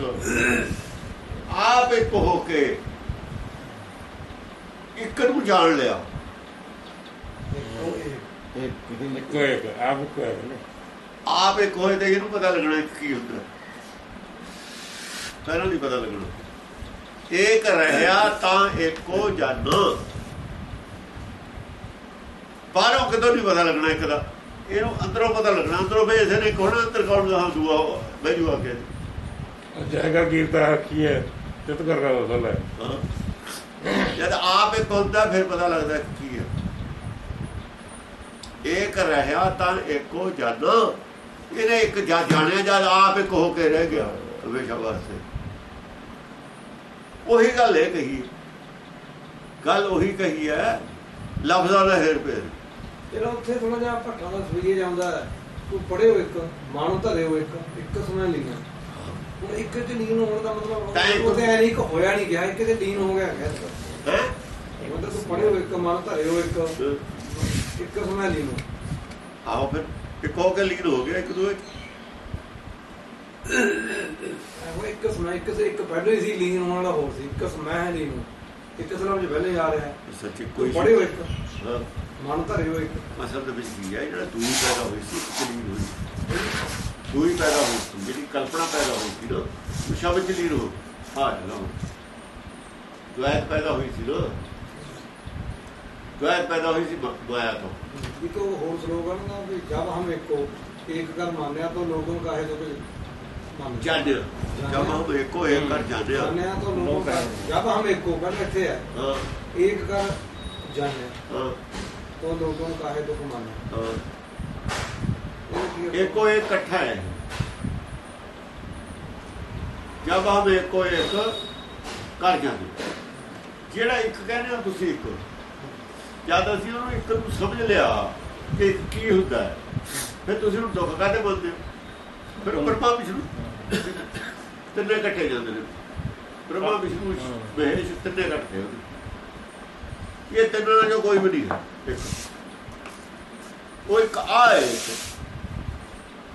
ਆਪ ਇੱਕ ਹੋ ਕੇ ਇੱਕ ਨੂੰ ਜਾਣ ਲਿਆ। ਇੱਕ ਹੀ ਇੱਕੋ ਇੱਕ। ਆਪ ਇੱਕੋ ਆਪ ਹੋਏ ਤੇ ਇਹਨੂੰ ਪਤਾ ਲੱਗਣਾ ਕਿ ਕੀ ਹੁੰਦਾ। ਪਹਿਲਾਂ ਨਹੀਂ ਪਤਾ ਲੱਗਣਾ। ਇੱਕ ਰਹਿਆ ਤਾਂ ਇੱਕੋ ਜਨ। ਬਾਹਰੋਂ ਕਿਤੋਂ ਨਹੀਂ ਪਤਾ ਲੱਗਣਾ ਇੱਕ ਦਾ। ਇਹਨੂੰ ਅੰਦਰੋਂ ਪਤਾ ਲੱਗਣਾ ਅੰਦਰੋਂ ਇਸੇ ਨੇ ਕੋਣਾ ਅੰਦਰ ਕੌਣ ਦਾ ਦੂਆ ਬੈਜੂ ਆ ਕੇ। ਜਾਏਗਾ ਕੀਰਤਾ ਕੀ ਹੈ? ਚਿਤ ਕਰ ਰਹਾ ਹੋ। ਸਲਾ ਹਾਂ। ਜਦ ਆਪ ਇੱਕ ਹੁੰਦਾ ਫਿਰ ਪਤਾ ਲੱਗਦਾ ਕਿ ਹੈ। ਇੱਕ ਰਹਿਆ ਤਾਂ ਇੱਕੋ ਜਨ। ਇਹਨੇ ਇੱਕ ਜਾਣਿਆ ਜਦ ਆਪ ਇੱਕ ਹੋ ਕੇ ਰਹਿ ਗਿਆ ਹਮੇਸ਼ਾ ਵਾਸਤੇ। ਉਹੀ ਗੱਲ ਇਹ ਕਹੀ। ਗੱਲ ਉਹੀ ਕਹੀ ਹੈ ਲਫ਼ਜ਼ਾਂ ਦਾ ਹੇਰ ਫੇਰ ਚਲੋ ਉੱਥੇ ਥੋੜਾ ਜਿਹਾ ਭੱਟਾਂ ਦਾ ਸਵੀਏ ਜਾਂਦਾ ਹੈ ਤੂੰ ਪੜਿਓ ਇੱਕ ਮਾਨੋ ਧਰੇ ਹੋ ਇੱਕ ਇੱਕ ਸਮਝ ਲਈਆਂ ਹੁਣ ਇੱਕ ਚ ਲੀਨ ਹੋਣ ਦਾ ਮਤਲਬ ਤੇ ਐ ਨਹੀਂ ਕਿ ਹੋਇਆ ਨਹੀਂ ਗਿਆ ਇੱਕ ਤੇ ਲੀਨ ਹੋ ਗਿਆ ਹੈ ਹੈ? ਮਤਲਬ ਤੂੰ ਪੜਿਓ ਇੱਕ ਮਨ ਧਰੇ ਹੋ। ਇੱਕ ਇੱਕ ਸਮੇਂ ਲਈ ਨੂੰ ਆਓ ਫਿਰ ਇੱਕ ਹੋ ਕੇ ਲੀਨ ਹੋ ਗਿਆ ਇੱਕ ਦੂਏ। ਉਹ ਇੱਕ ਸਮੇਂ ਇੱਕ ਸੇ ਇੱਕ ਪਹਿਲੇ ਹੀ ਸੀ ਲੀਨ ਹੋਣ ਵਾਲਾ ਹੋਰ ਸੀ। ਇੱਕ ਸਮੇਂ ਹੈ ਲੀਨ। ਨੂੰ ਇੱਕ ਸਲਾਮ ਚ ਪਹਿਲੇ ਆ ਰਿਹਾ। ਹੈ ਸੱਚੀ ਕੋਈ ਹੋ ਇੱਕ। ਹਾਂ, ਮਨ ਧਰੇ ਹੋ ਇੱਕ ਅਸਲ ਦੇ ਵਿੱਚ ਕੀ ਹੈ ਜਿਹੜਾ ਦੂਈ ਪੈਦਾ ਹੋਈ ਸੀ ਇੱਕ ਲੀਨ ਹੋਈ। ਦੂਈ ਪੈਦਾ ਹੋਈ ਸੀ ਜਿਹੜੀ ਕਲਪਨਾ ਪੈਦਾ ਹੋਈ ਸੀ ਨਾ ਉਹ ਸ਼ਬਦ ਚ ਲੀਨ ਹੋ ਹਾਂ ਨਾ ਦੁਆਇਤ ਪੈਦਾ ਹੋਈ ਸੀ ਨਾ। ਦੁਆਇਤ ਪੈਦਾ ਹੋਈ ਸੀ ਮਾਇਆ ਤੋਂ। ਇੱਕ ਉਹ ਹੋਰ ਸਲੋਗਨ ਨਾ ਵੀ ਜਦ ਹਮ ਇੱਕੋ ਇੱਕ ਕਰ ਮਾਨਿਆ ਤਾਂ ਲੋਗੋਂ ਕਾਹੇ ਤੋਂ ਕੋਈ ਮੰਨ ਜਦ ਜਦ ਹਮ ਇੱਕੋ ਇੱਕ ਕਰ ਜਾਂਦੇ ਆ। ਜਾਣਿਆ ਤਾਂ ਲੋਗੋਂ ਜਦ ਹਮ ਇੱਕੋ ਕਰ ਇੱਥੇ ਹੈ ਹਾਂ। ਇੱਕ ਕਰ ਜਾਣਿਆ ਹਾਂ। ਤਾਂ ਲੋਗੋਂ ਕਾਹੇ ਤੋਂ ਕੋਈ ਮੰਨ ਹਾਂ। ਇਹ ਕੀ ਹੈ? ਇੱਕੋ ਇੱਕ ਇਕੱਠਾ ਹੈ। ਜਦ ਹਮ ਇੱਕੋ ਇੱਕ ਕਰ ਜਾਂਦੇ। ਜਿਹੜਾ ਇੱਕ ਕਹਿੰਦੇ ਹੋ ਤੁਸੀਂ ਇੱਕ। ਜਦ ਅਸੀਂ ਉਹਨੂੰ ਇੱਕ ਨੂੰ ਸਮਝ ਲਿਆ ਕਿ ਕੀ ਹੁੰਦਾ ਹੈ ਫਿਰ ਤੁਸੀਂ ਉਹਨੂੰ ਦੁੱਖ ਕਾਹਦੇ ਬੋਲਦੇ ਹੋ? ਫਿਰ ਉਹ ਬ੍ਰਹਮਾ ਵਿਸ਼ਨੂੰ। ਤਿੰਨੇ ਇਕੱਠੇ ਜਾਂਦੇ ਨੇ। ਬ੍ਰਹਮਾ ਵਿਸ਼ਨੂੰ ਮਹੇਸ਼ ਤਿੰਨੇ ਇਕੱਠੇ ਹੁੰਦੇ। ਇਹ ਤਿੰਨਾਂ ਜੋ ਕੋਈ ਵੀ ਨਹੀਂ ਹੈ। ਉਹ ਇੱਕ ਆਏ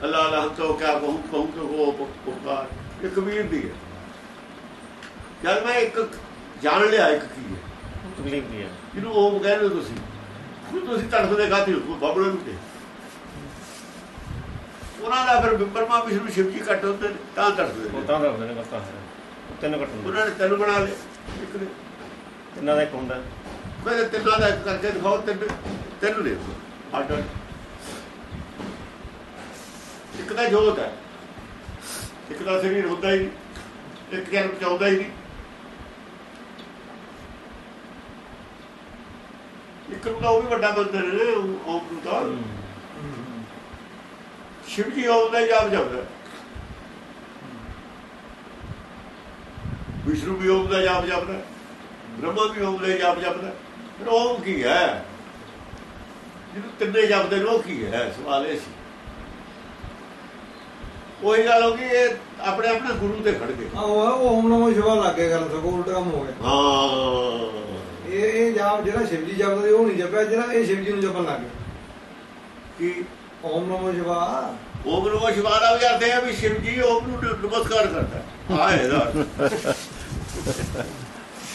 ਅੱਲਾ ਅੱਲਾ ਤੋਂ ਕਿਆ ਕਹੂੰ ਕਹੂੰ ਕਿ ਉਹ ਪੁਕਾਰ ਇਹ ਕਬੀਰ ਦੀ ਹੈ। ਜਦ ਮੈਂ ਇੱਕ ਜਾਣ ਲਿਆ ਇੱਕ ਕੀ ਹੈ? ਤਕਲੀਫ ਦੀ ਹੈ। ਜਿਹਨੂੰ ਓਮ ਕਹਿੰਦੇ ਤੁਸੀਂ ਹੁਣ ਤੁਸੀਂ ਤੜਫਦੇ ਖਾਤੇ ਹੋ ਬਾਬਲੇ ਨੂੰ ਤੇ। ਉਹਨਾਂ ਦਾ ਫਿਰ ਬ੍ਰਹਮਾ ਵਿਸ਼ਨੂੰ ਸ਼ਿਵ ਜੀ ਕੱਟ ਹੁੰਦੇ ਤਾਂ ਤੜਫਦੇ ਉਹ ਤਾਂ ਰੱਖਦੇ ਨੇ ਕਰਤਾ ਹੈ ਤਿੰਨ ਘਟਨ ਉਹਨਾਂ ਨੇ ਤੈਨੂੰ ਬਣਾ ਲਿਆ ਇੱਕ ਨੇ ਤਿੰਨਾਂ ਦਾ ਇੱਕ ਹੁੰਦਾ। ਕਹਿੰਦੇ ਤਿੰਨਾਂ ਦਾ ਇੱਕ ਕਰਕੇ ਦਿਖਾਓ ਤਿੰਨ ਤਿੰਨ ਨੇ ਅੱਡ। ਇੱਕ ਦਾ ਜੋਤ ਹੈ। ਇੱਕ ਦਾ ਸਰੀਰ ਹੁੰਦਾ ਹੀ ਇੱਕ ਜਨਮ ਚਾਹੁੰਦਾ ਹੀ ਨਹੀਂ। ਇੱਕ ਨੂੰ ਤਾਂ ਉਹ ਵੀ ਵੱਡਾ ਮੰਦਰ ਨੇ ਉਹ- ਨੂੰ ਤਾਂ ਸ਼ਿਵ ਜੀ ਓਮ ਦਾ ਹੀ ਜਾਪ ਜਪਦਾ ਵਿਸ਼ਨੂੰ ਵੀ ਓਮ ਦਾ ਜਾਪ ਜਪਦਾ ਬ੍ਰਹਮਾ ਵੀ ਓਮ ਦਾ ਹੀ ਜਾਪ ਜਪਦਾ ਫਿਰ ਓਮ ਕੀ ਹੈ? ਜਿਹਨੂੰ ਤਿੰਨੇ ਜਪਦੇ ਨੇ ਉਹ ਕੀ ਹੈ? ਸਵਾਲ ਇਹ ਸੀ। ਉਹੀ ਗੱਲ ਹੋ ਗਈ ਇਹ ਆਪਣੇ ਆਪਣੇ ਗੁਰੂ ਤੇ ਖੜ ਗਏ। ਆ ਉਹ ਉਹ ਓਮ ਨਮੋ ਸ਼ਿਵਾ ਲੱਗੇ ਗੱਲ ਸਗੋਂ ਉਲਟਾ ਕੰਮ ਹੋ। ਗਿਆ ਹਾਂ। ਇਹ ਇਹ ਜਾਪ ਜਿਹੜਾ ਸ਼ਿਵਜੀ ਜਪਦਾ ਉਹ ਨਹੀਂ ਜਪਿਆ ਜਿਹੜਾ ਇਹ ਸ਼ਿਵਜੀ ਨੂੰ ਜਪਣ ਲੱਗ ਗਿਆ। ਕਿ? ਓਮ ਨਮੋ ਸ਼ਿਵਾ। ਓਮ ਨੂੰ ਸ਼ਿਵਾਰਾ ਵੀ ਕਰਦੇ ਆ ਵੀ ਸ਼ਿਵ ਜੀ ਓਮ ਨੂੰ ਨਮਸਕਾਰ ਕਰਦਾ ਆ ਇਹਦਾ ਅਰਥ।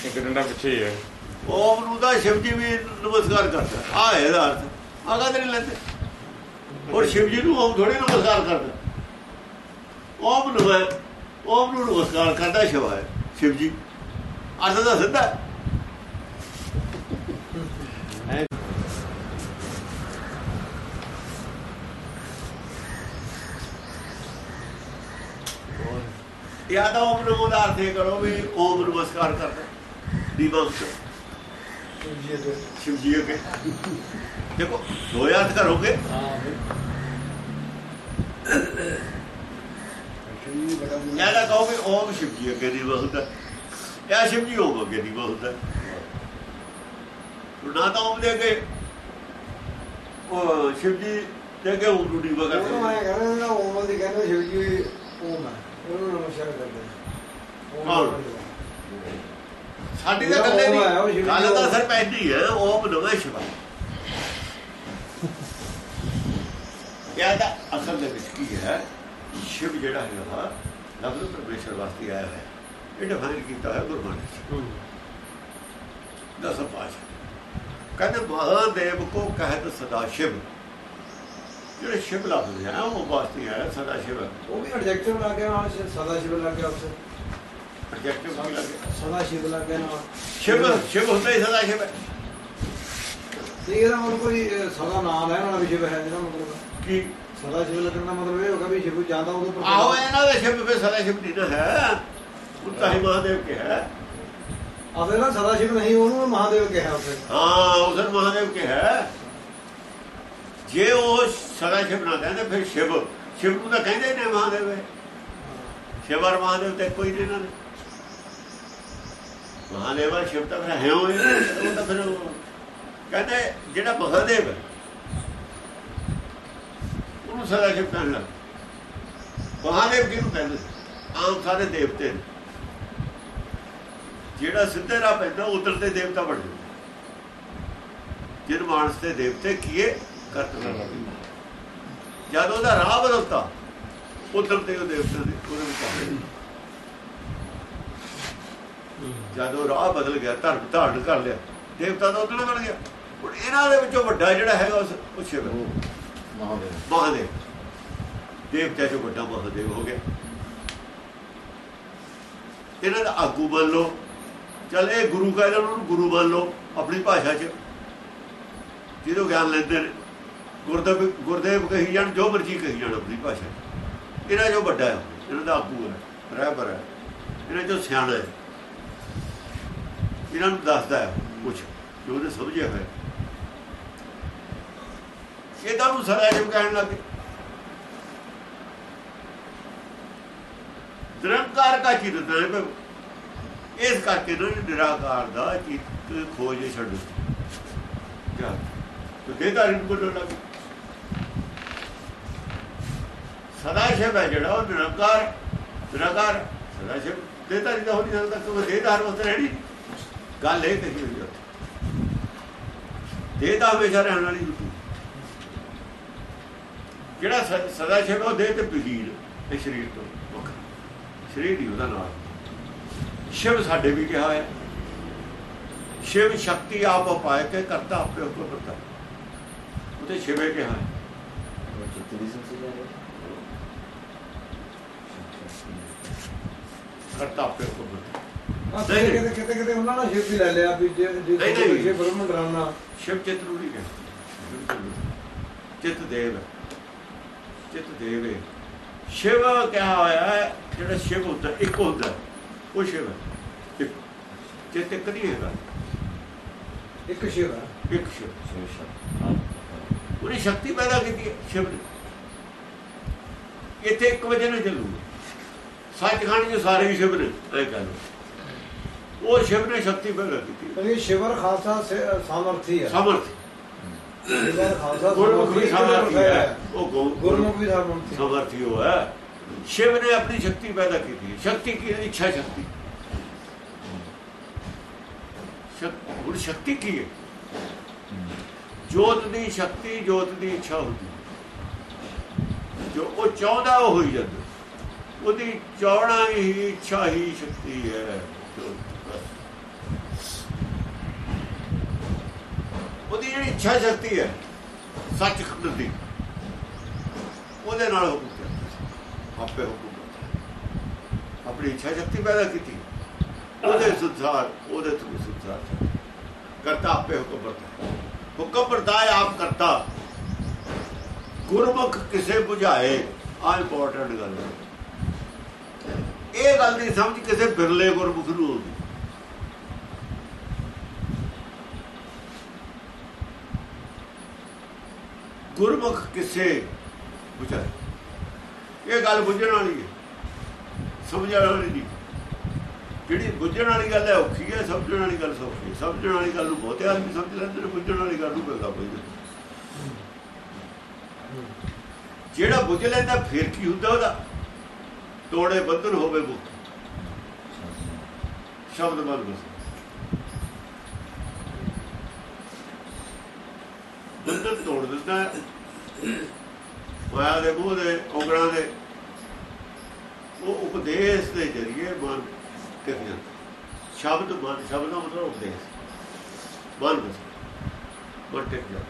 ਇੱਕ ਡੰਡਾ ਪਿੱਛੇ ਹੀ ਹੈ। ਓਮ ਨੂੰ ਤਾਂ ਸ਼ਿਵ ਜੀ ਵੀ ਨਮਸਕਾਰ ਕਰਦਾ। ਆ ਇਹਦਾ ਅਰਥ। ਆਗਾ ਤੇ ਨਹੀਂ ਲੈਂਦੇ? ਔਰ ਸ਼ਿਵ ਜੀ ਨੂੰ ਓਮ ਥੋੜੀ ਨਮਸਕਾਰ ਕਰਦਾ। ਓਮ ਨੂੰ ਓਮ ਨੂੰ ਨਮਸਕਾਰ ਕਰਦਾ ਸ਼ਿਵਾ ਸ਼ਿਵ ਜੀ ਅਰਥ ਦਾ ਸਿੱਧਾ ਹੈ। ਓਮ ਨੂੰ ਦਾ ਅਰਥ ਇਹ ਕਰੋ ਵੀ ਓਮ ਨਮਸਕਾਰ ਕਰਦਾ। ਦੀਵਸ ਸ਼ਿਵਜੀ ਸ਼ਿਵ ਦੋ ਅਰਥ ਕਰੋਗੇ ਹਾਂ ਸ਼ਿਵਜੀ ਬੜਾ ਜਾਂ ਤਾਂ ਕਹੋਗੇ ਓਮ ਸ਼ਿਵ ਜੀ ਅੱਗੇ ਦੀਵਸ ਹੁੰਦਾ ਜਾਂ ਸ਼ਿਵ ਜੀ ਓਮ ਅੱਗੇ ਦੀਵਸ ਹੁੰਦਾ ਨਾ ਤਾਂ ਓਮ ਦੇ ਅੱਗੇ ਉਹ ਸ਼ਿਵ ਜੀ ਅੱਗੇ ਓਮ ਨੂੰ ਦੀਵਾ ਉਹ ਮੈਂ ਕਰਦੇ ਕਹਿੰਦਾ ਨਾ ਓਮ ਦੀ ਕਹਿੰਦੇ ਸ਼ਿਵਜੀ ਓਮ ਹੈ ਉਹਨੂੰ ਨਮਸਕਾਰ ਕਰਦੇ ਸ਼ਿਵਾਏ। ਸਾਡੀ ਤਾਂ ਗੱਲੇ ਹੈ, ਉਹ ਨਹੀਂ ਸ਼ਿਵ ਗੱਲ ਤਾਂ। ਸਰ ਪੈਂਦੀ ਹੈ ਓਮ ਨਮः ਸ਼ਿਵਾय ਇਹ ਤਾਂ ਅਸਲ ਦੇ ਵਿੱਚ ਕੀ ਹੈ ਸ਼ਿਵ ਜਿਹੜਾ ਹੈਗਾ ਲਫ਼ਜ਼ ਪਰਮੇਸ਼ਰ ਵਾਸਤੇ ਆਇਆ ਹੈ। ਇਹ ਡਿਫਾਈਨ ਕੀਤਾ ਹੈ ਗੁਰਬਾਣੀ ਚ। ਦਸ ਪਾਸ਼ ਕਹਿੰਦੇ ਮਹਾਦੇਵ ਕੋ ਕਹਿਤ ਸਦਾ ਸ਼ਿਵ। ਜਿਹੜੇ ਸ਼ਿਵ ਲਫ਼ਜ਼ ਹੈ ਉਹ ਵਾਸਤੇ ਆਇਆ ਸਦਾ ਸ਼ਿਵ। ਉਹ ਵੀ ਐਡਜੈਕਟਿਵ ਲੱਗ ਗਿਆ ਸਦਾ ਸ਼ਿਵ ਲੱਗ ਗਿਆ ਉਸੇ ਸਦਾ ਸ਼ਿਵ ਲੱਗ ਗਿਆ ਨਾਲ ਸ਼ਿਵ ਸ਼ਿਵ ਹੁੰਦਾ ਹੀ ਸਦਾ ਸ਼ਿਵ ਹੈ। ਨਹੀਂ ਇਹਦਾ ਮਤਲਬ ਕੋਈ ਅਹ, ਸਦਾ ਨਾਮ ਲੈਣ ਵਾਲਾ ਵੀ ਸ਼ਿਵ ਹੈ ਇਹਦਾ ਮਤਲਬ। ਕੀ? ਸਦਾ ਸ਼ਿਵ ਲੱਗਣ ਦਾ ਮਤਲਬ ਇਹ ਹੋਗਾ ਵੀ ਸ਼ਿਵ ਜਾਂਦਾ ਉਹਦੇ ਉੱਪਰ ਆਹੋ ਇਹਨਾਂ ਦਾ ਸ਼ਿਵ ਫਿਰ ਸਦਾ ਸ਼ਿਵ ਨਹੀਂ ਨਾ ਹੈ। ਉਹ ਤਾਂ ਹੀ ਮਹਾਦੇਵ ਕਿਹਾ ਅਸਲ ਨਾਲ ਸਦਾ ਸ਼ਿਵ ਨਹੀਂ ਉਹਨੂੰ ਮਹਾਦੇਵ ਕਿਹਾ ਉਸੇ ਹਾਂ ਉਸਨ ਮਹਾਦੇਵ ਕਿਹਾ ਜੇ ਉਹ ਸਦਾ ਸ਼ਿਵ ਨਾ ਕਹਿੰਦੇ ਫਿਰ ਸ਼ਿਵ ਸ਼ਿਵ ਨੂੰ ਤਾਂ ਕਹਿੰਦੇ ਨੇ ਮਹਾਦੇਵ ਹੈ। ਸ਼ਿਵ ਔਰ ਮਹਾਦੇਵ ਤੇ ਕੋਈ ਨਹੀਂ ਨਾ ਮਹਾਦੇਵ ਸ਼ਿਵ ਤਾਂ ਫਿਰ ਹੈ ਹੋਏ ਉਹ ਤਾਂ ਫਿਰ ਕਹਿੰਦੇ ਜਿਹੜਾ ਮਹਾਦੇਵ ਉਹਨੂੰ ਸਦਾ ਸ਼ਿਵ ਕਹਿਣ ਲੱਗ ਮਹਾਦੇਵ ਕਿਹਨੂੰ ਕਹਿੰਦੇ? ਆਮ ਸਾਰੇ ਦੇਵਤੇ ਜਿਹੜਾ ਸਿੱਧੇ ਰਾਹ ਪੈਂਦਾ ਉਧਰ ਤੇ ਦੇਵਤਾ ਬਣ ਜਾਂਦਾ। ਜਿਨ ਮਾਨਸ ਤੇ ਦੇਵਤੇ ਕੀਏ ਕਰਤ ਲੱਗੀ ਜਦ ਉਹਦਾ ਰਾਹ ਬਦਲਤਾ ਉਦੋਂ ਤੇ ਉਹ ਦੇਵਤੇ ਦੇ ਉਹਦੇ ਵਿੱਚ ਆ ਗਏ ਜਦ ਰਾਹ ਬਦਲ ਗਿਆ ਧਰਮ ਧਾਰਨ ਕਰ ਲਿਆ ਦੇਵਤਾ ਤਾਂ ਉਦੋਂ ਬਣ ਗਿਆ। ਹੁਣ ਇਹਨਾਂ ਦੇ ਵਿੱਚੋਂ ਵੱਡਾ ਜਿਹੜਾ ਹੈਗਾ ਉਸ ਉਹ ਸ਼ਿਵ ਮਹਾਦੇਵ। ਮਹਾਦੇਵ। ਦੇਵਤਿਆਂ ਚੋਂ ਵੱਡਾ ਮਹਾਦੇਵ ਹੋ ਗਿਆ। ਇਹਨਾਂ ਦਾ ਆਗੂ ਮੰਨ ਲਓ। ਚਲ ਇਹ ਗੁਰੂ ਕਹਿੰਦੇ ਉਹਨਾਂ ਨੂੰ ਗੁਰੂ ਮੰਨ ਲਓ ਆਪਣੀ ਭਾਸ਼ਾ 'ਚ। ਜਿਹਦੋਂ ਗਿਆਨ ਲੈਂਦੇ ਨੇ। ਗੁਰਦੇਵ ਗੁਰਦੇਵ ਕਹੀ ਜਾਣ ਜੋ ਮਰਜ਼ੀ ਕਹੀ ਜਾਣ ਆਪਣੀ ਭਾਸ਼ਾ। ਇਹਨਾਂ ਜੋ ਵੱਡਾ ਹੈ। ਇਹਨਾਂ ਦਾ ਆਗੂ ਹੈ। ਰਹਿਬਰ ਹੈ। ਇਹਨਾਂ ਜੋ ਸਿਆਣਾ ਹੈ। ਇਹਨਾਂ ਨੂੰ ਦੱਸਦਾ ਹੈ ਕੁਝ ਜੋ ਉਹਨੇ ਸਮਝਿਆ ਹੋਇਆ ਇਹਦਾ ਨੂੰ ਸਦਾ ਜਿਉ ਕਹਿਣ ਲੱਗੇ ਨਿਰੰਕਾਰ ਦਾ ਚਿੰਤਨ ਹੈ ਇਸ ਕਰਕੇ ਨਾ ਨਿਰਾਕਾਰ ਦਾ ਚਿੱਤ ਖੋਜ ਛੱਡ ਦਿੱਤੀ। ਕਿਆ ਤੋ ਨੂੰ ਬੋਲਣ ਲੱਗ ਸਦਾ ਸ਼ਿਵ ਹੈ ਜਿਹੜਾ, ਉਹ ਨਿਰੰਕਾਰ ਨਿਰਾਕਾਰ ਸਦਾ ਸ਼ਿਵ ਦੇਦਾਰੀ ਦਾ ਹੋ ਨਹੀਂ ਸਕਦਾ ਕਿਉਂਕਿ ਦੇਦਾਰ ਉਸ ਰਹਿਣੀ ਗੱਲ ਇਹ ਕਹੀ ਹੋਈ ਹੈ ਦੇਦਾ ਹਮੇਸ਼ਾ ਰਹਿਣ ਵਾਲੀ ਹੁੰਦੀ। ਜਿਹੜਾ ਸਦਾ ਸ਼ਿਵ ਉਹ ਦੇਹ ਤੇ ਪਹੀਰ ਇਹ ਸਰੀਰ ਤੋਂ ਵੱਖਰਾ ਸਰੀਰ ਨਹੀਂ ਉਹਦਾ ਨਾਲ ਸ਼ਿਵ ਸਾਡੇ ਵੀ ਕਿਹਾ ਹੈ ਸ਼ਿਵ ਸ਼ਕਤੀ ਆਪ ਉਪਾਇ ਕੇ ਕਰਤਾ ਆਪੇ ਹੁਕਮ ਕਰਤਾ। ਉਹਦੇ ਸ਼ਿਵੇ ਕਿਹਾ ਹੈ। ਕਰਤਾ ਆਪੇ ਹੁਕਮ ਕਰਤਾ ਆ ਕਿਤੇ ਕਿਤੇ ਕਿਤੇ ਕਿਤੇ ਉਹਨਾਂ ਨੇ ਸ਼ਿਵ ਵੀ ਲੈ ਲਿਆ ਵੀ ਜੇ ਜੇ ਨਹੀਂ, ਨਹੀਂ। ਜੇ ਬ੍ਰਹਮਣ ਡਰਾਉਣਾ ਸ਼ਿਵ ਚਿਤ ਨੂੰ ਨਹੀਂ ਕਹਿੰਦੇ। ਚਿਤ ਦੇਵ ਹੈ। ਚਿਤ ਦੇਵ ਹੈ। ਸ਼ਿਵ ਕਿਹਾ ਹੋਇਆ ਹੈ? ਜਿਹੜਾ ਸ਼ਿਵ ਹੁੰਦਾ ਇੱਕ ਹੁੰਦਾ। ਉਹ ਸ਼ਿਵ ਹੈ। ਇੱਕ ਚਿਤ ਇੱਕ ਨਹੀਂ ਹੈਗਾ। ਇੱਕ ਸ਼ਿਵ ਹੈ। ਇੱਕ ਸ਼ਿਵ। ਉਹਨੇ ਸ਼ਕਤੀ ਪੈਦਾ ਕੀਤੀ ਹੈ ਸ਼ਿਵ ਨੇ ਇੱਥੇ ਇੱਕ ਵਜੇ ਨਾਲ ਚੱਲੂਗਾ। ਸੱਚਖੰਡ ਜੋ ਸਾਰੇ ਹੀ ਸ਼ਿਵ ਨੇ ਇਹ ਗੱਲ। ਉਹ ਸ਼ਿਵ ਨੇ ਸ਼ਕਤੀ ਪੈਦਾ ਕੀਤੀ ਇਹ ਸ਼ਿਵਰ ਖਾਲਸਾ ਸਾਮਰਥੀ ਹੈ। ਸਮਰਥ। ਸ਼ਿਵਰ ਖਾਲਸਾ ਗੁਰਮੁਖ ਵੀ ਸਾਮਰਥੀ ਹੈ। ਉਹ ਗੁਰਮੁਖ ਵੀ ਸਾਮਰਥੀ ਸਮਰਥੀ ਹੋ ਹੈ। ਸ਼ਿਵ ਨੇ ਆਪਣੀ ਸ਼ਕਤੀ ਪੈਦਾ ਕੀਤੀ। ਸ਼ਕਤੀ ਕੀ ਹੈ? ਇੱਛਾ ਸ਼ਕਤੀ। ਸ਼ਕ- ਹੁਣ ਸ਼ਕਤੀ ਕੀ ਹੈ? ਜੋਤ ਦੀ ਸ਼ਕਤੀ ਜੋਤ ਦੀ ਇੱਛਾ ਹੁੰਦੀ। ਜੋ ਉਹ ਚਾਹੁੰਦਾ ਉਹ ਹੋਈ ਜਾਂਦਾ। ਉਹਦੀ ਚਾਹਣਾ ਹੀ ਇੱਛਾ ਹੀ ਸ਼ਕਤੀ ਹੈ। ਉਹਦੀ ਜਿਹੜੀ ਇੱਛਾ ਸ਼ਕਤੀ ਹੈ, ਸੱਚ ਖੰਡ ਦੀ ਉਹਦੇ ਨਾਲ ਹੁਕਮ ਕਰਦਾ ਆਪੇ ਹੁਕਮ ਕਰਦਾ ਆਪਣੀ ਇੱਛਾ ਸ਼ਕਤੀ ਪੈਦਾ ਕੀਤੀ। ਉਹਦੇ ਸੰਸਾਰ, ਉਹਦੇ ਤੋਂ ਸੰਸਾਰ ਕਰਤਾ ਆਪੇ ਹੁਕਮ ਕਰਦਾ ਹੁਕਮ ਕਰਤਾ ਆਪ ਕਰਤਾ। ਗੁਰਮੁਖ ਕਿਸੇ 부ਝਾਏ ਆ ਇੰਪੋਰਟੈਂਟ ਗੱਲ ਹੈ। ਇਹ ਗੱਲ ਦੀ ਸਮਝ ਕਿਸੇ ਬਿਰਲੇ ਗੁਰਮੁਖ ਨੂੰ ਆਉਂਦੀ। ਗੁਰਮੁਖ ਕਿਸੇ 부ਝਾਏ ਇਹ ਗੱਲ ਬੁੱਝਣ ਵਾਲੀ ਹੈ। ਸਮਝਣ ਵਾਲੀ ਨਹੀਂ। ਜਿਹੜੀ ਬੁੱਝਣ ਵਾਲੀ ਗੱਲ ਹੈ, ਔਖੀ ਹੈ, ਸਮਝਣ ਵਾਲੀ ਗੱਲ ਸੌਖੀ ਸਮਝਣ ਵਾਲੀ ਗੱਲ ਨੂੰ ਬਹੁਤੇ ਆਦਮੀ ਸਮਝ ਲੈਂਦੇ ਨੇ, ਬੁੱਝਣ ਵਾਲੀ ਗੱਲ ਨੂੰ ਮਿਲਦਾ ਕੋਈ ਨਹੀਂ ਜਿਹੜਾ ਬੁੱਝ ਲੈਂਦਾ, ਫਿਰ ਕੀ ਹੁੰਦਾ ਉਹਦਾ? ਤੋੜੇ ਬੰਧਨ ਹੋਵੇ ਮੁਕਤ ਸ਼ਬਦ ਮਨ ਬਸ। ਬੰਧਨ ਤੋੜ ਦਿੰਦਾ ਹੈ। ਮਾਇਆ ਦੇ ਮੂੰਹ ਦੇ, ਉਂਗਲਾਂ ਦੇ। ਉਹ ਉਪਦੇਸ਼ ਦੇ ਜਰੀਏ ਮਨ ਟਿਕ ਜਾਂਦਾ? ਸ਼ਬਦ ਮਨ, ਸ਼ਬਦ ਦਾ ਮਤਲਬ ਉਪਦੇਸ਼। ਮਨ ਬਸ ਮਨ ਟਿਕ ਜਾਂਦਾ?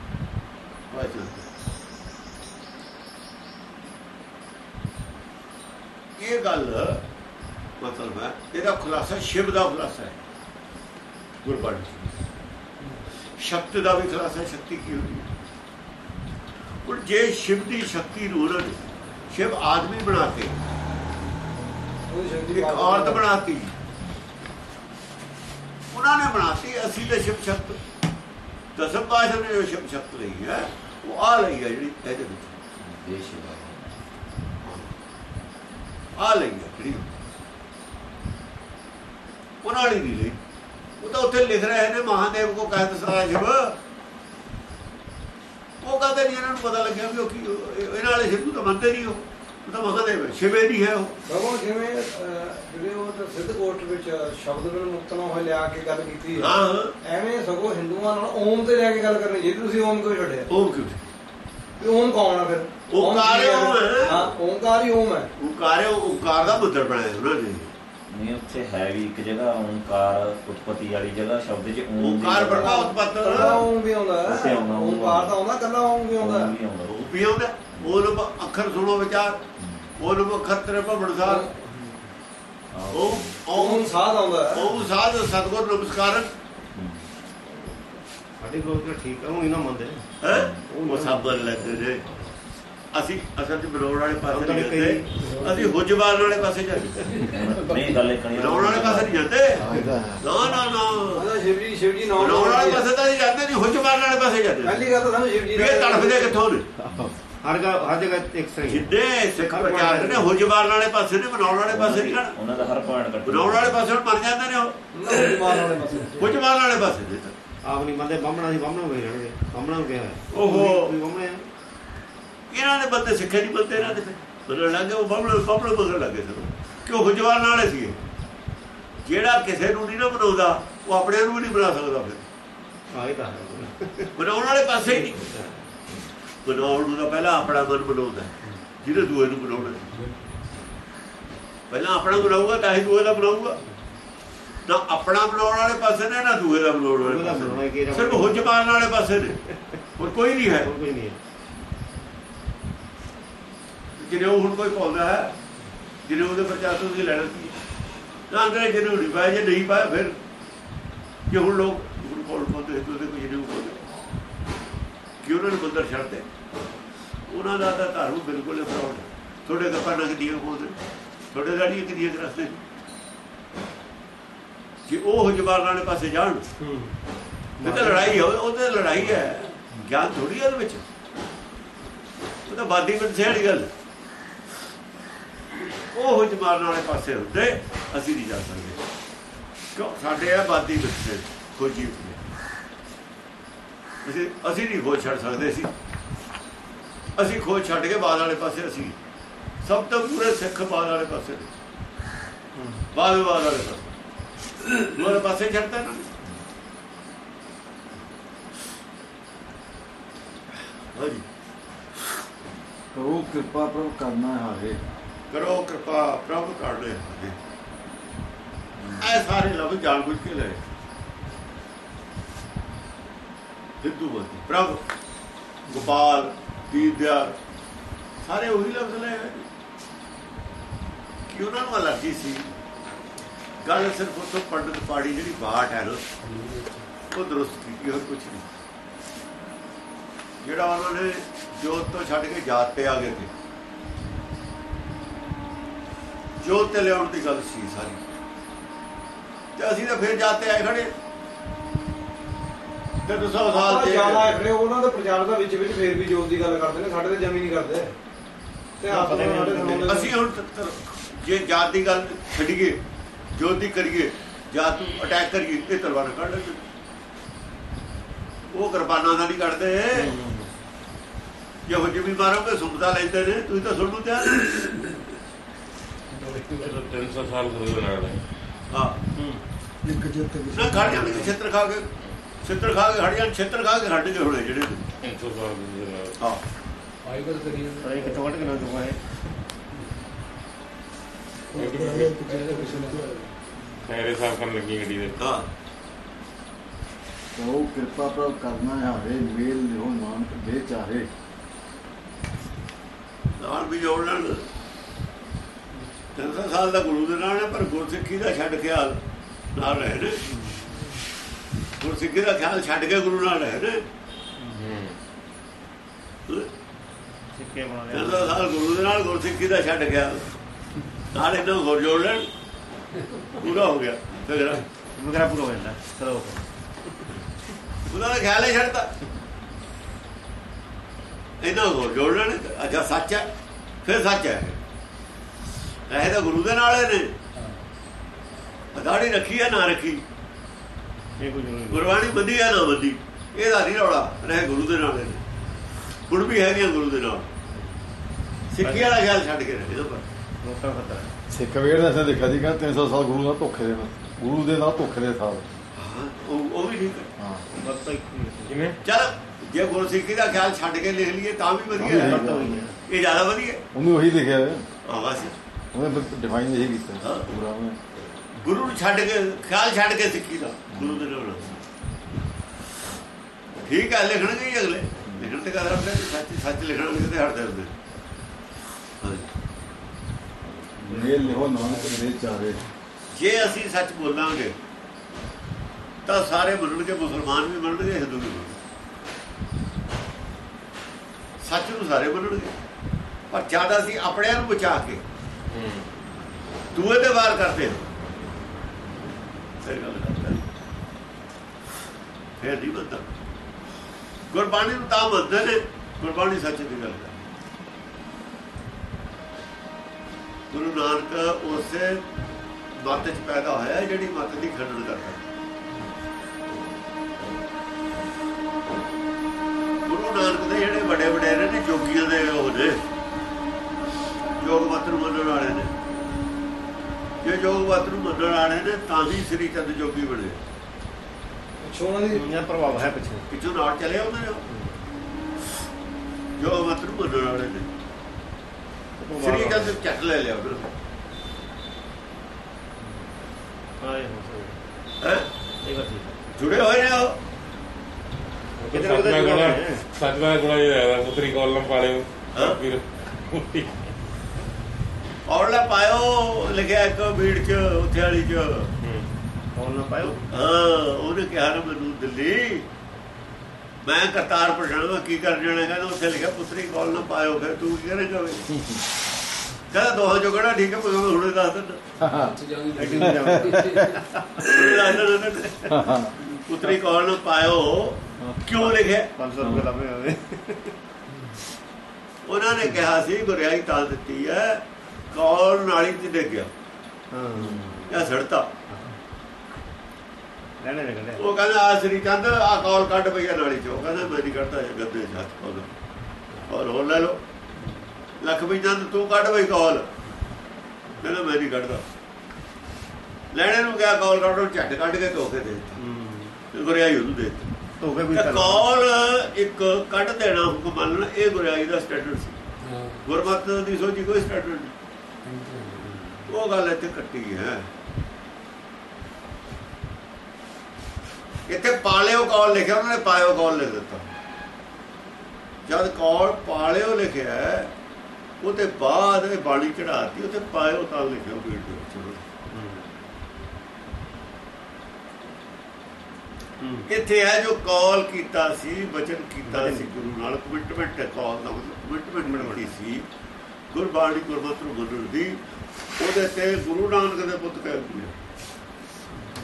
ਇਹ ਗੱਲ, ਮਤਲਬ ਹੈ, ਇਹਦਾ ਖੁਲਾਸਾ ਸ਼ਿਵ ਦਾ ਖੁਲਾਸਾ ਹੈ। ਗੁਰਬਾਣੀ ਚ। ਦਾ ਵੀ ਖੁਲਾਸਾ ਸ਼ਕਤੀ ਕੀ ਹੁੰਦੀ ਹੈ? ਹੁਣ ਜੇ ਸ਼ਿਵ ਦੀ ਸ਼ਕਤੀ ਨੂੰ ਉਹਨਾਂ ਨੇ ਸ਼ਿਵ ਆਦਮੀ ਬਣਾ ਕੇ ਇੱਕ ਔਰਤ ਬਣਾਤੀ। ਉਹਨਾਂ ਨੇ ਬਣਾਤੀ ਅਸੀਂ ਤੇ ਸ਼ਿਵ ਸ਼ਕਤ। ਦਸਮ ਪਾਸ਼ਾ ਨੇ ਜੋ ਸ਼ਿਵ ਸ਼ਕਤ ਲਈ ਹੈ ਉਹ ਆ ਲਈ ਹੈ ਜਿਹੜੀ ਇਹਦੇ ਵਿੱਚ। ਆ ਲਈ ਹੈ ਜਿਹੜੀ ਉਹਨਾਂ ਨਹੀਂ ਲਈ। ਉਹ ਤਾਂ ਉੱਥੇ ਲਿਖ ਰਹੇ ਨੇ ਮਹਾਦੇਵ ਕੋ ਕਹਿਤ ਸਾਰਾ ਸ਼ਿਵ ਉਹ ਕਹਿੰਦੇ ਨਹੀਂ ਇਹਨਾਂ ਨੂੰ ਪਤਾ ਲੱਗਿਆ ਵੀ ਉਹ ਕੀ ਇਹਨਾਂ ਵਾਲੇ ਨੂੰ ਤਾਂ ਮੰਨਦੇ ਨਹੀਂ ਉਹ। ਤਾਂ ਮਹਾਦੇਵ ਸ਼ਿਵੇ ਨਹੀਂ ਹੈ ਉਹ। ਬਾਬਾ ਜਿਵੇਂ ਜਿਹੜੇ ਉਹ ਤਾਂ ਸਿੱਧ ਕੋਟ ਵਿੱਚ ਸ਼ਬਦ ਨੂੰ ਮੁਕਤ ਨਾ ਹੋਏ ਲਿਆ ਕੇ ਗੱਲ ਕੀਤੀ ਹੈ। ਐਵੇਂ ਸਗੋਂ ਹਿੰਦੂਆਂ ਨਾਲ ਓਮ ਤੇ ਲੈ ਕੇ ਗੱਲ ਕਰਨੀ ਜੇ ਤੁਸੀਂ ਓਮ ਕਿਉਂ ਛੱਡਿਆ? ਉਹ ਕਿਉਂ ਵੀ ਓਮ ਕੌਣ ਆ ਫਿਰ? ਓਮਕਾਰ ਓਮ ਹੈ। ਹਾਂ। ਓਮਕਾਰ ਹੀ ਓਮ ਹੈ। ਉਹ ਓਕਾਰ ਦਾ ਮੁੱਦਰ ਬਣਾਇਆ ਉਹਨਾਂ ਨੇ। ਨਹੀਂ ਉੱਥੇ ਹੈ ਵੀ ਇੱਕ ਜਗ੍ਹਾ ਓੰਕਾਰ ਉਤਪਤੀ ਵਾਲੀ ਜਗ੍ਹਾ ਸ਼ਬਦ ਚ ਓਮ ਜਗ੍ਹਾ ਬ੍ਰਹਮਾ ਉਤਪਤ। ਕੱਲਾ ਓਮ ਵੀ ਆਉਂਦਾ ਉੱਥੇ ਹੈ ਓਮ ਓਮਕਾਰ ਤਾਂ ਆਉਂਦਾ ਕੱਲਾ ਓਮ ਵੀ ਆਉਂਦਾ ਓਮ ਹੈ। ਵੀ ਆਉਂਦਾ। ਉਹ ਵੀ ਆਉਂਦਾ ਉਹਨੂੰ ਅੱਖਰ ਸੁਣੋ ਵਿਚਾਰ। ਉਹਨੂੰ ਅੱਖਰ ਤੇਰੇ ਭਵਨਸਾਰ ਹਾਂ। ਉਹ ਓਮ। ਉਹ ਸਾਧ ਆਉਂਦਾ ਹੈ। ਉਹ ਸਾਧ ਸਤਗੁਰ ਨਮਸਕਾਰਨ ਸਾਡੀ ਕੋਲ ਤਾਂ ਠੀਕ ਆ ਉਹ ਨਹੀਂ ਨਾ ਮੰਨਦੇ। ਹੈ? ਉਹ ਸਭ ਬਦਲ ਲੈਂਦੇ ਨੇ। ਅਸੀਂ ਅਸਲ ਚ ਬਰੋੜ ਵਾਲੇ ਪਾਸੇ ਨਹੀਂ ਜਾਂਦੇ। ਅਸੀਂ ਹੁਜਵਾਲ ਵਾਲੇ ਪਾਸੇ ਜਾਂਦੇ। ਨਹੀਂ ਗੱਲ ਇੱਕ ਨਹੀਂ। ਬਰੋੜ ਵਾਲੇ ਪਾਸੇ ਨਹੀਂ ਜਾਂਦੇ। ਨਾ ਨਾ ਨਾ। ਸ਼ਿਵਜੀ ਸ਼ਿਵਜੀ ਨਾਮ ਬਰੋੜ ਵਾਲੇ ਪਾਸੇ ਤਾਂ ਨਹੀਂ ਜਾਂਦੇ ਨਹੀਂ ਹੁਜਵਾਲ ਵਾਲੇ ਪਾਸੇ ਜਾਂਦੇ। ਪਹਿਲੀ ਗੱਲ ਤਾਂ ਸਾਨੂੰ ਸ਼ਿਵਜੀ ਇਹ ਤੜਫਦੇ ਕਿੱਥੋਂ ਨੇ? ਹਰ ਜਗ੍ਹਾ ਹਰ ਜਗ੍ਹਾ ਇੱਕ ਸਹੀ। ਜਿੱਦੇ ਸਿੱਖ ਪ੍ਰਚਾਰਕ ਨੇ ਹੁਜਵਾਲ ਵਾਲੇ ਪਾਸੇ ਨੇ ਬਣਾਉਣ ਵਾਲੇ ਪਾਸੇ ਨਹੀਂ ਜਾਣਾ। ਉਹਨਾਂ ਦਾ ਹਰ ਪੁਆਇੰਟ ਕੱਟ ਬਣਾਉਣ ਵਾਲੇ ਪਾਸੇ ਹੁਣ ਮਰ ਜਾਂਦੇ ਨੇ ਉਹ। ਮੁਸਲਮਾਨ ਵਾਲੇ ਪਾਸੇ। ਹੁਜਵਾਲ ਵਾਲੇ ਪਾਸੇ ਨੇ। ਆਪ ਨਹੀਂ ਮੰਨਦੇ ਬਾਹਮਣਾ ਦੀ ਬਾਹਮਣਾ ਹੋਈ ਰਹਿਣਗੇ। ਬਾਹਮਣਾ ਨੂੰ ਕਿਹਾ ਓਹੋ। ਕੋਈ ਬਾਹਮਣੇ ਇਹਨਾਂ ਦੇ ਬੰਦੇ ਸਿੱਖੇ ਨਹੀਂ ਬੰਦੇ ਇਹਨਾਂ ਦੇ। ਬਦਲ ਲੱਗੇ ਉਹ ਬਬਲ ਬਬਲ ਬਦਲ ਲੱਗੇ ਸਨ ਕਿਉਂ ਹੁਜਵਾਲ ਨਾਲੇ ਸੀ ਜਿਹੜਾ ਕਿਸੇ ਨੂੰ ਨਹੀਂ ਨਾ ਬਣਾਉਂਦਾ ਉਹ ਆਪਣੇ ਨੂੰ ਵੀ ਨਹੀਂ ਬਣਾ ਸਕਦਾ ਫਿਰ। ਆਏ ਤਾਂ ਬਣਾਉਣ ਵਾਲੇ ਪਾਸੇ ਹੀ ਨਹੀਂ। ਬਣਾਉਣ ਨੂੰ ਤਾਂ ਪਹਿਲਾਂ ਆਪਣਾ ਮਨ ਬਣਾਉਂਦਾ ਜਿਹਦੇ ਦੂਏ ਨੂੰ ਬਣਾਉਣਾ ਪਹਿਲਾਂ ਆਪਣਾ ਬਣਾਊਗਾ ਤਾਂ ਹੀ ਦੂਏ ਦਾ ਬਣਾਊਗਾ। ਨਾ ਆਪਣਾ ਬਣਾਉਣ ਵਾਲੇ ਪਾਸੇ ਨੇ ਨਾ ਦੂਏ ਦਾ ਬਣਾਉਣ ਵਾਲੇ ਸਿਰਫ ਹੁਜਵਾਲ ਵਾਲੇ ਪਾਸੇ ਨੇ। ਹੋਰ ਕੋਈ ਨਹੀਂ ਹੈ। ਕੋਈ ਨਹੀਂ ਹੈ। ਜਿਹਨੇ ਉਹ ਹੁਣ ਕੋਈ ਪਾਉਂਦਾ ਹੈ ਜਿਹਨੇ ਉਹਦੇ ਪ੍ਰਚਾਰ ਤੋਂ ਤੁਸੀਂ ਲੈਣਾ ਸੀ। ਨਾ ਅੰਗਰੇਜ਼ ਜਿਹਨੇ ਨਹੀਂ ਪਾਇਆ ਜੇ ਨਹੀਂ ਪਾਇਆ ਫਿਰ ਜੇ ਹੁਣ ਲੋਕ ਹੁਣ ਕੋਲ ਪਾਉਂਦੇ ਹਿੰਦੂ ਦੇ ਕੋਈ ਜਿਹਨੇ ਪਾਉਂਦੇ। ਕਿ ਉਹਨਾਂ ਨੇ ਬੰਦਰ ਛੱਡਦੇ ਉਹਨਾਂ ਦਾ ਤਾਂ ਧਰਮ ਬਿਲਕੁਲ ਫਰਾਡ ਤੁਹਾਡੇ ਗੱਪਾਂ ਨਾਲ ਕਿਦੀਆਂ ਪਾਉਂਦੇ ਤੁਹਾਡੇ ਦਾ ਨਹੀਂ ਕਿਦੀਆਂ ਰਸਤੇ ਜੇ ਉਹ ਜਵਾਰ ਵਾਲੇ ਪਾਸੇ ਜਾਣ ਇਹ ਤਾਂ ਲੜਾਈ ਹੈ ਉਹ ਤਾਂ ਲੜਾਈ ਹੈ। ਗਿਆਨ ਥੋੜੀ ਹੈ ਉਹਦੇ ਵਿੱਚ। ਉਹ ਤਾਂ ਬਾਦੀ ਬੰਦੇ ਵਾਲੀ ਗੱਲ। ਉਹ ਹੁਜ ਮਾਰਨ ਵਾਲੇ ਪਾਸੇ ਹੁੰਦੇ, ਅਸੀਂ ਨਹੀਂ ਜਾ ਸਕਦੇ। ਕਿਉਂ? ਸਾਡੇ ਆ ਬਾਦੀ ਖੋਜੀ ਅਸੀਂ ਅਸੀਂ ਨਹੀਂ ਖੋਜ ਛੱਡ ਸਕਦੇ ਸੀ ਅਸੀਂ ਖੋਜ ਛੱਡ ਕੇ ਬਾਦ ਵਾਲੇ ਪਾਸੇ ਅਸੀਂ ਸਭ ਤੋਂ ਪੂਰੇ ਸਿੱਖ ਬਾਦ ਵਾਲੇ ਪਾਸੇ। ਬਾਦ ਬਾਦ ਵਾਲੇ ਪਾਸੇ। ਦੂਰੇ ਪਾਸੇ ਛੱਡਤਾ ਨਾ। ਹਾਂਜੀ। ਕਰੋ ਕਿਰਪਾ ਪ੍ਰਭ ਕਰਨਾ ਹਾਰੇ ਕਰੋ ਕਿਰਪਾ, ਪ੍ਰਭ ਕਰ ਲੈ ਐ ਸਾਰੇ ਲਫ਼ਜ਼ ਜਾਣ ਬੁੱਝ ਕੇ ਲਏ। ਹਿੰਦੂ ਬੰਦੇ, ਪ੍ਰਭ, ਗੋਪਾਲ ਦੀਦਿਆ ਸਾਰੇ ਉਹੀ ਲਫ਼ਜ਼ ਲਏ ਕਿ ਉਹਨਾਂ ਨੂੰ ਅਲਰਜੀ ਸੀ। ਗੱਲ ਸਿਰਫ ਉਹ ਤੋਂ ਪੰਡਤ ਪਾੜੀ ਜਿਹੜੀ ਬਾਟ ਹੈ ਉਹ ਦਰੁਸਤ ਕੀਤੀ ਹੋਰ ਕੁਝ ਨਹੀਂ। ਜਿਹੜਾ ਉਹਨਾਂ ਨੇ ਜੋਤ ਤੋਂ ਛੱਡ ਕੇ ਜਾਤ ਤੇ ਆ ਗਏ ਤੇ ਜੋਤ ਤੇ ਲਿਆਉਣ ਦੀ ਗੱਲ ਸੀ ਸਾਰੀ। ਤੇ ਅਸੀਂ ਤਾਂ ਫਿਰ ਜਾਤੇ ਆਏ ਖੜੇ। ਤੇ 200 ਸਾਲ ਤੇ ਜ਼ਿਆਦਾ ਖੜੇ ਉਹਨਾਂ ਦੇ ਪ੍ਰਚਾਰ ਦਾ ਵਿੱਚ ਵਿੱਚ ਫੇਰ ਵੀ ਜੋਤ ਦੀ ਗੱਲ ਕਰਦੇ ਨੇ ਸਾਡੇ ਤੇ ਜਮੀ ਨਹੀਂ ਕਰਦੇ। ਤੇ ਆਪ। ਅਸੀਂ ਹੁਣ ਜੇ ਜਾਤ ਦੀ ਗੱਲ ਛੱਡੀਏ ਜੋਤ ਦੀ ਕਰੀਏ ਜਾਤ ਨੂੰ ਅਟੈਕ ਕਰੀਏ ਤੇ ਤਲਵਾਰ ਕੱਢ ਲੈਂਦੇ। ਉਹ ਕਿਰਪਾਨਾਂ ਦਾ ਨਹੀਂ ਕੱਢਦੇ। ਜੇ ਹੋ ਜਿਵੇਂ ਮਾਰੋਗੇ ਸੁਣਦਾ ਲੈਂਦੇ ਨੇ ਤੁਸੀਂ ਤਾਂ ਸੁਣਨ ਨੂੰ ਤਿਆਰ। 300 ਸਾਲ ਗੁਰੂ ਦੇ ਨਾਲ ਹੈ ਹਾਂ ਨਾ ਖੜ ਜਾਂਦੇ ਨੇ, ਛਿੱਤਰ ਖਾ ਕੇ ਛਿੱਤਰ ਖਾ ਕੇ ਖੜ ਜਾਣ ਛਿੱਤਰ ਖਾ ਕੇ ਖੜ ਗਏ ਹੋਣੇ ਜਿਹੜੇ। 300 ਸਾਲ ਗੁਰੂ ਨਾਲ ਹਾਂ। ਪਰ ਇਹ ਕਿਤੋਂ ਵਟ ਕੇ ਨਾ ਦੁਆ ਹੈ ਮੇਰੇ ਸਾਫ਼ ਕਰਨ ਲੱਗੀ ਗੱਡੀ ਦੇ ਹਾਂ। ਕਰੋ ਕਿਰਪਾ ਪ੍ਰਭ ਕਰਨਾ ਹਾਰੇ ਮੇਲ ਲਿਓ ਨਾਨਕ ਦੇ ਚਾਰੇ ਨਾਲ ਵੀ ਜੋੜ ਲੈਣ। 300 ਸਾਲ ਦਾ ਗੁਰੂ ਦੇ ਨਾਲ ਹੈ ਪਰ ਗੁਰਸਿੱਖੀ ਦਾ ਛੱਡ ਖਿਆਲ ਨਾਲ ਰਹੇ ਨੇ। ਗੁਰਸਿੱਖੀ ਦਾ ਖਿਆਲ ਛੱਡ ਕੇ ਗੁਰੂ ਨਾਲ ਰਹੇ ਨੇ। ਸਿੱਕੇ ਬਣਾ ਲਿਆ। 300 ਸਾਲ ਗੁਰੂ ਦੇ ਨਾਲ ਗੁਰਸਿੱਖੀ ਦਾ ਛੱਡ ਖਿਆਲ ਨਾਲ ਇਹਨਾਂ ਹੋਰ ਜੋੜ ਲੈਣ। ਪੂਰਾ ਹੋ ਗਿਆ। ਫਿਰ ਵਗੈਰਾ ਪੂਰਾ ਹੋ ਜਾਂਦਾ। ਚਲੋ। ਉਹਨਾਂ ਦਾ ਖਿਆਲ ਹੀ ਛੱਡਦਾ ਇਹਨਾਂ ਨੂੰ ਹੋਰ ਜੋੜ ਲੈਣ। ਅੱਛਾ ਸੱਚ ਹੈ। ਫਿਰ ਸੱਚ ਹੈ। ਇਹ ਤਾਂ ਗੁਰੂ ਦੇ ਨਾਲ ਨੇ। ਅਦਾੜੀ ਰੱਖੀ ਹੈ ਨਾ ਰੱਖੀ? ਇਹ ਕੁਝ ਨਹੀਂ। ਗੁਰਬਾਣੀ ਬੰਦੀ ਹੈ ਨਾ ਬੰਦੀ? ਇਹਦਾ ਨਹੀਂ ਰੌਲਾ ਰਹੇ ਗੁਰੂ ਦੇ ਨਾਲ ਨੇ। ਗੁਣ ਵੀ ਹੈਗੀਆਂ ਗੁਰੂ ਦੇ ਨਾਲ। ਸਿੱਖੀ ਵਾਲਾ ਖਿਆਲ ਛੱਡ ਕੇ ਰਹਿ ਪਰ ਲੋਕਾਂ ਦਾ ਖਤਰਾ ਸਿੱਖ ਵੇੜ ਨੇ ਅਸੀਂ ਦੇਖਿਆ ਸੀਗਾ 300 ਸਾਲ ਗੁਰੂ ਨਾਲ ਧੋਖੇ ਦੇ ਨਾਲ। ਗੁਰੂ ਦੇ ਨਾਲ ਧੋਖੇ ਦੇ ਸਾਲ। ਹਾਂ, ਉਹ ਵੀ ਠੀਕ ਹੈ ਹਾਂ। ਬਸ ਤਾਂ। ਜਿਵੇਂ? ਚਲ ਜੇ ਗੁਰਸਿੱਖੀ ਦਾ ਖਿਆਲ ਛੱਡ ਕੇ ਲਿਖ ਲਈਏ ਤਾਂ ਵੀ ਵਧੀਆ ਹੈ। ਇਹ ਜ਼ਿਆਦਾ ਵਧੀਆ। ਉਹਨੇ ਉਹੀ ਲਿਖਿਆ ਹੈ ਹਾਂ ਬਸ ਉਹਨੇ ਡਿਫਾਈਨ ਇਹੀ ਕੀਤਾ। ਪੂਰਾ ਉਹਨੇ। ਗੁਰੂ ਨੂੰ ਛੱਡ ਕੇ ਖਿਆਲ ਛੱਡ ਕੇ ਸਿੱਖੀ ਦਾ ਗੁਰੂ ਦੇ ਨਾਲ। ਠੀਕ ਹੈ ਲਿਖਣਗੇ ਹੀ ਅਗਲੇ। ਲਿਖਣ ਤੇ ਕਦਰ ਆਪਣੇ ਸੱਚ ਸੱਚ ਲਿਖਣਗੇ ਤੇ ਹਟਦੇ ਹੁੰਦੇ। ਮੇਲ ਲਿਖੋ ਨਾਨਕ ਮੇਰੇ ਚਾਰੇ। ਜੇ ਅਸੀਂ ਸੱਚ ਬੋਲਾਂਗੇ ਤਾਂ ਸਾਰੇ ਮੰਨਣਗੇ ਮੁਸਲਮਾਨ ਵੀ ਮੰਨਣਗੇ ਹਿੰਦੂ ਵੀ ਸੱਚ ਨੂੰ ਸਾਰੇ ਮੰਨਣਗੇ। ਪਰ ਜ਼ਿਆਦਾ ਅਸੀਂ ਆਪਣੇ ਆਪ ਨੂੰ ਬਚਾ ਕੇ ਦੂਏ ਤੇ ਵਾਰ ਕਰਦੇ ਫਿਰ ਗੱਲ ਕਰਦਾ ਫਿਰ ਨਹੀਂ ਬੰਦਾ। ਗੁਰਬਾਣੀ ਨੂੰ ਤਾਂ ਮੰਨਦੇ ਨੇ, ਗੁਰਬਾਣੀ ਸੱਚ ਦੀ ਗੱਲ ਹੈ ਗੁਰੂ ਨਾਨਕ ਉਸੇ ਮੱਤ 'ਚ ਪੈਦਾ ਹੋਇਆ, ਜਿਹੜੀ ਮੱਤ ਦੀ ਖੰਡਨ ਕਰਦਾ। ਗੁਰੂ ਨਾਨਕ ਦੇ ਜਿਹੜੇ ਵੱਡੇ ਵਡੇਰੇ ਨੇ, ਜੋਗੀਆਂ ਦੇ ਉਹ ਨੇ। ਯੋਗ ਮਤ ਨੂੰ ਮੰਨਣ ਵਾਲੇ ਨੇ। ਜੇ ਯੋਗ ਮਤ ਨੂੰ ਮੰਨਣ ਵਾਲੇ ਨੇ ਤਾਂ ਹੀ ਸ੍ਰੀ ਚੰਦ ਜੋਗੀ ਬਣੇ। ਪਿੱਛੋਂ ਉਹਨਾਂ ਦੀ ਦੁਨੀਆ ਪ੍ਰਭਾਵ ਹੈ ਪਿੱਛੇ। ਪਿੱਛੋਂ ਨਾਲ ਚਲੇ ਆਉਂਦੇ ਨੇ। ਜੋ ਮਤ ਨੂੰ ਮੰਨਣ ਵਾਲੇ ਨੇ। ਸ੍ਰੀ ਚੰਦ ਚੱਕ ਲੈ ਲਿਆ ਉਹਨਾਂ ਨੇ ਜੁੜੇ ਹੋਏ ਨੇ ਉਹ। ਕਿਤੇ ਨਾ ਕਿਤੇ ਗੁਣਾ। ਸੱਚ ਇਹ ਹੈ ਪੁੱਤਰੀ ਕੋਲਮ ਪਾਲਿਓ। ਹਾਂ। ਫਿਰ ਔਰਲਾ ਪਾਇਓ ਲਿਖਿਆ ਇੱਕ ਭੀੜ ਚ ਉੱਥੇ ਵਾਲੀ ਚ। ਨਾ ਪਾਇਓ। ਹਾਂ ਉਹਨੇ ਕਿਹਾ ਨਾ ਮੈਨੂੰ ਦਿੱਲੀ। ਮੈਂ ਕਰਤਾਰ ਪਛਾਣਾ ਕੀ ਕਰ ਜਾਣਾ ਕਹਿੰਦਾ ਉੱਥੇ ਲਿਖਿਆ ਪੁੱਤਰੀ ਕੋਲ ਨਾ ਪਾਇਓ ਫਿਰ ਤੂੰ ਕੀ ਕਰੇਗਾ ਵੇ ਕਹਿੰਦਾ ਦੋਹਾਂ ਕਿਹੜਾ ਠੀਕ ਹੈ ਕਿਹਾ ਹੁਣੇ ਦੱਸ ਦਿੰਦਾ। ਪੁੱਤਰੀ ਕੋਲ ਨਾ ਪਾਇਓ। ਕਿਉਂ ਲਿਖਿਆ? 500 ਰੁਪਏ ਲਾਵੇ ਉਹਨਾਂ ਨੇ ਕਿਹਾ ਸੀ ਗੁਰਿਆਈ ਤਾਂ ਦਿੱਤੀ ਹੈ। ਕੌਲ ਨਾਲੀ ਚ ਡਿੱਗ ਗਿਆ ਹਾਂ। ਜਾਂ ਸੜਤਾ। ਲੈਣੇ ਨੇ ਕਹਿੰਦੇ ਉਹ ਕਹਿੰਦਾ ਆ ਸ੍ਰੀ ਚੰਦ ਆ ਕੌਲ ਕੱਢ ਪਈਆ ਨਾਲੀ ਚੋਂ। ਕਹਿੰਦਾ ਮੈਂ ਨਹੀਂ ਕੱਢਦਾ ਇਹ ਗੱਦੇ ਹੱਥ ਪਾਉਂਦਾ। ਔਰ ਹੋਰ ਲੈ ਲਓ। ਲਖਮੀ ਚੰਦ ਤੂੰ ਕੱਢ ਬਈ ਕੌਲ। ਕਹਿੰਦਾ ਮੈਂ ਨਹੀਂ ਕੱਢਦਾ। ਲੈਣੇ ਨੂੰ ਕਿਹਾ ਕੌਲ ਕੱਢੋ ਝੱਟ ਕੱਢ ਕੇ ਧੋਕੇ ਦੇ ਦਿੱਤਾ। ਹੂੰ। ਤੇ ਗੁਰਿਆਈ ਉਹਨੂੰ ਦੇ ਦਿੱਤੀ। ਵੀ ਤੇ ਕੌਲ ਇੱਕ ਕੱਢ ਦੇਣਾ ਹੁਕਮ ਮੰਨਣਾ ਇਹ ਗੁਰਿਆਈ ਦਾ ਸਟੈਂਡਰਡ ਸੀ। ਗੁਰਮਤ ਦੀ ਸੋਚੀ ਕੋਈ ਸਟੈਂਡਰਡ ਨਹੀਂ। ਉਹ ਗੱਲ ਇੱਥੇ ਕੱਟੀ ਹੈ। ਇੱਥੇ ਪਾਲਿਓ ਕੌਲ ਲਿਖਿਆ ਉਹਨਾਂ ਨੇ ਪਾਇਓ ਕੌਲ ਲਿਖ ਦਿੱਤਾ। ਜਦ ਕੌਲ ਪਾਲਿਓ ਲਿਖਿਆ ਉਹਦੇ ਬਾਅਦ ਇਹ ਬਾਣੀ ਚੜਾਤੀ ਉੱਥੇ ਪਾਇਓ ਤਾਂ ਲਿਖਿਆ ਵਿੱਚ। ਹੂੰ। ਇੱਥੇ ਹੈ ਜੋ ਕੌਲ ਕੀਤਾ ਸੀ ਵਚਨ ਕੀਤਾ ਸੀ ਗੁਰੂ ਨਾਲ ਕਮਿਟਮੈਂਟ ਹੈ ਕੌਲ ਦਾ ਕਮਿਟਮੈਂਟ ਕੀਤੀ ਸੀ। ਗੁਰਬਾਣੀ ਗੁਰਮਤਿ ਨੂੰ ਮੰਨਣ ਦੀ ਉਹਦੇ ਤੇ ਗੁਰੂ ਨਾਨਕ ਦੇ ਪੁੱਤ ਕਹਿੰਦੇ ਨੇ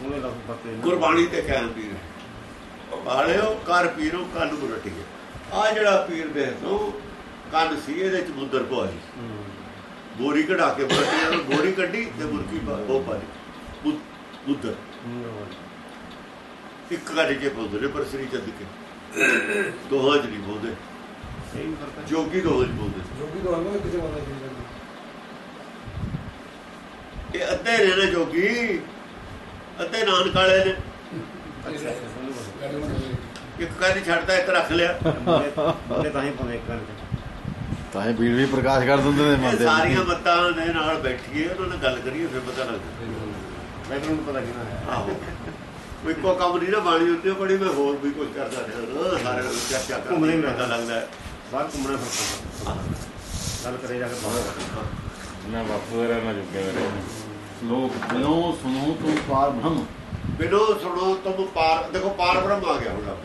ਉਹਨੇ ਲੱਗ ਪਤੇ ਗੁਰਬਾਣੀ ਤੇ ਕਾਇਮ ਪੀਰ ਬਾਲਿਓ ਕਰ ਪੀਰੋ ਕੰਨ ਮੁਰਟੀਏ ਆ ਜਿਹੜਾ ਪੀਰ ਦੇ ਤੋਂ ਕੰਨ ਸੀ ਇਹਦੇ ਚ ਮੁੰਦਰ ਪਵਾਈ। ਹੂੰ। ਬੋਰੀ ਕਢਾ ਕੇ ਮੁਰਟੀਆਂ ਨੂੰ ਬੋਰੀ ਕੱਢੀ ਤੇ ਮੁਰਕੀ ਉਹ ਪਾਈ ਮੁੰਦਰ। ਹੂੰ। ਇੱਕ ਘੜੇ ਕੇ ਨੇ ਪਰ ਸ੍ਰੀ ਚੰਦ ਕੇ। ਦੋਹਾਂ ਚ ਨਹੀਂ ਹੈ। ਜੋਗੀ ਦੋਹਾਂ ਚ ਪਾਉਂਦੇ ਜੋਗੀ ਆਉਂਦਾ ਕਿਸੇ ਬੰਦਾ ਜੀ ਇਹ ਅੱਧੇ ਨੇ ਨਾ ਜੋਗੀ ਅੱਧੇ ਨਾਨਕ ਵਾਲੇ ਨੇ। ਇੱਕ ਕਹਿੰਦੇ ਛੱਡਦਾ ਇੱਕ ਰੱਖ ਲਿਆ। ਬੰਦੇ ਤਾਂ ਹੀ ਇੱਕ ਘੰਟੇ ਤਾਂ ਇਹ ਬੀੜ ਵੀ ਪ੍ਰਕਾਸ਼ ਕਰ ਦਿੰਦੇ ਨੇ ਮੰਨਦੇ ਸਾਰੀਆਂ ਮੱਤਾਂ ਦੇ ਨਾਲ ਬੈਠੀਏ ਉਹਨਾਂ ਨਾਲ ਗੱਲ ਕਰੀਏ ਫਿਰ ਪਤਾ ਲੱਗਦਾ ਬੈਕਗ੍ਰਾਉਂਡ ਪਤਾ ਕਿਹਨਾਂ ਹੈ ਆਹੋ। ਉਹ ਇੱਕੋ ਕੰਮ ਨਹੀਂ ਨਾ ਬਾਣੀ ਹੁੰਦੀ ਬੜੀ ਮੈਂ ਹੋਰ ਵੀ ਕੁਝ ਕਰਦਾ ਰਿਹਾ। ਸਾਰੇ ਨੂੰ ਚਰਚਾ ਘੁੰਮਦੇ ਕਰਦੇ ਹੀ ਪਤਾ ਲੱਗਦਾ ਹੈ। ਬਾਹਰ ਘੁੰਮਣਾ ਫਿਰ ਗੱਲ ਕਰੇ ਜਾ ਕੇ ਬਾਹਰ। ਨਾ ਬਾਪੂ ਦਾ ਰਹਿਣਾ ਚੁੱਕਿਆ ਮੇਰੇ ਲੋਕ ਬਿਨੋ ਸੁਣੋ ਤੂੰ ਪਾਰ ਬ੍ਰਹਮ। ਬਿਨੋ ਸੁਣੋ ਤੁਮ ਪਾਰ ਦੇਖੋ ਪਾਰ ਬ੍ਰਹਮ ਆ ਗਿਆ ਹੁਣ।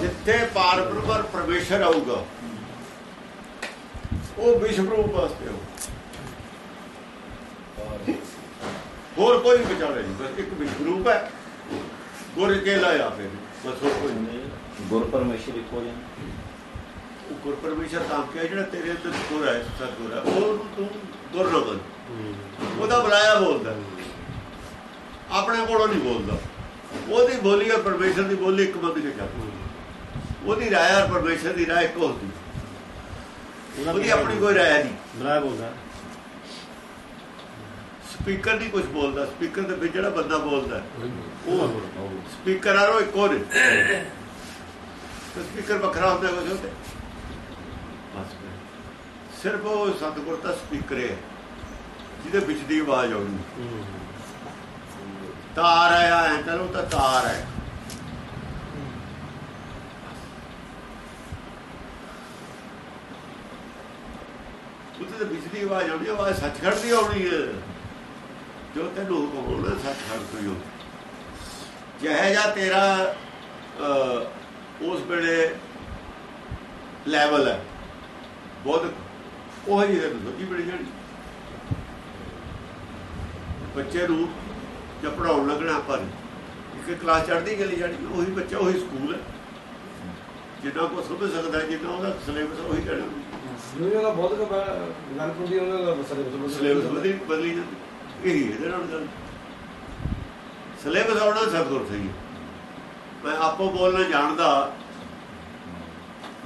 ਜਿੱਥੇ ਪਾਰ ਬ੍ਰਹਮ ਪਰਮੇਸ਼ਰ ਆਊਗਾ ਉਹ ਵਿਸ਼ਵ ਰੂਪ ਵਾਸਤੇ ਹੋ ਹੋਰ ਕੋਈ ਵਿਚਾਰੇ ਨਹੀਂ ਬਸ ਇੱਕ ਵਿਸ਼ਵ ਰੂਪ ਹੈ। ਗੁਰ ਕੇ ਲਾਇਆ ਫਿਰ ਬਸ ਹੋਰ ਕੋਈ ਨਹੀਂ। ਗੁਰ ਪਰਮੇਸ਼ਰ ਇੱਕੋ ਜਿਹਾ ਉਹ ਗੁਰ ਪਰਮੇਸ਼ਰ ਤਾਂ ਕਿ ਜਿਹੜਾ ਤੇਰੇ ਅੰਦਰ ਗੁਰ ਹੈ ਸਤਗੁਰ ਹੈ ਉਹ ਤੂੰ ਗੁਰ ਨਾ ਬਣ ਉਹਦਾ ਬੁਲਾਇਆ ਬੋਲਦਾ। ਆਪਣੇ ਕੋਲੋਂ ਨਹੀਂ ਬੋਲਦਾ। ਉਹਦੀ ਬੋਲੀ ਹੈ ਪਰਮੇਸ਼ਰ ਦੀ ਬੋਲੀ ਇੱਕ ਬੰਦ ਕੇ ਚੱਲਦੀ ਉਹਦੀ ਰਾਇ ਔਰ ਪਰਮੇਸ਼ਰ ਦੀ ਰਾਇ ਇੱਕ ਹੁੰਦੀ। ਉਹਦੀ ਆਪਣੀ ਕੋਈ ਰਾਏ ਨਹੀਂ। ਬੜਾ ਬੋਲਦਾ। ਸਪੀਕਰ ਨਹੀਂ ਕੁਝ ਬੋਲਦਾ। ਸਪੀਕਰ ਦੇ ਵਿੱਚ ਜਿਹੜਾ ਬੰਦਾ ਬੋਲਦਾ ਉਹ ਉਹ ਸਪੀਕਰ ਆਰੋ ਇੱਕੋ ਨੇ। ਸਪੀਕਰ ਵੱਖਰਾ ਹੁੰਦਾ ਕੁਝ ਹੁੰਦੇ। ਸਿਰਫ ਉਹ ਸਤਿਗੁਰ ਦਾ ਸਪੀਕਰ ਹੈ, ਜਿਹਦੇ ਵਿੱਚ ਦੀ ਆਵਾਜ਼ ਆਉਂਦੀ। ਤਾਰ ਆਇਆ ਹੈ, ਚਲੋ ਤਾਂ ਤਾਰ ਹੈ। ਉਹਦੇ ਤੇ ਆਵਾਜ਼ ਆਉਂਦੀ ਆਵਾਜ਼ ਸੱਚਖੰਡ ਦੀ ਆਉਣੀ ਹੈ। ਜੋ ਤੈਨੂੰ ਹੁਕਮ ਹੋਣਾ, ਸੱਚਖੰਡ ਤੋਂ ਹੀ ਹੋਣਾ। ਜਿਹੇ ਜਾਂ ਤੇਰਾ ਉਸ ਵੇਲੇ ਲੈਵਲ ਹੈ, ਬਹੁਤ ਉਹ ਹੀ ਹੈ ਦੂਜੀ ਬੜੀ ਜਾਣੀ। ਬੱਚੇ ਨੂੰ ਜੇ ਪੜਾਉਣ ਲੱਗਣਾ ਪਰ ਇੱਕ ਕਲਾਸ ਚੜ੍ਹਦੀ ਗਲੀ ਜਾਣੀ ਉਹੀ ਬੱਚਾ ਉਹੀ ਸਕੂਲ ਹੈ। ਜਿੰਨਾ ਕੋ ਸਮਝ ਸਕਦਾ ਜਿੰਨਾ ਉਹਦਾ ਸਿਲੇਬਸ ਉਹੀ ਕਹਿਣਾ ਦੁਨੀਆ ਦਾ ਬਹੁਤ ਗੱਲ ਪੁੰਦੀ ਉਹਨਾਂ ਦਾ ਸਿਲੇਬਸ ਬਦਲੀ ਬਦਲੀ ਜਾਂਦੀ। ਇਹੀ ਇਹਦੇ ਨਾਲ ਗੱਲ। ਸਿਲੇਬਸ ਆਉਣਾ ਸਤਿਗੁਰ ਸਹੀ ਹੈ। ਮੈਂ ਆਪੋ ਬੋਲਣਾ ਜਾਣਦਾ।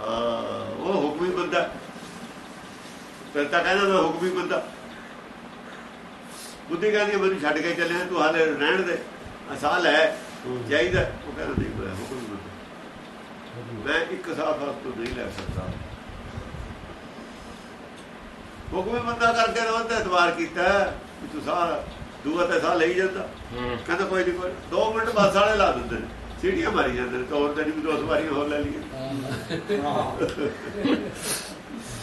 ਆ ਉਹ ਹੁਕਮੀ ਬੰਦਾ ਫਿਰ ਤਾਂ ਕਹਿੰਦਾ ਮੈਂ ਹੁਕਮੀ ਬੰਦਾ। ਬੁੱਧੀ ਕਹਿੰਦੀ ਮੈਨੂੰ ਛੱਡ ਕੇ ਚੱਲਿਆ ਤੂੰ ਹਾਲੇ ਰਹਿਣ ਦੇ ਅਸਾਂ ਲੈ ਚਾਹੀਦਾ। ਉਹ ਕਹਿੰਦਾ ਨਹੀਂ ਮੈਂ ਹੁਕਮੀ ਬੰਦਾ ਮੈਂ ਇੱਕ ਸਾਫ਼ ਤੋਂ ਨਹੀਂ ਲੈ ਸਕਦਾ। ਹੁਕਮੀ ਬੰਦਾ ਕਰਕੇ ਰੋਣ ਤੇ ਇਤਵਾਰ ਕੀਤਾ ਵੀ ਤੂੰ ਸਾਹ ਦੂਆ ਤੇ ਸਾਹ ਲਈ ਜਾਂਦਾ। ਕਹਿੰਦਾ ਕੋਈ ਨਹੀਂ ਕੋਈ 2 ਮਿੰਟ ਬੱਸ ਵਾਲੇ ਲਾ ਦਿੰਦੇ ਨੇ। ਸੀੜੀਆਂ ਮਾਰੀ ਜਾਂਦੇ ਨੇ ਤੋਰ ਤੇ ਨਹੀਂ ਵੀ ਦੋ ਸਵਾਰੀਆਂ ਹੋਰ ਲੈ ਲਈਏ।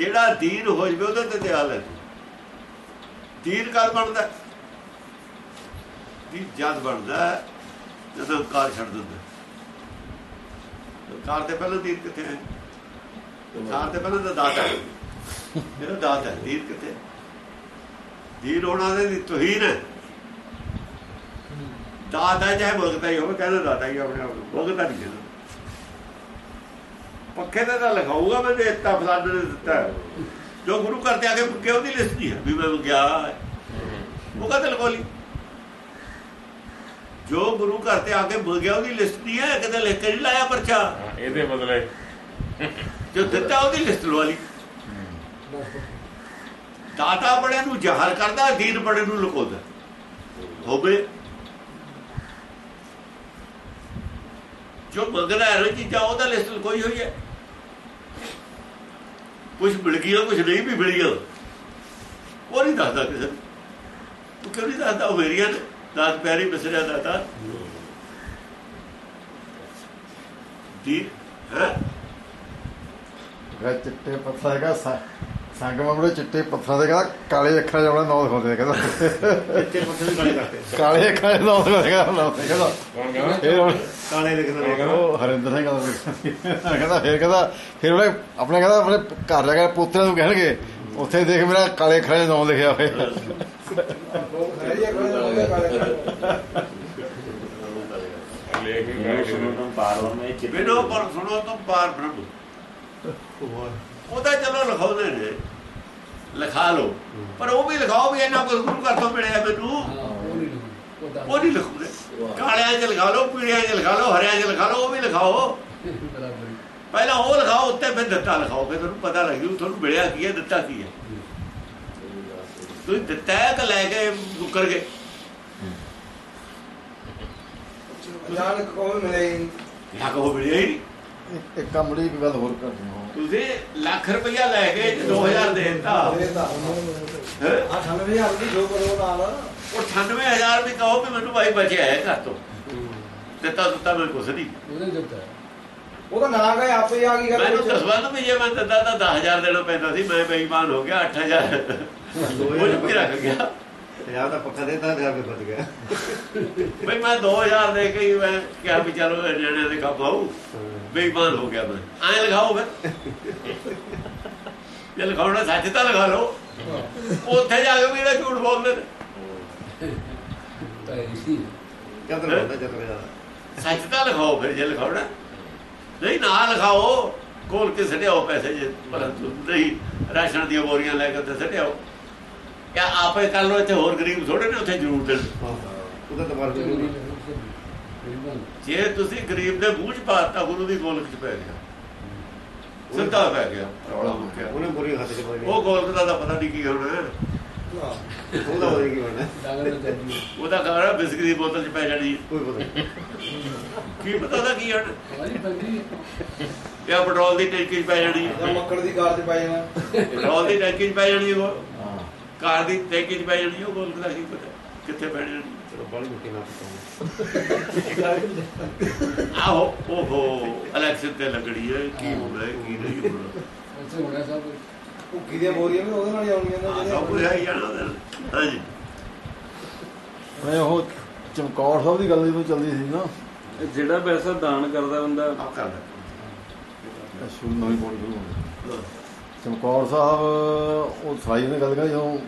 ਜਿਹੜਾ ਦੀਨ ਹੋ ਜਵੇ ਉਹਦੇ ਤੇ ਦਿਆਲ ਹੈ। ਦੀਨ ਕਦ ਬਣਦਾ? ਦੀ ਜਦ ਬਣਦਾ ਜਦੋਂ ਕਾਰ ਛੱਡ ਦਿੰਦਾ ਕਾਰ ਤੇ ਪਹਿਲਾਂ ਦੀਨ ਕਿੱਥੇ ਹੈ? ਕਾਰ ਤੇ ਪਹਿਲਾਂ ਤਾਂ ਦਾਤਾ ਹੈ। ਜਿਹੜਾ ਦਾਤ ਹੈ, ਦੀਨ ਕਿੱਥੇ ਦੀਨ ਹੋਣਾ ਦੇ ਤੁਹੀਨ ਹੈ। ਦਾਦਾ ਚਾਹੇ ਭਗਤਾ ਹੀ ਹੋਵੇ, ਕਹਿੰਦਾ ਦਾਤਾ ਹੀ ਆਪਣੇ ਆਪ ਨੂੰ। ਭਗਤਾ ਨਹੀਂ ਕਹਿੰਦਾ ਪੱਖੇ ਤੇ ਤਾਂ ਲਿਖਾਊਗਾ ਮੈਂ ਦਿੱਤਾ ਫਲਾਣੇ ਨੇ ਦਿੱਤਾ। ਜੋ ਗੁਰੂ ਘਰ ਤੇ ਆ ਕੇ ਮੰਗਿਆ ਉਹਦੀ ਲਿਸਟ ਨਹੀਂ ਹੈ ਵੀ ਮੈਂ ਮੰਗਿਆ ਹੈ। ਉਹ ਕਹਤੇ ਲਗੋ ਲਈ? ਜੋ ਗੁਰੂ ਘਰ ਤੇ ਆ ਕੇ ਮੰਗਿਆ ਉਹਦੀ ਲਿਸਟ ਨਹੀਂ ਹੈ? ਕਿਤੇ ਲਿਖ ਕੇ ਨਹੀਂ ਲਾਇਆ ਪਰਚਾ? ਇਹਦੇ ਬਦਲੇ। ਜੋ ਦਿੱਤਾ ਉਹਦੀ ਲਿਸਟ ਲਵਾ ਲਈ। ਦਾਤਾ ਬੜੇ ਨੂੰ ਜ਼ਾਹਰ ਕਰਦਾ ਦੀਨ ਬੜੇ ਨੂੰ ਲੁਕਾਉਂਦਾ। ਹੋਵੇ ਜੋ ਮੰਗਦਾ ਹੈ ਚੀਜ਼ਾਂ, ਉਹਦਾ ਲਿਸਟ ਲਕੋਈ ਹੋਈ ਹੈ। ਕੁਝ ਮਿਲ ਗਿਆ ਕੁਝ ਨਹੀਂ ਵੀ ਮਿਲ ਗਿਆ ਉਹ ਨਹੀਂ ਦੱਸਦਾ ਕਿਸੇ ਤੂੰ ਕਿਉਂ ਨਹੀਂ ਦੱਸਦਾ? ਉਹ ਮੇਰੀਆਂ ਦਾਤ ਪਿਆਰੀ ਮਿਸਰਿਆ ਦਾਤਾ। ਦੀ ਹੈ? ਜਿਹੜਾ ਚਿੱਟੇ ਪੱਥਰ ਹੈਗਾ, ਸੰ- ਸੰਗਮ ਬੜੇ ਚਿੱਟੇ ਪੱਥਰਾਂ ਦੇ ਕਹਿੰਦਾ ਕਾਲੇ ਅੱਖਰਾਂ 'ਚ ਆਪਣਾ ਨਾਮ ਲਿਖਾਉਂਦੇ ਕਹਿੰਦਾ ਇੱਥੇ ਪੱਥਰ ਵੀ ਕਾਲੇ ਕਾਲੇ ਅੱਖਰਾਂ 'ਚ ਨਾਮ ਲਿਖਾਉਂਦੇ ਕਹਿੰਦਾ ਕਹਿੰਦਾ ਕੌਣ ਕਹਿੰਦਾ ਫਿਰ ਹੁਣ ਕਾਲੇ ਲਿਖਦੇ ਨੇ ਉਹ ਹਰਿੰਦਰ ਸਿੰਘ ਕਹਿੰਦਾ ਕਹਿੰਦਾ ਫਿਰ ਕਹਿੰਦਾ ਫਿਰ ਉਹਨੇ ਆਪਣੇ ਕਹਿੰਦਾ ਆਪਣੇ ਘਰ ਜਾ ਕੇ ਪੁੱਤਰਾਂ ਨੂੰ ਕਹਿਣਗੇ ਉੱਥੇ ਦੇਖ ਮੇਰਾ ਕਾਲੇ ਅੱਖਰਾਂ 'ਚ ਨਾਮ ਲਿਖਿਆ ਹੋਇਆ ਲੇਖ ਜਿਨੋ ਸੁਨੋ ਤੁਮ ਪਾਰ ਬ੍ਰਹਮ ਸੁਣੋ ਤੁਮ ਪਾਰ ਬ੍ਰਹਮ ਉਹਦਾ ਚਲੋ ਲਿਖਾਉਂਦੇ ਨੇ ਲਿਖਾ ਲਓ। ਪਰ ਉਹ ਵੀ ਲਿਖਾਓ ਵੀ ਇਹਨਾਂ ਕੁਝ ਗੁਰੂ ਘਰ ਤੋਂ ਮਿਲਿਆ ਮੈਨੂੰ। ਉਹ ਨਹੀਂ ਲਿਖੂਦੇ ਕਾਲਿਆਂ 'ਚ ਲਿਖਾ ਲਓ ਪੀੜਿਆਂ 'ਚ ਲਿਖਾ ਲਓ ਹਰਿਆਂ 'ਚ ਲਿਖਾ ਲਓ ਉਹ ਵੀ ਲਿਖਾਓ। ਪਹਿਲਾਂ ਉਹ ਲਿਖਾਓ ਉੱਤੇ ਫਿਰ ਦਿੱਤਾ ਲਿਖਾਓ ਫਿਰ ਤੁਹਾਨੂੰ ਪਤਾ ਲੱਗ ਜੂ ਤੁਹਾਨੂੰ ਮਿਲਿਆ ਕੀ ਹੈ ਦਿੱਤਾ ਕੀ ਹੈ। ਤੁਸੀਂ ਦਿੱਤਾ ਹੈ ਕਿ ਲੈ ਕੇ ਮੁੱਕਰ ਗਏ? ਨਾਨਕ ਕੋਲ ਮਿਲੇ ਮਿਲਿਆ ਹੀ ਨਹੀਂ। ਇੱਕ- ਇੱਕ ਕੰਮ ਲਈ ਇੱਕ ਗੱਲ ਹੋਰ ਕਰਨੀ ਹੋ ਤੁਸੀਂ ਲੱਖ ਰੁਪਇਆ ਲੈ ਕੇ 2000 ਦੇ ਦਿੱਤਾ। ਹੈਂ? ਆ 98000 ਦੀ ਜੋ ਕਰੋ ਨਾਲ। ਉਹ 98000 ਵੀ ਕਹੋ ਵੀ ਮੈਨੂੰ ਭਾਈ ਬਚਿਆ ਹੈ ਘਰ ਤੋਂ। ਦਿੱਤਾ ਦਿੱਤਾ ਮੈਨੂੰ ਕੁਛ ਨਹੀਂ। ਉਹਦਾ ਨਾਂ ਕਹੇ ਆਪੇ ਆ ਗਈ ਗੱਲ ਮੈਨੂੰ ਵਿੱਚ। ਦਸਵੰਦ ਵੀ ਜੇ ਮੈਂ ਦਿੰਦਾ ਤਾਂ 10000 ਦੇਣਾ ਪੈਂਦਾ ਸੀ ਮੈਂ ਬੇਈਮਾਨ ਹੋ ਗਿਆ 8000 ਉਹ ਵੀ ਰੱਖ ਗਿਆ। ਪੰਜਾਬ ਦਾ ਪੱਖਾ ਦੇਤਾ ਤੇ ਆਪੇ ਬਚ ਗਿਆ। ਬਈ ਮੈਂ 2000 ਦੇ ਕੇ ਹੀ ਮੈਂ ਕਿਹਾ ਵੀ ਚਲੋ ਨਿਆਣਿਆਂ ਦੇ ਕੰਮ ਆਊ ਬੇਈਮਾਨ ਹੋ ਗਿਆ ਮੈਂ। ਐਂ ਲਗਾਓ ਫਿਰ। ਜੇ ਲਗਾਉਣਾ ਸੱਚ ਤਾਂ ਲਗਾ ਲਓ। ਉੱਥੇ ਜਾ ਕੇ ਵੀ ਇਹਦਾ ਝੂਠ ਬੋਲਦੇ ਨੇ। ਕਦਰ ਹੁੰਦਾ ਚੱਕਰ ਜ਼ਿਆਦਾ। ਸੱਚ ਤਾਂ ਲਿਖਾਓ ਫਿਰ ਜੇ ਲਿਖਾਉਣਾ। ਨਹੀਂ ਨਾ ਲਿਖਾਓ। ਕੋਲ ਕੇ ਸੜਿਆਓ ਪੈਸੇ ਜੇ ਪਰੰਤੂ ਨਹੀਂ ਰਾਸ਼ਨ ਦੀਆਂ ਬੋਰੀਆਂ ਲੈ ਕੇ ਤੇ ਸੜਿਆਓ ਕਿਆ ਆਪੇ ਕਰ ਲੋ ਇੱਥੇ ਹੋਰ ਗਰੀਬ ਥੋੜੇ ਨੇ ਉੱਥੇ ਜ਼ਰੂਰ ਉਹਦਾ ਦੇ ਜੇ ਤੁਸੀਂ ਗਰੀਬ ਦੇ ਮੂੰਹ 'ਚ ਪਾਤਾ ਗੁਰੂ ਦੀ ਗੋਲਕ 'ਚ ਪੈ ਗਿਆ। ਸਿੱਧਾ ਪੈ ਗਿਆ ਰੌਲਾ ਉਹਨੇ ਬੁਰੀ ਹੱਥ ਚ ਪਾਈ ਉਹ ਗੋਲਕ ਦਾ ਤਾਂ ਪਤਾ ਨਹੀਂ ਕੀ ਹੋਣਾ। ਉਹਦਾ ਹੋਏ ਕੀ ਬਣਨਾ ਉਹਦਾ ਕਹਣਾ ਬਿਸਕਟ ਦੀ ਬੋਤਲ 'ਚ ਪੈ ਜਾਣੀ। ਕੋਈ ਪਤਾ ਨਹੀਂ। ਕੀ ਪਤਾ ਉਹਦਾ ਕੀ ਹੋਣਾ। ਕਿਆ ਪੈਟਰੋਲ ਦੀ ਟੈਂਕੀ 'ਚ ਪੈ ਜਾਣੀ। ਹੈ ਜਾਂ ਮੱਕੜ ਦੀ ਕਾਰ ਤੇ ਪੈ ਜਾਣਾ। ਪੈਟਰੋਲ ਦੀ ਟੈਂਕੀ 'ਚ ਪੈ ਜਾਣੀ ਉਹ। ਕਾਰ ਦੀ ਟੈਂਕੀ 'ਚ ਪੈ ਜਾਣੀ ਉਹ ਗੋਲਕ ਦਾ ਕੀ ਪਤਾ ਕਿੱਥੇ ਪੈ ਜਾਣੀ। ਚਲੋ ਬਾਲੀ ਮਿੱਟੀ ਨਾ ਪਕਾਉਂ ਆਹੋ ਓਹੋ ਇਲੈਕਸ਼ਨ ਤੇ ਲੱਗਣੀ ਹੈ ਕੀ ਹੋਣਾ ਹੈ ਕੀ ਨਹੀਂ ਹੋਣਾ ਭੁੱਕੀ ਦੀਆਂ ਬੋਰੀਆਂ ਵੀ ਉਹਦੇ ਨਾਲ ਹੀ ਆਉਣੀਆਂ ਨੇ ਸਭ ਕੁਝ ਹੈ ਹੀ ਜਾਣਾ ਨਾਲ। ਹਾਂਜੀ। ਮੈਂ ਉਹ ਚਮਕੌਰ ਸਾਹਿਬ ਦੀ ਗੱਲ ਜਦੋਂ ਚੱਲਦੀ ਸੀ ਨਾ ਜਿਹੜਾ ਪੈਸਾ ਦਾਨ ਕਰਦਾ ਬੰਦਾ ਆਪ ਕਰ ਲੈ ਸ਼ੁਰੂ ਨਵੀਂ ਪੌੜੀ ਸ਼ੁਰੂ ਹੋ। ਗਈ ਚਮਕੌਰ ਸਾਹਿਬ ਉਹ ਸਰਾਈ ਨੇ ਗੱਲ ਕਰੀ ਜਦੋਂ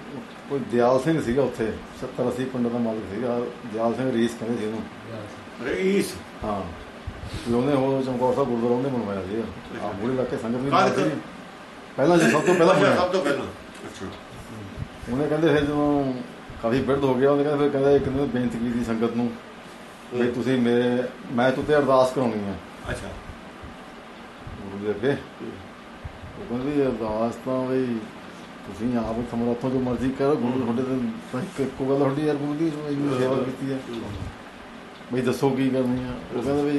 ਕੋਈ ਦਿਆਲ ਸਿੰਘ ਸੀਗਾ ਉੱਥੇ 70 80 ਪਿੰਡ ਦਾ ਮਾਲਕ ਸੀਗਾ ਦਿਆਲ ਸਿੰਘ ਰੀਸ ਕਹਿੰਦੇ ਸੀ ਉਹਨੂੰ। ਰਈਸ ਹਾਂ ਵੀ ਉਹਨੇ ਉਹ ਚਮਕੌਰ ਸਾਹਿਬ ਗੁਰਦੁਆਰਾ ਉਹਨੇ ਬਣਵਾਇਆ ਸੀ ਆ ਬੁੜੇ ਇਲਾਕੇ ਸੰਗਤ ਵੀ ਸੀ। ਪਹਿਲਾਂ ਜੀ ਸਭ ਤੋਂ ਪਹਿਲਾਂ ਸਭ ਤੋਂ ਪਹਿਲਾਂ। ਅੱਛਾ। ਉਹਨੇ ਕਹਿੰਦੇ ਫਿਰ ਜਦੋਂ ਕਾਫੀ ਬਿਰਧ ਹੋ ਗਿਆ ਉਹਨੇ ਕਹਿੰਦੇ ਫਿਰ ਕਹਿੰਦਾ ਇੱਕ ਦਿਨ ਬੇਨਤੀ ਕੀਤੀ ਸੰਗਤ ਨੂੰ ਵੀ ਤੁਸੀਂ ਮੇਰੇ ਮੈਂ ਤੁਤੇ ਅਰਦਾਸ ਕਰਾਉਣੀ ਹੈ ਅੱਛਾ। ਗੁਰੂ ਦੇ ਅੱਗੇ। ਕਹਿੰਦੇ ਅਰਦਾਸ ਤਾਂ ਵੀ ਤੁਸੀਂ ਆਪ ਸਮਰੱਥੋਂ ਜੋ ਮਰਜ਼ੀ ਕਰੋ ਗੁਰੂ ਤੁਹਾਡੇ ਤੇ ਤਾਂ ਇੱਕ ਗੱਲ ਤੁਹਾਡੀ ਯਾਰ ਗੁਰੂ ਦੀ ਸੇਵਾ ਕੀਤੀ ਹੈ। ਵੀ ਦੱਸੋ ਕੀ ਕਰਨੀ ਆ? ਉਹ ਕਹਿੰਦੇ ਵੀ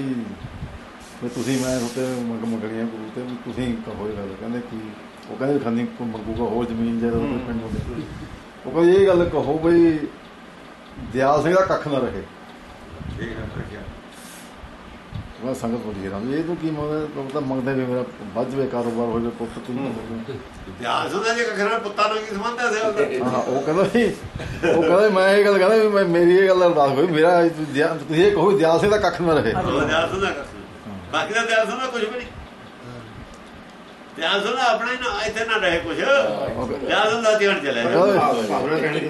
ਵੀ ਤੁਸੀਂ ਮੈਂ ਤੁਹਾਡੇ ਮੰਗ ਮੰਗਣੀ ਆ ਗੁਰੂ ਤੇ ਵੀ ਤੁਸੀਂ ਕਹੋ ਇਹ ਗੱਲ। ਕਹਿੰਦੇ ਕੀ? ਉਹ ਕਹਿੰਦੇ ਖਾਨੀ ਕੋ ਮੰਗੂਗਾ ਹੋਰ ਜ਼ਮੀਨ ਜਾਇਦਾਦ ਕੋਈ ਪਿੰਡ ਹੋਵੇ ਉਹ ਕਹਿੰਦੇ ਇਹ ਗੱਲ ਕਹੋ ਬਈ ਦਿਆਲ ਸਿੰਘ ਦਾ ਕੱਖ ਨਾ ਰਹੇ। ਠੀਕ ਹੈ। ਮੈਂ ਸੰਗਤ ਬੋਲੀ ਰਾਂ ਇਹ ਤੂੰ ਕੀ ਮੰਗਦਾ ਉਹ ਤਾਂ ਮੰਗਦਾ ਵੀ ਮੇਰਾ ਵੱਧ ਜਾਵੇ ਕਾਰੋਬਾਰ ਹੋ ਜਾਵੇ ਪੁੱਤ ਤੂੰ ਇਤਿਹਾਸ ਹੁੰਦਾ ਜੇ ਕਖਰਾ ਪੁੱਤਾਂ ਨੂੰ ਕੀ ਸੰਬੰਧ ਹੈ ਸੇ ਉਹਦਾ ਹਾਂ ਉਹ ਕਹਿੰਦਾ ਵੀ ਉਹ ਕਹਿੰਦਾ ਮੈਂ ਇਹ ਗੱਲ ਕਹਿੰਦਾ ਵੀ ਮੇਰੀ ਇਹ ਗੱਲ ਅਰਦਾਸ ਹੋਈ ਮੇਰਾ ਤੁਸੀਂ ਇਹ ਕਹੋ ਵੀ ਦਿਆਲ ਸਿੰਘ ਦਾ ਕੱਖ ਨਾ ਰਹੇ। ਇਤਿਹਾਸ ਕੱਖ ਬਾਕੀ ਦਾ ਇਤਿਹਾਸ ਹੁੰਦਾ ਕੁਝ ਵੀ ਨਹੀਂ। ਇਤਿਹਾਸ ਹੁੰਦਾ ਆਪਣਾ ਨਾ ਇੱਥੇ ਨਾ ਰਹੇ ਕੁਝ ਇਤਿਹਾਸ ਹੁੰਦਾ ਜੀਵਨ ਚਲੇ ਜਾ ਭਾਵਨਾ ਕਹਿਣੀ ਦੀ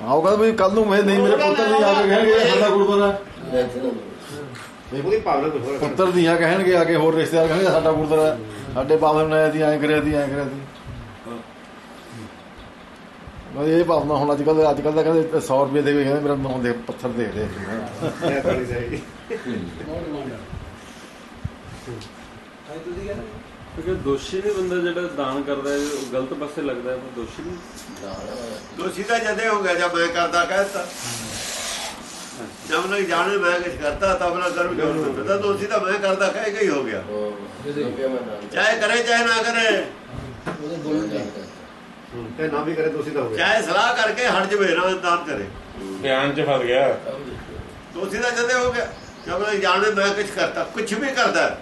ਕਹਿੰਦਾ ਵੀ ਕੱਲ ਨੂੰ ਮੈਂ ਨਹੀਂ ਮੇਰੇ ਪੁੱਤਰ ਨਹੀਂ ਆ ਕੇ ਕਹਿਣਗੇ ਇਹ ਸਾਡਾ ਗੁਰਦੁਆਰਾ। ਉਹਦੀ ਭਾਵਨਾ ਕੁਝ ਹੋਰ ਪੁੱਤਰ ਦੀਆਂ ਕਹਿਣਗੇ ਆ ਕੇ ਹੋਰ ਰਿਸ਼ਤੇਦਾਰ ਕਹਿਣਗੇ ਸਾਡਾ ਗੁਰਦੁਆਰਾ ਸਾਡੇ ਬਾਬੇ ਨੇ ਆਇਆ ਦੀ ਐਂ ਕਰਿਆ ਦੀ ਐਂ ਕਰਿਆ ਦੀ ਮੈਂ ਇਹ ਭਾਵਨਾ ਹੁਣ ਅੱਜ ਕੱਲ ਅੱਜ ਕੱਲ ਦਾ ਕਹਿੰਦੇ 100 ਰੁਪਏ ਦੇ ਕਹਿੰਦੇ ਮੇਰਾ ਨਾਮ ਦੇ ਪੱਥਰ ਦੇ ਦੇ। ਕਹਿੰਦੇ ਕਿਉਂਕਿ ਦੋਸ਼ੀ ਨਹੀਂ ਬੰਦਾ ਜਿਹੜਾ ਦਾਨ ਕਰਦਾ ਹੈ ਉਹ ਗਲਤ ਪਾਸੇ ਲੱਗਦਾ ਹੈ ਪਰ ਦੋਸ਼ੀ ਨਹੀਂ ਦੋਸ਼ੀ ਤਾਂ ਜਦੇ ਹੋ ਗਿਆ ਜਦ ਮੈਂ ਕਰਦਾ ਕਹਿਤਾ ਜਦ ਲੋਕ ਜਾਣੇ ਮੈਂ ਕੁਝ ਕਰਤਾ ਤਾਂ ਆਪਣਾ ਕਰਮ ਜੋੜ ਦਿੱਤਾ ਦੋਸ਼ੀ ਤਾਂ ਮੈਂ ਕਰਦਾ ਕਹਿ ਕੇ ਹੀ ਹੋ ਗਿਆ। ਚਾਹੇ ਕਰੇ ਚਾਹੇ ਨਾ ਕਰੇ। ਤੇ ਨਾ ਵੀ ਕਰੇ ਤੁਸੀਂ ਤਾਂ ਹੋ ਗਿਆ। ਚਾਹੇ ਸਲਾਹ ਕਰਕੇ ਹਟ ਜਵੇ ਨਾ ਦਾਨ ਕਰੇ। ਧਿਆਨ ਚ ਫਸ ਗਿਆ। ਦੋਸ਼ੀ ਤਾਂ ਜਦੇ ਹੋ ਗਿਆ। ਜਦ ਲੋਕ ਜਾਣੇ ਮੈਂ ਕੁਝ ਕਰਤਾ ਕੁਝ ਵੀ ਕਰਦਾ।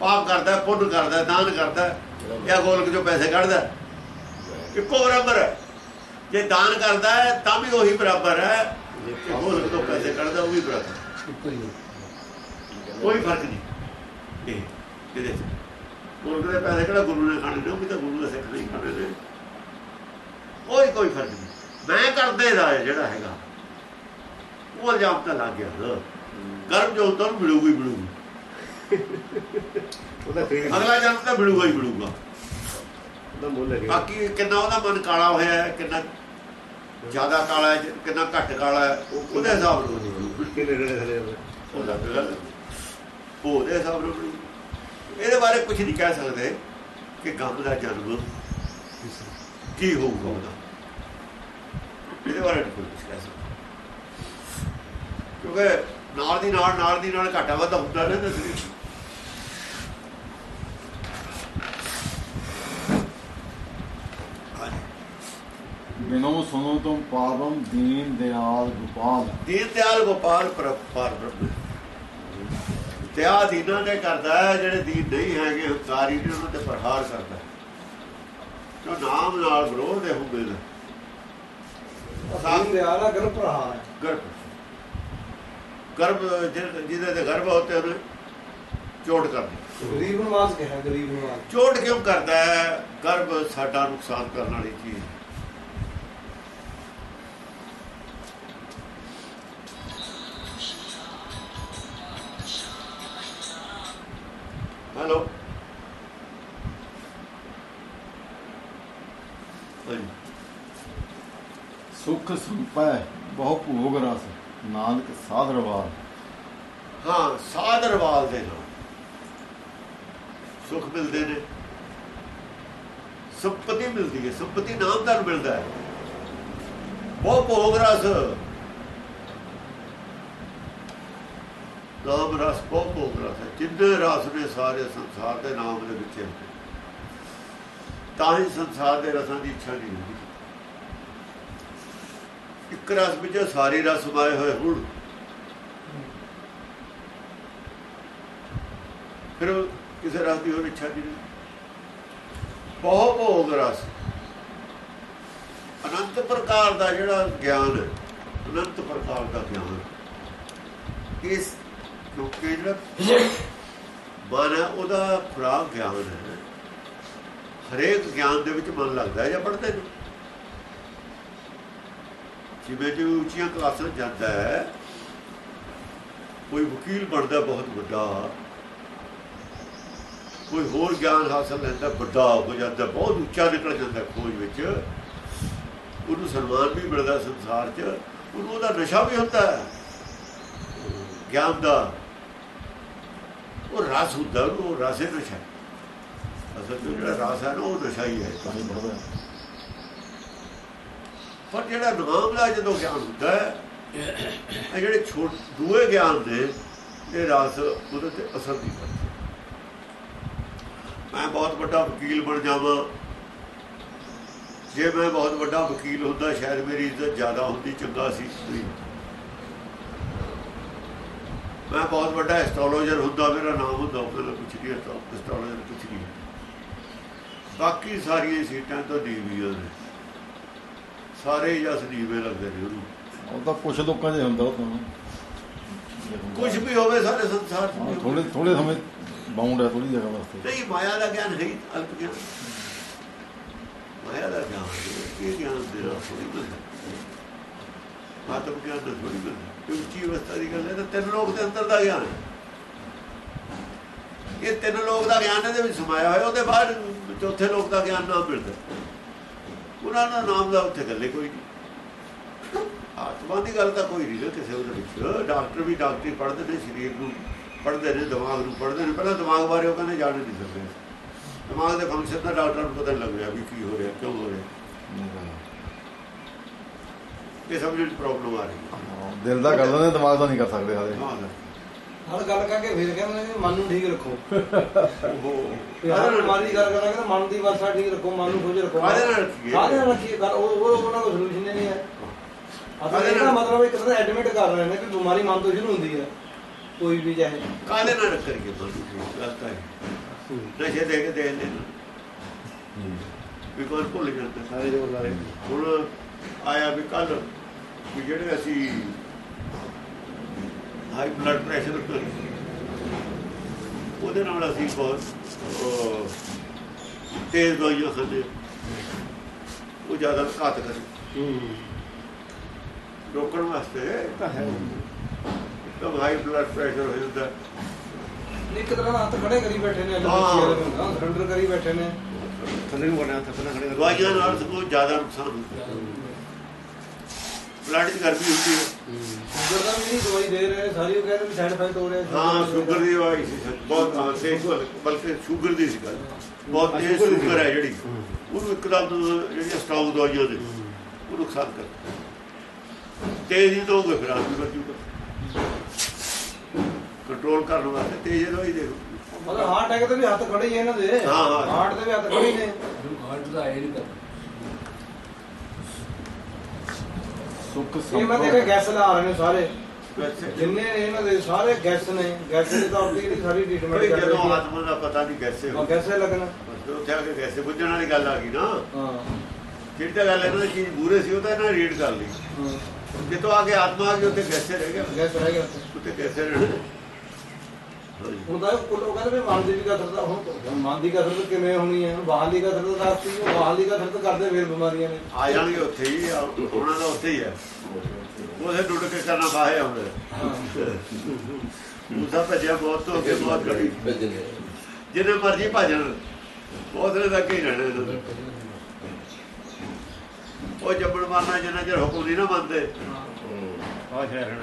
ਪਾਪ ਕਰਦਾ ਪੁੰਨ ਕਰਦਾ ਦਾਨ ਕਰਦਾ ਜਾਂ ਗੋਲਕ ਚੋਂ ਪੈਸੇ ਕੱਢਦਾ। ਇੱਕੋ ਬਰਾਬਰ ਹੈ। ਜੇ ਦਾਨ ਕਰਦਾ ਹੈ ਤਾਂ ਵੀ ਉਹੀ ਬਰਾਬਰ ਹੈ। ਜੇ ਗੋਲਕ ਤੋਂ ਪੈਸੇ ਕੱਢਦਾ ਉਹ ਵੀ ਬਰਾਬਰ ਕੋਈ ਫ਼ਰਕ ਨਹੀਂ। ਇਹ ਚ ਗੋਲਕ ਦੇ ਪੈਸੇ ਕਿਹੜਾ ਗੁਰੂ ਨੇ ਖਾਣੇ ਨੇ? ਉਹ ਵੀ ਤਾਂ ਗੁਰੂ ਦੇ ਸਿੱਖ ਨਹੀਂ ਖਾਣੇ ਨੇ। ਕੋਈ ਕੋਈ ਫ਼ਰਕ ਨਹੀਂ। ਮੈਂ ਕਰਦੇ ਦਾ ਜਿਹੜਾ ਹੈਗਾ। ਉਹ ਇਲਜ਼ਾਮ ਤਾਂ ਲੱਗ ਗਿਆ। ਨਾ ਕਰਮ ਜੋ ਤਾਂ ਮਿਲੂਗੀ ਮਿਲੂਗੀ। ਉਹਦਾ ਅਗਲਾ ਜਨਮ ਤਾਂ ਮਿਲੂਗਾ ਹੀ ਮਿਲੂਗਾ। ਬਾਕੀ ਕਿੰਨਾ ਉਹਦਾ ਮਨ ਕਾਲਾ ਹੋਇਆ ਕਿੰਨਾ ਜ਼ਿਆਦਾ ਕਾਲਾ ਹੈ ਕਿੰਨਾ ਘੱਟ ਕਾਲਾ ਹੈ ਉਹ ਉਹਦੇ ਹਿਸਾਬ ਨਾਲ ਉਹ ਉਹਦੇ ਹਿਸਾਬ ਨਾਲ। ਇਹਦੇ ਬਾਰੇ ਕੁਝ ਨਹੀਂ ਕਹਿ ਸਕਦੇ ਕਿ ਗਮ ਦਾ ਜਨਮ ਕੀ ਹੋਊਗਾ ਉਹਦਾ। ਇਹਦੇ ਬਾਰੇ ਨਹੀਂ ਕੁਝ ਕਹਿ ਸਕਦੇ। ਕਿਉਂਕਿ ਨਾਲ ਦੀ ਨਾਲ ਨਾਲ ਦੀ ਨਾਲ ਘਾਟਾ ਵਾਧਾ ਹੁੰਦਾ ਰਹਿੰਦਾ ਸਰੀਰ ਬਿਨੋ ਸੁਨੋ ਤੁਮ ਪਾਵਮ ਦੀਨ ਦਿਆਲ ਗੋਪਾਲ। ਦੀਨ ਦਿਆਲ ਗੋਪਾਲ ਪਰ ਪਰ ਬ੍ਰਹਮ ਤਿਆ ਦੀਨਾਂ ਦੇ ਕਰਦਾ ਹੈ ਜਿਹੜੇ ਦੀਨ ਨਹੀਂ ਹੈਗੇ ਹੰਕਾਰੀ ਨੇ ਉਹਨਾਂ ਤੇ ਪ੍ਰਹਾਰ ਕਰਦਾ। ਜੋ ਨਾਮ ਨਾਲ ਵਿਰੋਧ ਦੇ ਹੁੰਦੇ ਨੇ। ਸਾਮ ਦੇ ਆਲਾ ਗਰਭ ਪ੍ਰਹਾਰ ਹੈ। ਗਰਭ। ਗਰਭ ਜਿਹਦੇ ਤੇ ਗਰਭ ਹੁੰਦੇ ਉਹਨੇ ਚੋਟ ਕਰਦੀ ਗਰੀਬ ਨਿਵਾਸ ਕਿਹਾ ਗਰੀਬ ਨਿਵਾਸ ਚੋਟ ਕਿਉਂ ਕਰਦਾ ਹੈ? ਗਰਭ ਸਾਡਾ ਨੁਕਸਾਨ ਕਰਨ ਵਾਲੀ ਚੀਜ਼ ਹੈਲੋ ਸੁਖ ਸੰਪੈ ਬਹੁ ਭੋਗ ਰਸ ਨਾਨਕ ਸਾਧ ਰਵਾਰ ਹਾਂ ਸਾਦਰਵਾਲ ਦੇ ਨਾਲ। ਸੁਖ ਮਿਲਦੇ ਨੇ। ਸੰਪਤੀ ਮਿਲਦੀ ਹੈ। ਸੰਪਤੀ ਨਾਮਦਾਰ ਮਿਲਦਾ ਹੈ। ਬਹੁਤ ਭੋਗ ਰਸ ਨਾਮ ਰਸ ਬਹੁਤ ਭੋਗ ਰਸ ਹੈ। ਜਿੰਨੇ ਰਸ ਨੇ ਸਾਰੇ ਸੰਸਾਰ ਦੇ ਨਾਮ ਦੇ ਵਿੱਚ ਤਾਂ ਹੀ ਸੰਸਾਰ ਦੇ ਰਸਾਂ ਦੀ ਇੱਛਾ ਨਹੀਂ ਹੁੰਦੀ। ਇੱਕ ਰਸ ਵਿੱਚ ਸਾਰੇ ਰਸ ਸਮਾਏ ਹੋਏ ਹੁਣ। ਫਿਰ ਕਿਸੇ ਰਸ ਦੀ ਹੋਰ ਇੱਛਾ ਨਹੀਂ ਬਹੁਤ ਭੋਗ ਰਸ। ਅਨੰਤ ਪ੍ਰਕਾਰ ਦਾ ਜਿਹੜਾ ਗਿਆਨ ਹੈ, ਅਨੰਤ ਪ੍ਰਕਾਰ ਦਾ ਗਿਆਨ। ਇਸ ਕਿਉਂਕਿ ਜਿਹੜਾ ਮਨ ਹੈ ਉਹਦਾ ਖੁਰਾਕ ਗਿਆਨ ਹੈ। ਹਰੇਕ ਗਿਆਨ ਦੇ ਵਿੱਚ ਮਨ ਲੱਗਦਾ ਹੈ ਜਾਂ ਪੜ੍ਹਦੇ ਨੇ ਜਿਵੇਂ ਜਿਵੇਂ ਉੱਚੀਆਂ ਕਲਾਸਾਂ 'ਚ ਜਾਂਦਾ ਹੈ, ਕੋਈ ਵਕੀਲ ਬਣਦਾ ਬਹੁਤ ਵੱਡਾ, ਕੋਈ ਹੋਰ ਗਿਆਨ ਹਾਸਲ ਲੈਂਦਾ ਵੱਡਾ ਹੋ ਜਾਂਦਾ, ਬਹੁਤ ਉੱਚਾ ਨਿਕਲ ਜਾਂਦਾ ਖੋਜ ਵਿੱਚ, ਉਹਨੂੰ ਸਨਮਾਨ ਵੀ ਮਿਲਦਾ ਸੰਸਾਰ 'ਚ, ਉਹਨੂੰ ਉਹਦਾ ਨਸ਼ਾ ਵੀ ਹੁੰਦਾ ਹੈ। ਗਿਆਨ ਦਾ ਉਹ ਰਸ ਹੁੰਦਾ ਉਹਨੂੰ ਉਹ ਰਸੇ ਨਸ਼ਾ ਅਸਲ 'ਚ ਜਿਹੜਾ ਰਸ ਹੈ ਨਾ, ਉਹ ਨਸ਼ਾ ਹੀ ਹੈ ਪਰ ਜਿਹੜਾ ਨਾਮ ਦਾ ਜਦੋਂ ਗਿਆਨ ਹੁੰਦਾ ਹੈ, ਇਹ ਜਿਹੜੇ ਛੋਟ, ਦੂਏ ਗਿਆਨ ਦੇ, ਇਹ ਰਸ ਉਹਦੇ ਤੇ ਅਸਰ ਨਹੀਂ ਕਰਦਾ ਮੈਂ ਬਹੁਤ ਵੱਡਾ ਵਕੀਲ ਬਣ ਜਾਵਾਂ। ਜੇ ਮੈਂ ਬਹੁਤ ਵੱਡਾ ਵਕੀਲ ਹੁੰਦਾ, ਸ਼ਾਇਦ ਮੇਰੀ ਇੱਜ਼ਤ ਜ਼ਿਆਦਾ ਹੁੰਦੀ, ਚੰਗਾ ਸੀ ਮੈਂ ਬਹੁਤ ਵੱਡਾ ਐਸਟ੍ਰੋਲੋਜਰ ਹੁੰਦਾ ਮੇਰਾ ਨਾਮ ਹੁੰਦਾ ਨਾਲ ਕੁਝ ਨਹੀਂ ਐਸਟ੍ਰੋਲੋਜਰ ਕੁਝ ਨਹੀਂ ਬਾਕੀ ਸਾਰੀਆਂ ਸੀਟਾਂ ਤਾਂ ਦੀਵੀਆਂ ਨੇ। ਸਾਰੇ ਜਸ ਦੀਵੇ ਲੱਗਦੇ ਨੇ ਉਹਨੂੰ। ਉਹ ਤਾਂ ਕੁਝ ਲੋਕਾਂ 'ਚ ਹੁੰਦਾ ਉਹ ਤਾਂ। ਕੁਝ ਵੀ ਹੋਵੇ ਸਾਰੇ ਸੰਸਾਰ 'ਚ। ਥੋੜੇ ਥੋੜੇ ਸਮੇਂ ਬਾਉਂਡ ਹੈ ਥੋੜੀ ਜਗ੍ਹਾ ਵਾਸਤੇ। ਨਹੀਂ ਮਾਇਆ ਦਾ ਗਿਆਨ ਹੈ ਅਲਪ ਗਿਆਨ। ਮਾਇਆ ਦਾ ਗਿਆਨ ਇਹ ਗਿਆਨ ਦੇ ਨਾਲ ਥੋੜੀ ਮਿਲਦਾ। ਆਤਮ ਗਿਆਨ ਦਾ ਥੋੜੀ ਇਹ ਉੱਚੀ ਅਵਸਥਾ ਦੀ ਗੱਲ ਹੈ, ਤਾਂ ਤਿੰਨ ਲੋਕ ਦੇ ਅੰਦਰ ਦਾ ਗਿਆਨ ਇਹ ਤਿੰਨ ਲੋਕ ਦਾ ਗਿਆਨ ਇਹਦੇ ਵਿੱਚ ਸਮਾਇਆ ਹੋਇਆ, ਉਹਦੇ ਬਾਅਦ ਚੌਥੇ ਲੋਕ ਦਾ ਗਿਆਨ ਨਾ ਮਿਲਦਾ। ਉਹਨਾਂ ਦਾ ਨਾਮ ਦਾ ਉੱਥੇ ਗੱਲੇ ਕੋਈ ਨਹੀਂ। ਆਤਮਾ ਦੀ ਗੱਲ ਤਾਂ ਕੋਈ ਨਹੀਂ ਕਿਸੇ ਉਹਦੇ ਵਿੱਚ। ਡਾਕਟਰ ਵੀ ਡਾਕਟਰੀ ਪੜ੍ਹਦੇ ਨੇ, ਸਰੀਰ ਨੂੰ ਪੜ੍ਹਦੇ ਨੇ, ਦਿਮਾਗ ਨੂੰ ਪੜ੍ਹਦੇ ਨੇ। ਪਹਿਲਾਂ ਦਿਮਾਗ ਬਾਰੇ ਉਹ ਕਹਿੰਦੇ ਜਾਣ ਨਹੀਂ ਸਕਦੇ। ਦਿਮਾਗ ਦੇ ਫੰਕਸ਼ਨ ਦਾ ਡਾਕਟਰ ਨੂੰ ਪਤਾ ਨਹੀਂ ਲੱਗ ਰਿਹਾ ਵੀ ਕੀ ਹੋ ਰਿਹਾ, ਕਿਉਂ ਹੋ ਰਿਹਾ। ਇਹ ਸਮਝਣ ਚ ਪ੍ਰੋਬਲਮ ਆ ਰਹੀ ਹੈ। ਦਿਲ ਦਾ ਕਰ ਦਿੰਦੇ ਦਿਮਾਗ ਦਾ ਨਹੀਂ ਕਰ ਸਕਦੇ ਹਾਲੇ। ਹਾਂ ਹਰ ਗੱਲ ਕਰਕੇ ਫਿਰ ਕਹਿੰਦੇ ਨੇ ਮਨ ਨੂੰ ਠੀਕ ਰੱਖੋ। ਉਹ ਤੇ ਹਰ ਬਿਮਾਰੀ ਦੀ ਗੱਲ ਕਰਾਂਗੇ ਤਾਂ ਮਨ ਦੀ ਵਰਸਾ ਠੀਕ ਰੱਖੋ ਮਨ ਨੂੰ ਖੁਸ਼ ਰੱਖੋ। ਕਾਹਦੇ ਨਾਲ ਰੱਖੀਏ? ਕਾਹਦੇ ਨਾਲ ਰੱਖੀਏ ਗੱਲ ਉਹ ਉਹ ਉਹਨਾਂ ਕੋਲ ਸੋਲੂਸ਼ਨ ਨਹੀਂ ਹੈ। ਅਸਲ ਕਾਹਦੇ ਇਹਦਾ ਨਾਲ? ਮਤਲਬ ਇੱਕ ਤਰ੍ਹਾਂ ਐਡਮਿਟ ਕਰ ਰਹੇ ਨੇ ਕਿ ਬਿਮਾਰੀ ਮਨ ਤੋਂ ਸ਼ੁਰੂ ਹੁੰਦੀ ਹੈ ਕੋਈ ਵੀ ਚਾਹੇ। ਕਾਲੇ ਨਾਲ ਕਰੀਏ ਬੰਦੂ ਗੱਲ ਤਾਂ ਹੈ ਨਸ਼ੇ ਦੇ ਕੇ ਦੇ ਲੈਣ ਵੀ ਕੋਈ ਭੁੱਲ ਜਾਂਦਾ ਸਾਰੇ ਜੋ ਲਾਰੇ ਹੁਣ ਆਇਆ ਵੀ ਕੱਲ ਵੀ ਜਿਹੜੇ ਅਸੀਂ ਹਾਈ ਬਲੱਡ ਪ੍ਰੈਸ਼ਰ ਉਹਦੇ ਨਾਲ ਅਸੀਂ ਬਹੁਤ ਤੇਜ਼ ਦਵਾਈਆਂ ਖਾਂਦੇ ਉਹ ਜ਼ਿਆਦਾ ਘਾਤਕ ਹੈ। ਰੋਕਣ ਵਾਸਤੇ ਤਾਂ ਹੈ। ਤਾਂ ਹਾਈ ਬਲੱਡ ਪ੍ਰੈਸ਼ਰ ਹੋ ਜਾਂਦਾ। ਇੱਕ ਤਰ੍ਹਾਂ ਦਾ ਹੱਥ ਖੜੇ ਕਰੀ ਬੈਠੇ ਨੇ ਹਾਂ। ਸਰੈਂਡਰ ਕਰੀ ਬੈਠੇ ਨੇ। ਥੱਲੇ ਨੂੰ ਬਣਿਆ ਥੱਲੇ ਖੜੇ ਦਵਾਈਆਂ ਨਾਲ ਸਗੋਂ ਜ਼ਿਆਦਾ ਨੁਕਸਾਨ ਹੁੰਦਾ। ਬਲੱਡ 'ਚ ਗਰਮੀ ਹੁੰਦੀ ਹੈ। ਸ਼ੂਗਰ ਦਾ ਵੀ ਨਹੀਂ ਦਵਾਈ ਦੇ ਰਹੇ ਸਾਰੀ ਉਹ ਕਹਿੰਦੇ ਸਾਈਡ ਇਫੈਕਟ ਹੋ ਰਿਹਾ ਹਾਂ ਸ਼ੂਗਰ ਦੀ ਦਵਾਈ ਸੀ ਬਹੁਤ ਹਾਂ ਬਲ- ਬਲਕਿ ਸ਼ੂਗਰ ਦੀ ਸੀ ਗੱਲ। ਬਹੁਤ ਤੇਜ਼ ਸ਼ੂਗਰ ਹੈ ਜਿਹੜੀ। ਉਹਨੂੰ ਇੱਕਦਮ ਜਿਹੜੀਆਂ ਸਟਰੋਂਗ ਦਵਾਈਆਂ ਨੇ ਉਹ ਨੁਕਸਾਨ ਕਰ ਤੇਜ਼ ਹੀ ਦੋਗੇ ਫਿਰ ਆਦਮੀ ਬਚੂਗਾ ਕੰਟਰੋਲ ਕਰਨ ਵਾਸਤੇ ਤੇਜ਼ ਦਵਾਈ ਦੇ ਮਤਲਬ ਹਾਰਟ ਅਟੈਕ ਤੇ ਵੀ ਹੱਥ ਖੜੇ ਹੀ ਆ ਇਹਨਾਂ ਦੇ। ਹਾਂ, ਹਾਂ। ਹਾਰਟ ਤੇ ਵੀ ਹੱਥ ਖੜੇ ਨੇ। ਸੁਖ ਇਹ ਮੈਂ ਦੇਖਿਆ ਗੈਸ ਲਾ ਰਹੇ ਨੇ ਸਾਰੇ। ਜਿੰਨੇ ਨੇ ਇਹਨਾਂ ਦੇ ਸਾਰੇ ਗੈਸ ਨੇ। ਗੈਸ ਦੇ ਤੌਰ ਤੇ ਇਹਦੀ ਸਾਰੀ ਟ੍ਰੀਟਮੈਂਟ ਕਰ ਜਦੋਂ ਆਤਮਾ ਦਾ ਪਤਾ ਨਹੀਂ ਕੈਸੇ ਹਾਂ ਗੈਸੇ ਲੱਗਣਾ। ਉੱਥੇ ਆ ਕੇ ਕੈਸੇ ਬੁੱਝਣ ਵਾਲੀ ਗੱਲ ਆ ਗਈ ਨਾ। ਹਾਂ। ਜਿਹੜੀ ਤਾਂ ਗੱਲ ਇਹਨਾਂ ਦੀ ਚੀਜ਼ ਬੂਰੇ ਸੀ ਉਹ ਤਾਂ ਇਹਨਾਂ ਰੀਡ ਕਰ ਲਈ। ਜਿੱਦੋਂ ਆ ਕੇ ਆਤਮਾ ਆ ਗਈ ਉੱਥੇ ਕੈਸੇ ਰਹਿ ਗਿਆ। ਗੈਸ ਰਹਿ ਗਿਆ ਉੱਥੇ। ਕੈਸੇ ਰਹਿਣਾ। ਹੁਣ ਤਾਂ ਉਹ ਲੋਕ ਕਹਿੰਦੇ ਵੀ ਮਨ ਦੀ ਵੀ ਕਸਰਤ ਆ, ਹੁਣ ਹੁਣ ਮਨ ਦੀ ਕਸਰਤ ਕਿਵੇਂ ਹੋਣੀ ਹੈ ਹੁਣ ਬਾਹਰ ਦੀ ਕਸਰਤ ਦੱਸਤੀ ਉਹ ਬਾਹਰ ਦੀ ਕਸਰਤ ਕਰਦੇ ਫਿਰ ਬਿਮਾਰੀਆਂ ਨੇ। ਆ ਜਾਣਗੇ ਉੱਥੇ ਹੀ ਆ- ਉਹਨਾਂ ਦਾ ਉੱਥੇ ਹੀ ਹੈ ਉਹਦੇ ਡੁੱਟ ਕੇ ਕਰਨਾ ਬਾਹੇ ਹੁੰਦੇ ਮੂਸਾ ਭੱਜਿਆ ਬਹੁਤ ਤੋਂ ਅੱਗੇ ਬਹੁਤ ਗੜੀ ਜਿੰਨੇ ਮਰਜ਼ੀ ਭਜਣ ਤੱਕ ਹੀ ਰਹਿਣੇ ਇਹਨਾਂ ਦੇ। ਉਹ ਜੰਮਣ ਮਾਰਨਾ ਜਿੰਨਾ ਚਿਰ ਹੁਕਮ ਨਹੀਂ ਨਾ ਮੰਨਦੇ। ਆ ਸ਼ਹਿਰ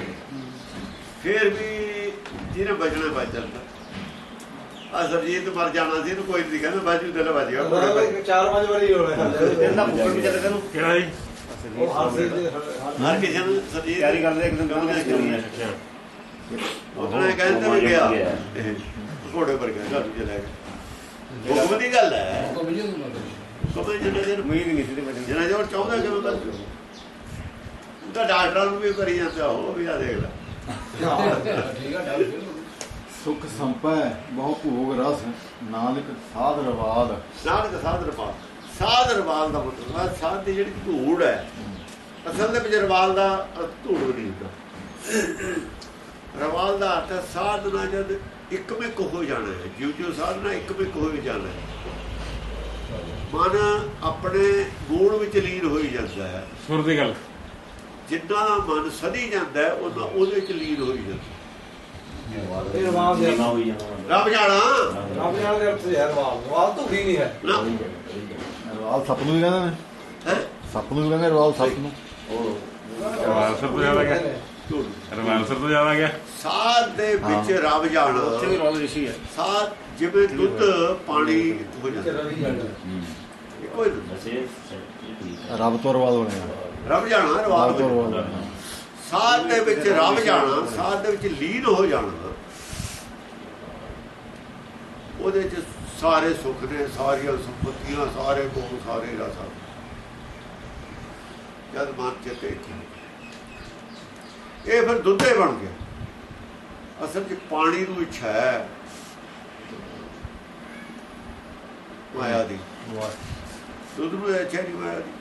ਫਿਰ ਵੀ ਜਿਹਨੇ ਬਚਣਾ ਬਚ ਜਾਂਦਾ। ਆ ਸਰਜੀਤ ਮਰ ਜਾਣਾ ਸੀ ਇਹਨੂੰ ਕੋਈ ਨਹੀਂ ਕਹਿੰਦਾ ਬਾਜੂ ਦਿਲ ਵੱਜ ਗਿਆ। ਚਾਰ ਪੰਜ ਵਾਰੀ ਹੋਣਾ ਇਹਨਾਂ ਫੁੱਫੜ ਵੀ ਚੱਲੇ ਤੈਨੂੰ। ਕਿਹੜਾ ਜੀ? ਉਹ ਹਰ ਕਿਸੇ ਨੂੰ ਸਰਜੀਤ ਤਿਆਰੀ ਕਰਦੇ ਇੱਕ ਦਿਨ ਕਹਿੰਦੇ ਉਹਨੇ ਵੀ ਗਿਆ। ਇਹ ਘੋੜੇ ਪਰ ਗਿਆ ਘਰ ਨੂੰ ਚਲਾ ਗਿਆ ਹੁਕਮ ਦੀ ਗੱਲ ਹੈ। ਜਿੰਨਾ ਚਿਰ ਉਮੀਦ ਨਹੀਂ ਸੀ ਤੇ ਜਿੰਨਾ ਚਿਰ ਚਾਹੁੰਦਾ ਕਿਉਂ ਤਾਂ ਉਹਦਾ ਡਾਕਟਰਾਂ ਨੂੰ ਵੀ ਕਰੀ ਜਾਂਦਾ ਉਹ ਵੀ ਆ ਦੇਖ ਲੈ। ਸੁਖ ਸੰਪੈ ਬਹੁ ਭੋਗ ਰਸ ਨਾਨਕ ਸਾਧ ਰਵਾਦ। ਨਾਨਕ ਸਾਧ ਰਵਾਲ ਸਾਧ ਰਵਾਲ ਦਾ ਮਤਲਬ ਹੈ ਸਾਧ ਦੀ ਜਿਹੜੀ ਧੂੜ ਹੈ ਅਸਲ ਦੇ ਵਿੱਚ ਰਵਾਲ ਦਾ ਧੂੜ ਨਹੀਂ ਹੁੰਦਾ। ਰਵਾਲ ਦਾ ਅਰਥ ਹੈ ਸਾਧਨਾ ਜਦ ਇੱਕਮਿਕ ਹੋ ਜਾਣਾ ਹੈ ਜਿਉ ਜਿਉ ਸਾਧਨਾ ਇੱਕਮਿਕ ਹੋ ਜਾਣਾ ਹੈ। ਮਨ ਆਪਣੇ ਗੁਣ ਵਿੱਚ ਲੀਨ ਹੋਈ ਜਾਂਦਾ ਹੈ। ਸੁਰ ਦੀ ਗੱਲ। ਜਿੰਨਾ ਮਨ ਸਦੀ ਜਾਂਦਾ ਹੈ, ਉਹਨਾਂ ਉਹਦੇ ਚ ਲੀਨ ਹੋਈ ਜਾਂਦਾ। ਇਹ ਰਵਾਬ ਦੇ- ਨੀਵਾਂ ਹੋਈ ਜਾਣਾ ਰੱਬ ਜਾਣਾ। ਰੱਬ ਜਾਣ ਦੇ ਅਰਥ ਹੈ ਰਵਾਲ ਰਵਾਲ ਧੂੜੀ ਨਹੀਂ ਹੈ। ਨਾ। ਰਵਾਲ ਸੱਪ ਨੂੰ ਵੀ ਕਹਿੰਦੇ ਨੇ। ਹੈ? ਸੱਪ ਨੂੰ ਵੀ ਕਹਿੰਦੇ ਰਵਾਲ ਸੱਪ ਨੂੰ। ਉਹ ਰਵਾਲਸਰ ਤੋਂ ਜ਼ਿਆਦਾ ਗਿਆ। ਰਵਾਲਸਰ ਤੋਂ ਜ਼ਿਆਦਾ ਗਿਆ। ਸਾਧ ਦੇ ਵਿੱਚ ਰੱਬ ਜਾਣਾ। ਉੱਥੇ ਵੀ ਰੋਲ ਰਿਸ਼ੀ ਹੈ। ਸਾਧ ਜਿਵੇਂ ਦੁੱਧ ਪਾਣੀ ਹੋ ਜਾਂਦਾ। ਜਾਂਦਾ ਇੱਕੋ ਹੀ ਰੱਬ ਤੋਂ ਰਵਾਲ ਬਣਿਆ ਰੱਬ ਜਾਣਾ ਰਵਾਬ ਤੋਂ ਸਾਧ ਦੇ ਵਿੱਚ ਰੱਬ ਜਾਣਾ ਸਾਧ ਦੇ ਵਿੱਚ ਲੀਨ ਹੋ ਜਾਣਾ। ਉਹਦੇ ਚ ਸਾਰੇ ਸੁੱਖ ਨੇ ਸਾਰੀਆਂ ਸੰਪਤੀਆਂ ਸਾਰੇ ਕੋਲ ਸਾਰੇ ਰਸਾ। ਜਦ ਮਨ ਚਿੱਤੇ ਇਹ ਫਿਰ ਦੁੱਧੇ ਬਣ ਗਿਆ। ਅਸਲ ਚ ਪਾਣੀ ਨੂੰ ਇੱਛਾ ਹੈ। ਮਾਇਆ ਦੀ। ਦੁੱਧ ਨੂੰ ਇੱਛਾ ਨਹੀਂ ਮਾਇਆ ਦੀ।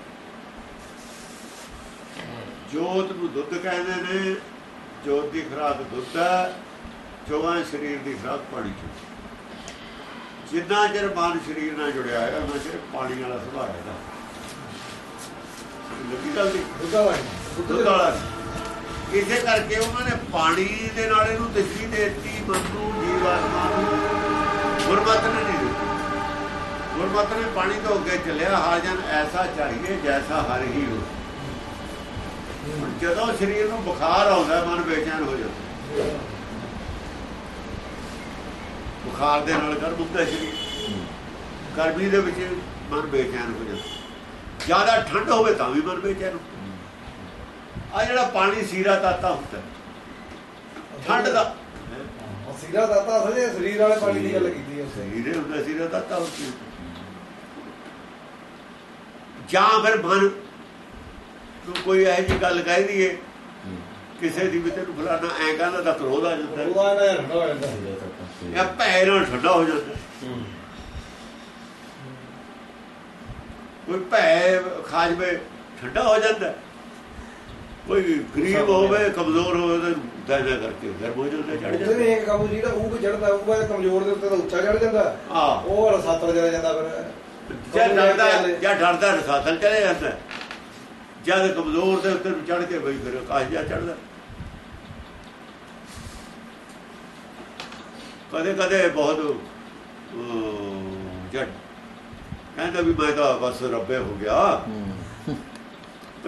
ਜੋਤ ਨੂੰ ਦੁੱਧ ਕਹਿੰਦੇ ਨੇ ਜੋਤ ਦੀ ਖੁਰਾਕ ਦੁੱਧ ਹੈ ਚੌਹਾਂ ਸਰੀਰ ਦੀ ਖੁਰਾਕ ਪਾਣੀ ਚ। ਜਿੰਨਾ ਚਿਰ ਮਨ ਸਰੀਰ ਨਾਲ ਜੁੜਿਆ ਹੈ ਉਹਨਾਂ ਚਿਰ ਪਾਣੀ ਵਾਲਾ ਸੁਭਾਅ ਹੈ ਲੱਗੀ ਗੱਲ ਦੀ ਦੁੱਧਾ ਵਾਲਾ। ਇਸੇ ਕਰਕੇ ਉਹਨਾਂ ਨੇ ਪਾਣੀ ਦੇ ਨਾਲ ਇਹਨੂੰ ਦੇ ਦਿੱਤੀ ਮੰਨੂ ਜੀਵਾਤਮਾ ਨੂੰ ਗੁਰਮਤ ਨੇ ਨਹੀਂ ਦਿੱਤੀ। ਗੁਰਮਤ ਨੇ ਪਾਣੀ ਤੋਂ ਅੱਗੇ ਚੱਲਿਆ ਹਰ ਜਨ ਐਸਾ ਚਾਹੀਏ ਜੈਸਾ ਹਰ ਹੀ ਹੋ ਜਦੋਂ ਸਰੀਰ ਨੂੰ ਬੁਖਾਰ ਆਉਂਦਾ ਮਨ ਬੇਚੈਨ ਹੋ ਜਾਂਦਾ। ਬੁਖਾਰ ਦੇ ਨਾਲ ਗਰਮ ਹੁੰਦਾ ਸਰੀਰ। ਗਰਮੀ ਦੇ ਵਿੱਚ ਮਨ ਬੇਚੈਨ ਹੋ ਜਾਂਦਾ। ਜ਼ਿਆਦਾ ਠੰਡ ਹੋਵੇ ਤਾਂ ਵੀ ਮਨ ਬੇਚੈਨ ਆ ਜਿਹੜਾ ਪਾਣੀ ਸੀਰਾ ਤਾਤਾ ਹੁੰਦਾ ਠੰਡ ਦਾ। ਸੀਰਾ ਦਾਤਾ ਅਸਲ ਸਰੀਰ ਵਾਲੇ ਪਾਣੀ ਦੀ ਗੱਲ ਕੀਤੀ ਹੈ ਸਰੀਰੇ ਹੁੰਦਾ ਸੀਰਾ ਤਾਤਾ ਹੁੰਦਾ। ਜਾਂ ਫਿਰ ਮਨ ਕੋਈ ਇਹੋ ਜਿਹੀ ਗੱਲ ਕਹਿ ਦਈਏ ਕਿਸੇ ਦੀ ਵੀ ਤੈਨੂੰ ਫਲਾਣਾ ਐਂ ਕਹਿੰਦਾ ਤਾਂ ਕ੍ਰੋਧ ਆ ਜਾਂਦਾ। ਹੈ। ਉਹਦਾ ਨਾ ਠੰਡਾ ਹੋ ਜਾਂਦਾ ਜਾਂ ਭੈ ਨਾਲ ਠੰਡਾ ਹੋ ਜਾਂਦਾ। ਕੋਈ ਭੈ ਖਾ ਜਵੇ ਠੰਡਾ ਹੋ ਜਾਂਦਾ। ਕੋਈ ਗਰੀਬ ਹੋਵੇ ਕਮਜ਼ੋਰ ਹੋਵੇ ਤਾਂ ਦਾਇਨਾ ਕਰਕੇ ਗਰਮ ਹੋ ਜਾਂਦਾ ਚੜ ਜਾਂਦਾ। ਇੱਕ ਕਾਬੂ ਜੀ ਦਾ ਉਹ ਚੜਦਾ ਉਹ ਕਮਜ਼ੋਰ ਦੇ ਉੱਤੇ ਤਾਂ ਉੱਚਾ ਚੜ ਜਾਂਦਾ। ਆ ਉਹ ਰਸਾਤਲ ਚਲਾ ਜਾਂਦਾ ਫਿਰ। ਜਾਂ ਡਰਦਾ ਜਾਂ ਡਰਦਾ ਰਸਾਤਲ ਚਲੇ ਜਾਂਦਾ। ਜਦ ਕਮਜ਼ੋਰ ਦੇ ਉੱਤੇ ਚੜ ਕੇ ਬਈ ਫਿਰ ਕਾਸ਼ ਜਾ ਚੜਦਾ ਕਦੇ ਕਦੇ ਬਹੁਤ ਅਹ, ਕਹਿੰਦਾ ਵੀ ਮੈਂ ਤਾਂ ਬਸ ਰੱਬੇ ਹੋ ਗਿਆ।